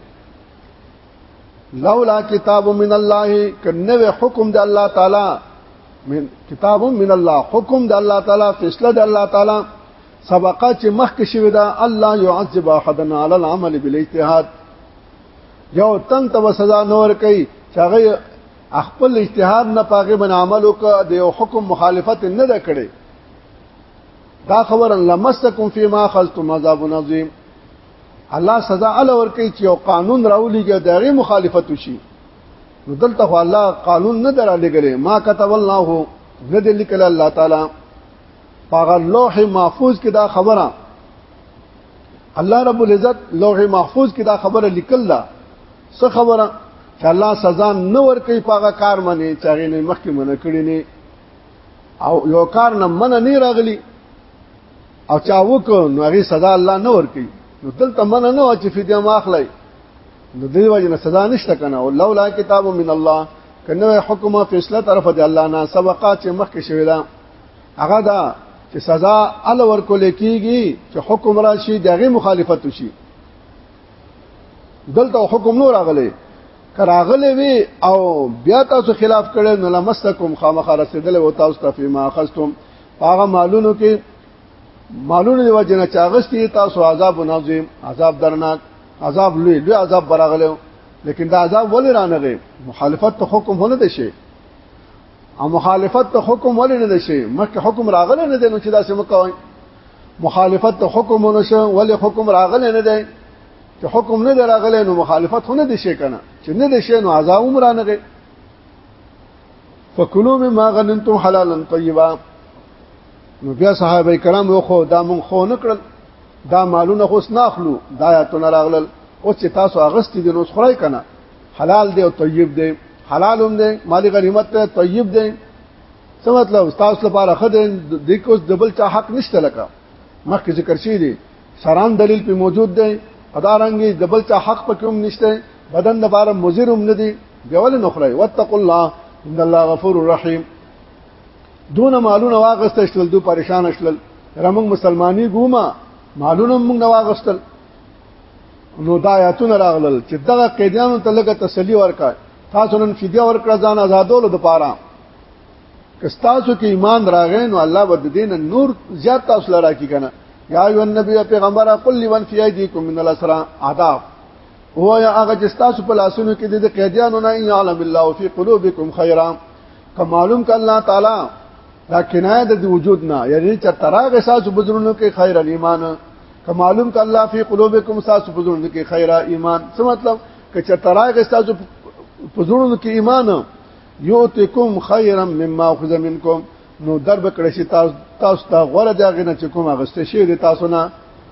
لولا کتاب من الله کنه حکم د الله تعالی من کتاب من الله حکم د الله تعالی فیصله د الله تعالی سبقه چې مخکې شوی دا الله يعذب احدن على العمل بالاجتهاد یو تن ته سزا نور کوي چې هغه خپل اجتهاد نه پاګې بن عمل وکړ د یو حکم مخالفت نه کړي دا خبر لمسکم فيما خلتم عذاب عظیم الله سزا ال ور کوي چې یو قانون راولېږي دغه مخالفت وشي نو دلته خو الله قانون نه درا لګلې ما كتب الله نه دې لیکل الله تعالی هغه لوح محفوظ کې دا خبره الله رب العزت لوح محفوظ کې دا خبره لیکل ده څه خبره چې الله سزا نه ور کوي پاګه کار منی چې هغه نه مخکې منکړي نه او یو کار نه من نه راغلی او چا وکړو نو هغه سزا الله نه ورکي نو دلته من نه او چې فدیه ماخلای نو دی وجه نه سزا نشته کنه او لولا کتاب من الله کنه حکم او فیصله طرف دی الله نه سبقات چې مخکې شوی دا هغه دا چې سزا ال ورکول کیږي چې حکم راشي دغه مخالفت وشي دلته حکم نور راغلی کراغلی وی او بیا تاسو خلاف کړي نو لمسکم خامخ رسیدل او تاسو ته فيما اخذتم هغه مالونو کې مالونو دی وجنه چاغستی تاسو عذاب نازم عذاب درناک عذاب لوی لوی عذاب براغله لیکن دا عذاب ولې رانغی مخالفت ته حکم هونه دي شي او مخالفت ته حکم ولې نه دي شي مکه حکم راغله نه دي نو چې دا سم کوي مخالفت ته حکم ونشو ولې حکم راغلی نه دی چې حکم نه دراغلی نو مخالفت خو نه دي شي کنه چې نه دي شي نو عذاب هم رانغی فکلوا مما غنمتم حلالا طیبا نو بیا صحابه کرام یو خو دا مونږ خو نکړل دا مالونه خو سناخلو دا آیاتونه راغلل او چې تاسو اغست دي نو خړای کنه حلال دی او طیب دی حلال هم دی مالی غنیمت ته طیب دی څه مطلب تاسو لپاره خدای د کوس دبل چا حق نشته لکه مخکې ذکر شي دي شران دلیل په موجود دی ادارنګي دبل چا حق په کوم نشته بدن د بار مزرم نه دی بیاول نخره واتقوا الله ان الله غفور رحیم دون مالونه واغسته شول دو پریشان شول رمنګ مسلمانی ګوما مالونه موږ واغستل نو دا آیاتونه راغلل چې دغه قیدیانو ته لګه تسلی ورکړ تاسو نن فدیه ورکړه ځان آزادولو د پاره که تاسو کې ایمان راغی نو الله بد دین نور زیات تاسو لرا کی کنه یا ایو النبی پیغمبر قل لمن فی ایدیکم من الاسرا عذاب هو یا هغه چې تاسو په لاسونو کې د قیدیانو نه یعلم الله فی قلوبکم خیرا که معلوم ک الله تعالی دا کنایه د وجود نه یعنی چې تراغ ساز بزرونو کې خیر ایمان که معلوم ک الله فی قلوبکم تاسو په زړه کې خیره ایمان څه مطلب که چې تراغ تاسو په زړه کې ایمان یوتکم خیرا مما اخذ منکم نو در بکړی شي تاسو تاسو ته غوړه دا غنه چې کوم اغسته شي د تاسو نه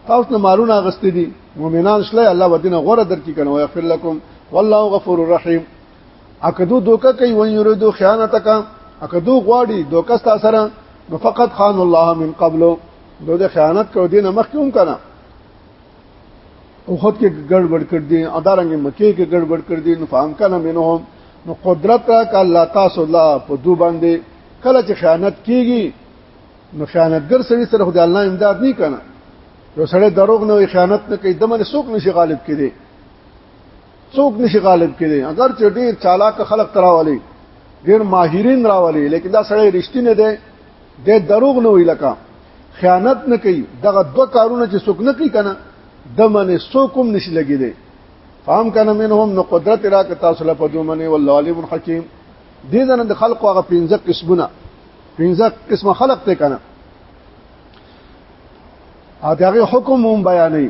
تاسو نه مالونه اغسته دي مؤمنان شله الله ودینه غوړه درکې کنه ويغفر لكم والله غفور رحیم اکدو دوکه کوي وین یریدو خیانتک اکدو غواړي دوکه تاسو سره نو فقط خان الله من قبل نو د خیانت کو دینه مخکې هم کنه او خود کې ګډوډ کړ دي ادارنګ مکه کې ګډوډ کړ دي نو فهم کنه منهم نو قدرت را ک الله تاسو الله په دو باندې کله چې خیانت کیږي نو خیانتګر سړي سره خدای الله امداد نه کنه یو سړی دروغ نه وي خیانت نه کوي دمن سوق نشي غالب کړي څوک نشي غالب کړي اگر چې ډیر چالاک خلک تراولي ډیر ماهرین راولي لیکن دا سړی رښتینه دی د دروغ نه وی لکه خیانت نه کوي دغه دوه کارونه چې څوک نه کوي کنه د منې څوک هم نشي لګي دی فهم کنه منهم نو قدرت را ک تاسو له پدو منې والله علیم حکیم دې ځنه د خلقو هغه پنځه قسمونه پنځه قسمه خلق ته کنه ا دغه حکم هم بیانې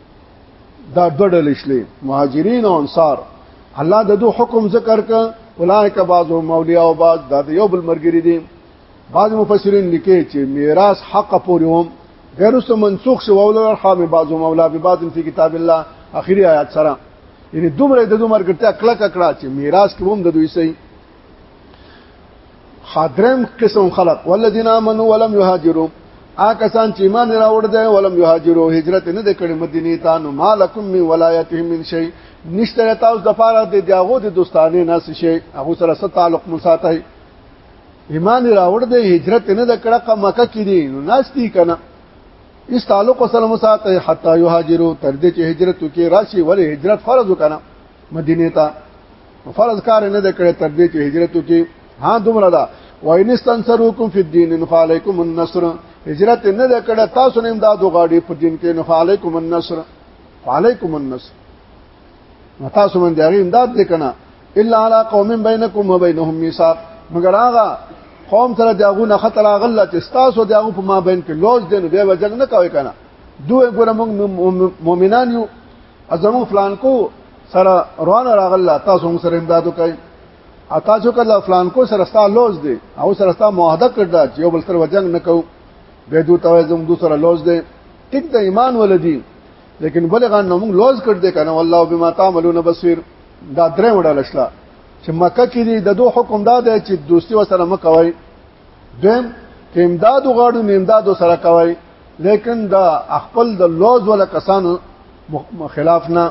دا ډډل شلې مهاجرین او انصار الله د دو حکم ذکر ک اولائک بعضو اولیاء او بعض د یو بل مرګری دي بعض مفسرین لیکي چې میراث حق پورې هم غیر اوس منسوخ شو اول ارحام بعضو مولا به بعض فی کتاب الله اخیری آیات سره یعنی دومره د دومره کړه کړه چې میراث کې هم د دوی سي خادرم قسم خلق والذین آمنوا ولم یهاجروا آ کسان چې ایمان راوړ دی ولم یهاجروا هجرت نه د کړي مدینه ته نو مالکم من ولایتهم من شی نشته تاسو د پاره د دیاغو د دوستانه نه شي هغه سره ست تعلق مساته ایمان راوړ دی هجرت نه د کړه مکه کې دي نو ناشتي کنه اس تعلق سره مساته حتا یهاجروا تر دې چې هجرت کې راشي ولې هجرت فرض وکنه مدینه ته فرض کار نه د کړه تر دې چې هجرت وکي ها دومره ده وان استنصروکم فی الدین ان علیکم النصر هجرت نه د کړه تاسو نه امداد وغاړي په دین کې نه علیکم النصر علیکم النصر تاسو من دې امداد وکنه الا علی قوم بینکم وبینهم میثاق مگر هغه قوم سره داغو نه خطر غل چې تاسو داغو په ما بین کې لوز دین به وجنګ نه کوي کنه دوی ګره موږ مؤمنان یو ازمو فلان کو سره روان راغله تاسو هم سره امدادو کوي اتا چې کله فلان کو سره ستا لوز دی او سره ستا معاهده کړدا چې یو بل سره وجنګ نه کو به دوی ته زم دوی سره لوز دی ټیک د ایمان ولدی لیکن بلغان نو موږ لوز کړ دې کنه والله بما تعملون بصير دا درې وډه لښلا چې مکه کې د دوه حکم دا دی چې دوستي وسره مکوي دیم کې امداد غواړو نه امداد سره کوي لیکن دا خپل د لوز ولا کسانو خلاف نه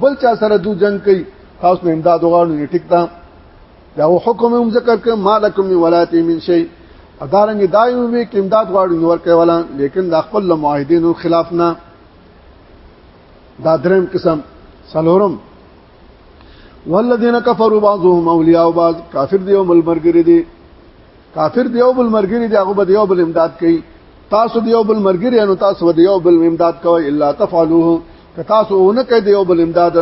بل چا سره دو جنگ کوي خاص نه امداد غواړو نه ټیک دا دا حکم هم ذکر ک مالکم من ولاتی من شی ادارنګ دایو وی کې امداد غواړو نور کوي ولا لیکن دا خپل معاهدینو خلاف نه دا دریم قسم سلورم والذین کفروا بعضهم اولیاء بعض کافر دی او ملګری دی کافر دی او ملګری دی هغه به دی او بل امداد کوي تاسو دی او بل ملګری انو تاسو دی او بل امداد کوي الا تفعلوه که تاسو اونه کوي دی او بل امداد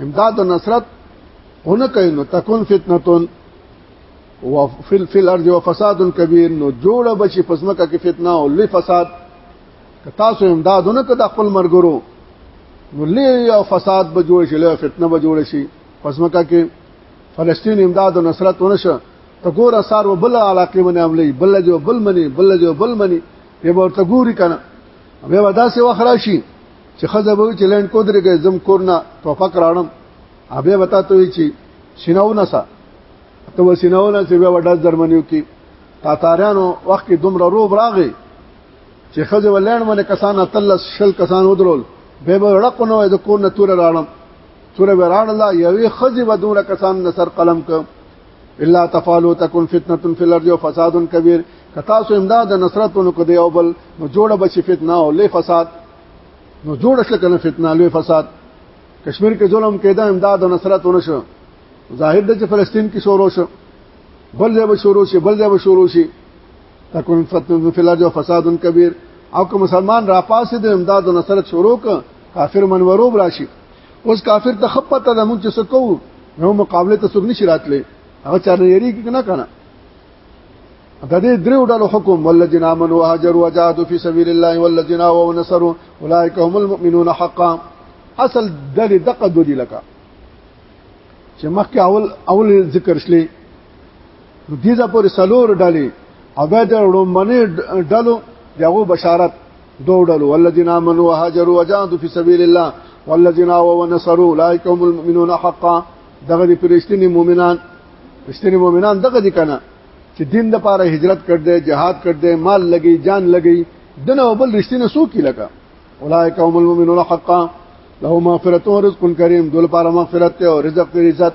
امداد او نصرت اونه کوي نو تکون فتنه و فل فل ارض و فساد کبیر نو جوړه بشي پسمکه کې فتنه او لوی فساد که تاسو امدادونه که د خپل مرګرو نو لوی او فساد به جوړ شي لوی فتنه به جوړ شي پس مکه کې فلسطین امداد او نصرت ونشه ته ګور اثر وبل علاقه باندې عملی بل جو بل منی بل جو بل منی به ورته ګوري کنه به ودا سي وخرا شي چې خزه به چې لند کو درګه زم کورنا توفق راړم ابه وتا ته چې شنو نسا ته وسینو نه چې به وډا جرمنیو کې تاتاریانو وخت دومره روب راغی چې خځه ولړ مله کسان اتل شل کسان ودرول به به رق نو د کور نه تور راړم تور به راړل یوې خځه به دوه کسان نصر قلم ک الا تفعلوا تكن فتنه في الارض وفساد كبير کتا سو امداد نصرتونو کو دی او بل نو جوړه بچی فتنه او لې فساد نو جوړه شل کنه فتنه لوی فساد کشمیر کې ظلم کېده امداد او نصرت ونشو ظاهر د فلسطین کې شروع شو بل ځای به شروع شي بل ځای به شروع شي تکون فتن فی الارض فساد کبیر او که مسلمان را پاسې د امداد او نصرت شروع ک کافر منورو براشي اوس کافر ته خپته د مونږ څه کوو نو مقابله ته څوک نشي راتلی هغه چاره یری کې نه کنه د دې درو ډلو حکم ولذین امنوا وهاجروا وجاهدوا فی سبیل الله والذین آووا ونصروا اولئک هم المؤمنون حقا اصل د دې دقه دوی لکه چې مخکې اول اول ذکر شلی نو دې ځا پر سلور ډلې او به د وړومبنې ډلو دغه بشارت دوه ډلو والذین آمنوا وهاجروا وجاهدوا فی سبیل الله والذین آووا ونصروا اولئک هم المؤمنون حقا دغه دې پرشتنی مؤمنان پرشتنی مؤمنان دغه دې کنه چې دین د پاره هجرت کړ دې جهاد کړ دې مال لګي جان لګي دنه وبل رښتینه سو کی لکه اولئک هم المؤمنون حقا له مغفرت او رزق کریم دول پاره مغفرت او رزق عزت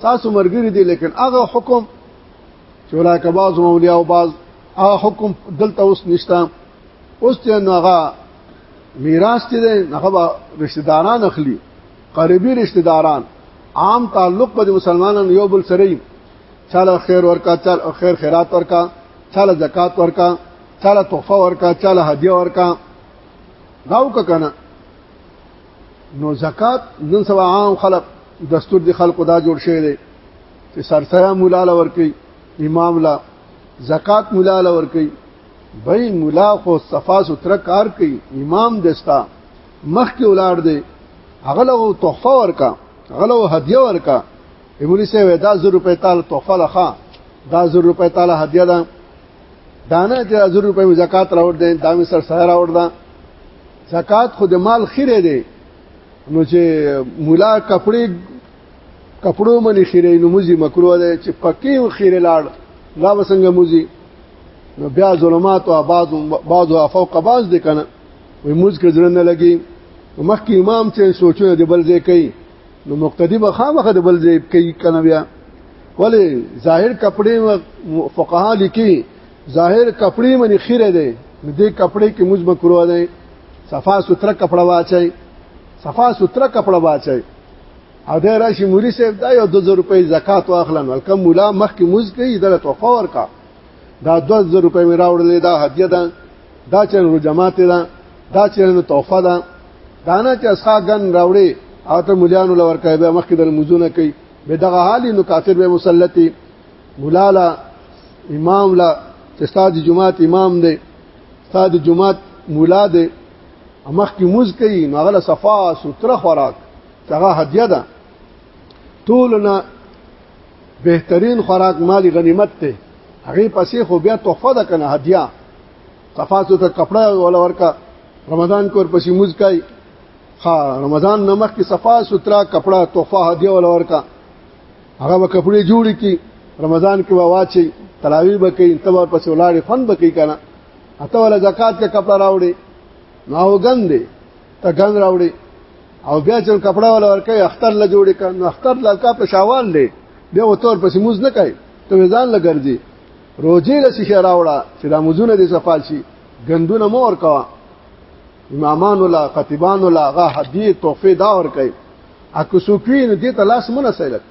تاسو مرګري دي لیکن هغه حکم چې ولاکه باز اولیاء او باز هغه حکم دلته اوس نشتا اوس چې هغه میراث چې هغه رشتہ داران اخلي قریبي رشتہ داران عام تعلق په مسلمانانو یو بل سره چاله خیر ورکا چاله خیر خیرات ورکا چاله زکات ورکا چاله تحفه ورکا چاله هدیه ورکا داو کنه نو زکات نن سبا عام خلق دستور دي خلکو دا جوړ شوی دی چې سرسره مولا لور کوي امام لا زکات مولا لور کوي بای مولا خو صفا ستر کار کوي امام دستا مخ کې ولار دی هغه له تحفه ورکا هغه له هدیه ورکا ایمونی سه ودا 1000 روپے تعالی تحفه لخوا دا 1000 روپے تعالی هدیه ده دانه چې 1000 روپے زکات راوړ دي دا مې سر سره راوړ ده زکات خو د مال خیره دی نو چې مولا کپڑے کپړو منی خیره نو موزي مکروه ده چې پکې و خیره لاړ لا وسنګ موزي نو بیا ظلمات او بعض بعض فوق بعض دي کنه وي موز کې ځرن نه لګي مخکې امام چې سوچونه دی بل ځای کوي نو مقتدی به خامخه د بل ځای کوي کنه بیا ولی ظاهر کپڑے فقها لیکي ظاهر کپڑے منی خیره دی نو دې کپڑے کې موږ مکروه دی صفا ستره کپڑا واچي صفا ستره کپڑا واچي او دا راشي موري صاحب دا یو 2000 روپۍ زکات واخلن ولکم مولا مخ کې موز کوي دله توفه ورکا دا 2000 روپۍ مې راوړلې دا هدیه ده دا چې نو جماعت ده دا چې نو توفه ده دا نه چې اسخا ګن راوړي او ته مليانو لور کوي به مخ کې د موزونه کوي به دغه حالي نو کافر به مسلطي مولالا امام لا چې ستاسو جماعت امام دی ستاسو جماعت مولا دی مخ کې موز کوي نو هغه صفا ستره خوراک هغه هدیه ده ټولنا بهترین خوراک مالی غنیمت ته هغه پسې خو بیا تحفه ده کنه هدیه صفا ستره کپڑا ولا ورکا رمضان کور پسې موز کوي ها رمضان نمک کې صفا ستره کپڑا تحفه هدیه ولا ورکا هغه به کپړې جوړې کی رمضان کې به واچي تراوی به کوي تبر پس ولاړې فن به کوي کنه اته ولا زکات کې کپڑا راوړي نو غندې ته غند راوړي او بیا چې کپڑا ولا ورکه اختر لا جوړې کړه نو اختر لا کا په شوال لې بیا وتور پس موز نه کوي ته ځان لګرځي روزي له شي راوړه چې د موزونه دې صفال شي غندونه مور کا امامان ولا خطیبان ولا غا هدیه تحفه دا ور کوي اکه سوکوی نو دې ته لاس مونږ سیلک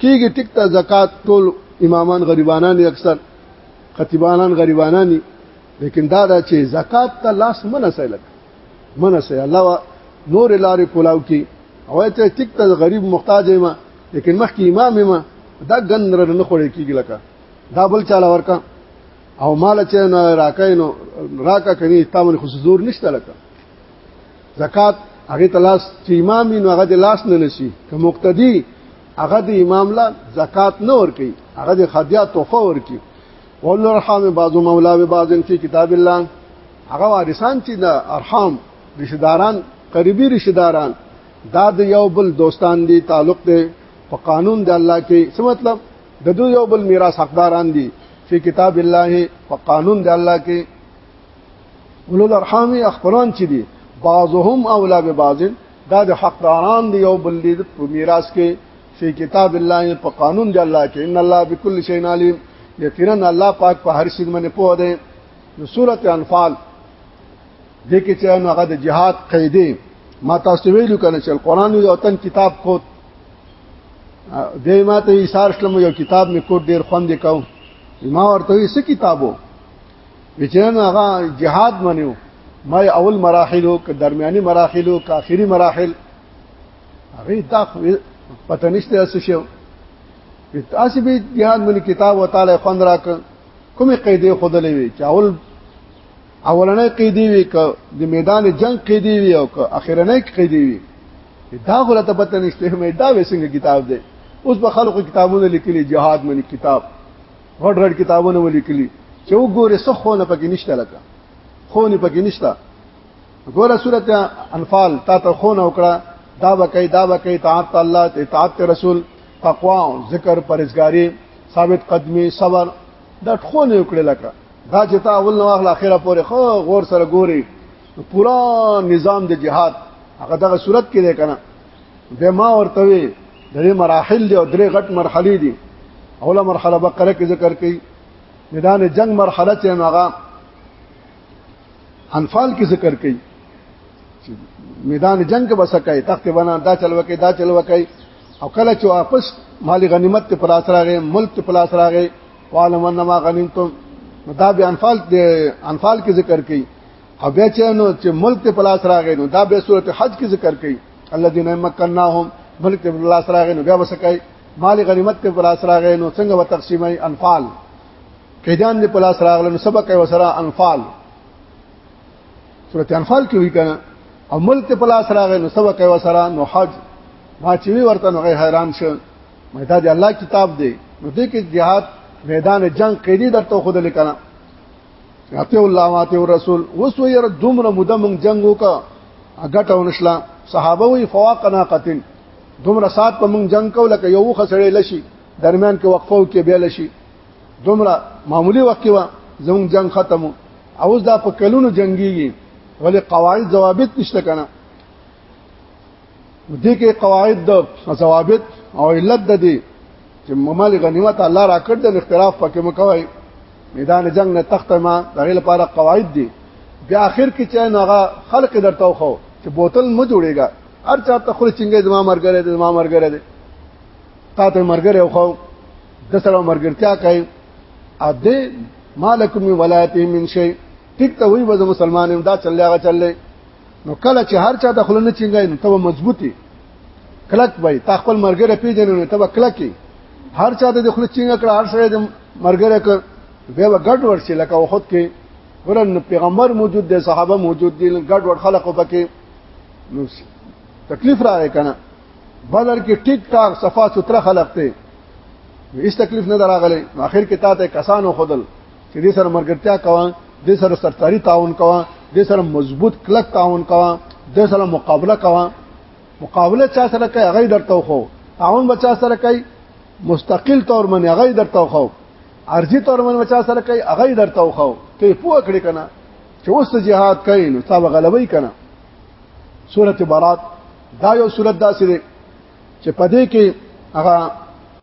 کیږي ټیک ته زکات ټول امامان غریبانان اکثر خطیبانان غریبانان دي لیکن دا دا چې زکات ته لاس مونږ سیلک مونږ سه الله نور لارې کولاو کی او ته ټیک ته غریب محتاج ما لیکن مخکې امام ما دا ګندر نه خوري کیږي لکه دا بل چاله ورکا او مال چې نه راکاینو راکا کوي تامن خصوصور نشته لکه زکات هغه تلاس چې امام نو هغه د لاس نه نشي که مقتدی هغه د امام لا زکات نه ور کوي هغه د خدیا توفه ور کوي ول ارحام بعضو مولا به بعضن فی کتاب الله هغه وارثان چې د ارحام رشتہ داران قریبي رشتہ داران دا د یو بل دوستان دي تعلق دی په قانون د الله کې څه مطلب د دوی یو بل میراث حقداران دي په کتاب الله په قانون د الله کې اولو الارحام خپلوان چې دي بعضهم اولا ببعض دا د حقداران دی یو بل دی په میراث کې فی کتاب الله په قانون دی الله کې ان الله بكل شیء علیم یقینا الله پاک په هر شي باندې پوه دی نو سوره انفال د کې چې نو هغه د جهاد قیدې ما تاسو ویلو کنه چې قرآن یو وطن کتاب کوت د ما ته ایثار شلم یو کتاب می کوټ ډیر خوند وکاو ما ورته یې څه کتابو وچنه هغه جهاد منیو ما اول مراحلو ک درمیاني مراحلو ک اخیری مراحل هغه تا پته نشته څه شو تاسو به جهاد من کتاب وتعالى خوند راک کومې قیدې خودلې وي چې اول اولنې قیدې وي ک د میدان جنگ قیدې وي او ک اخیرنې قیدې وي دا غره ته پته نشته مې دا وسنګ کتاب دی اوس به خلکو کتابونه لیکلي جهاد من کتاب غټ غټ کتابونه ولیکلي چې وګوره څه خونه پکې نشته لکه خونه پکې نشته ګوره سورته انفال تا ته خونه وکړه دا وکي دا وکي اطاعت الله اطاعت رسول تقوا ذکر پرهیزګاری ثابت قدمی صبر دا خونه وکړه لکه دا چې تا اول نو اخلا اخره پورې خو غور سره ګوري پورا نظام د جهاد هغه دغه صورت کې ده کنه به ما ورته وی د مراحل دی او درې غټ مرحلې دي اوله مرحله بقره کې ذکر کړي میدان جنگ مرحله چې هغه انفال کې ذکر کړي میدان جنگ کې بس کوي تخت بنا دا چلو کوي دا چلو کوي او کله چې واپس مالی غنیمت ته پلاس راغې ملک ته پلاس راغې وعلم انما غنیمتم دا به انفال انفال کې ذکر کړي او بیا چې نو چې ملک ته پلاس راغی نو دا به سورته حج کې ذکر کړي الذين مكناهم ملک ته پلاس راغی نو بیا وسکای مال غنیمت ته پلاس راغی نو څنګه و تقسیمای انفال کجان دې پلاس راغله نو سبق کوي وسره انفال سورته انفال کې وی کنه او ملک ته پلاس راغی نو سبق کوي وسره نو حج ما چې وی ورته نو حیران شو مې دا د الله کتاب دی نو دې کې جهاد میدان جنگ قیدی درته خود لیکنه اته الله واته رسول وسو ير دومره مده مونږ جنگ وکا اګټه ونشلا صحابه وی فواق ناقتن دومره سات په مونږ جنگ کو لکه یو خسړې لشي درمیان کې وقفو کې بیا لشي دومره معمولی وخت کې زمون جنگ ختم او دا په کلونو جنگيږي ولی قواعد ضوابط نشته کنه دې کې قواعد د ثوابت او علت د دې چې ممال غنیمت الله را کړ د اختلاف پکې مکوي میدان جنگ نه تخت ما دغه لپاره قواعد دي بیا اخر کې چې ناغه خلق درته خو چې بوتل مو جوړيږي هر چا ته خل چنګې زما مرګره دي زما مرګره دي تا ته مرګره خو د سره مرګرتیا کوي ا دې مالکم ولایت من شي ټیک ته وي وځ مسلمانانو دا چلیا چللې نو کله چې هر چا د خلنه چنګای نو ته مضبوطی کلک وای تا خپل مرګره پیژنې نو ته کلکی هر چا د خلک چنګ کړه هر سره د مرګره کړ بیا وګډ ورشي لکه وخت کې ورن پیغمبر موجود دي صحابه موجود دي ګډ وډ خلق وبکې نو تکلیف راغی کنه بدر کې ټیک ټاک صفا سوتره خلق ته هیڅ تکلیف نه دراغله اخر کې تا ته کسانو خدل چې دې سره مرګرتیا کوه دې سره سرکاري تعاون کوه دې سره مضبوط کلک تعاون کوه دې سره مقابله کوه مقابله چا سره کوي هغه درته خو تعاون بچا سره کوي مستقل تور من هغه درته خو ارزي تور من بچا سره کوي هغه درته خو ته پوه کړی کنه چې اوس ته jihad کوي نو تاسو غلبوي کنه سورته برات دا یو سورته داسې ده چې پدې کې هغه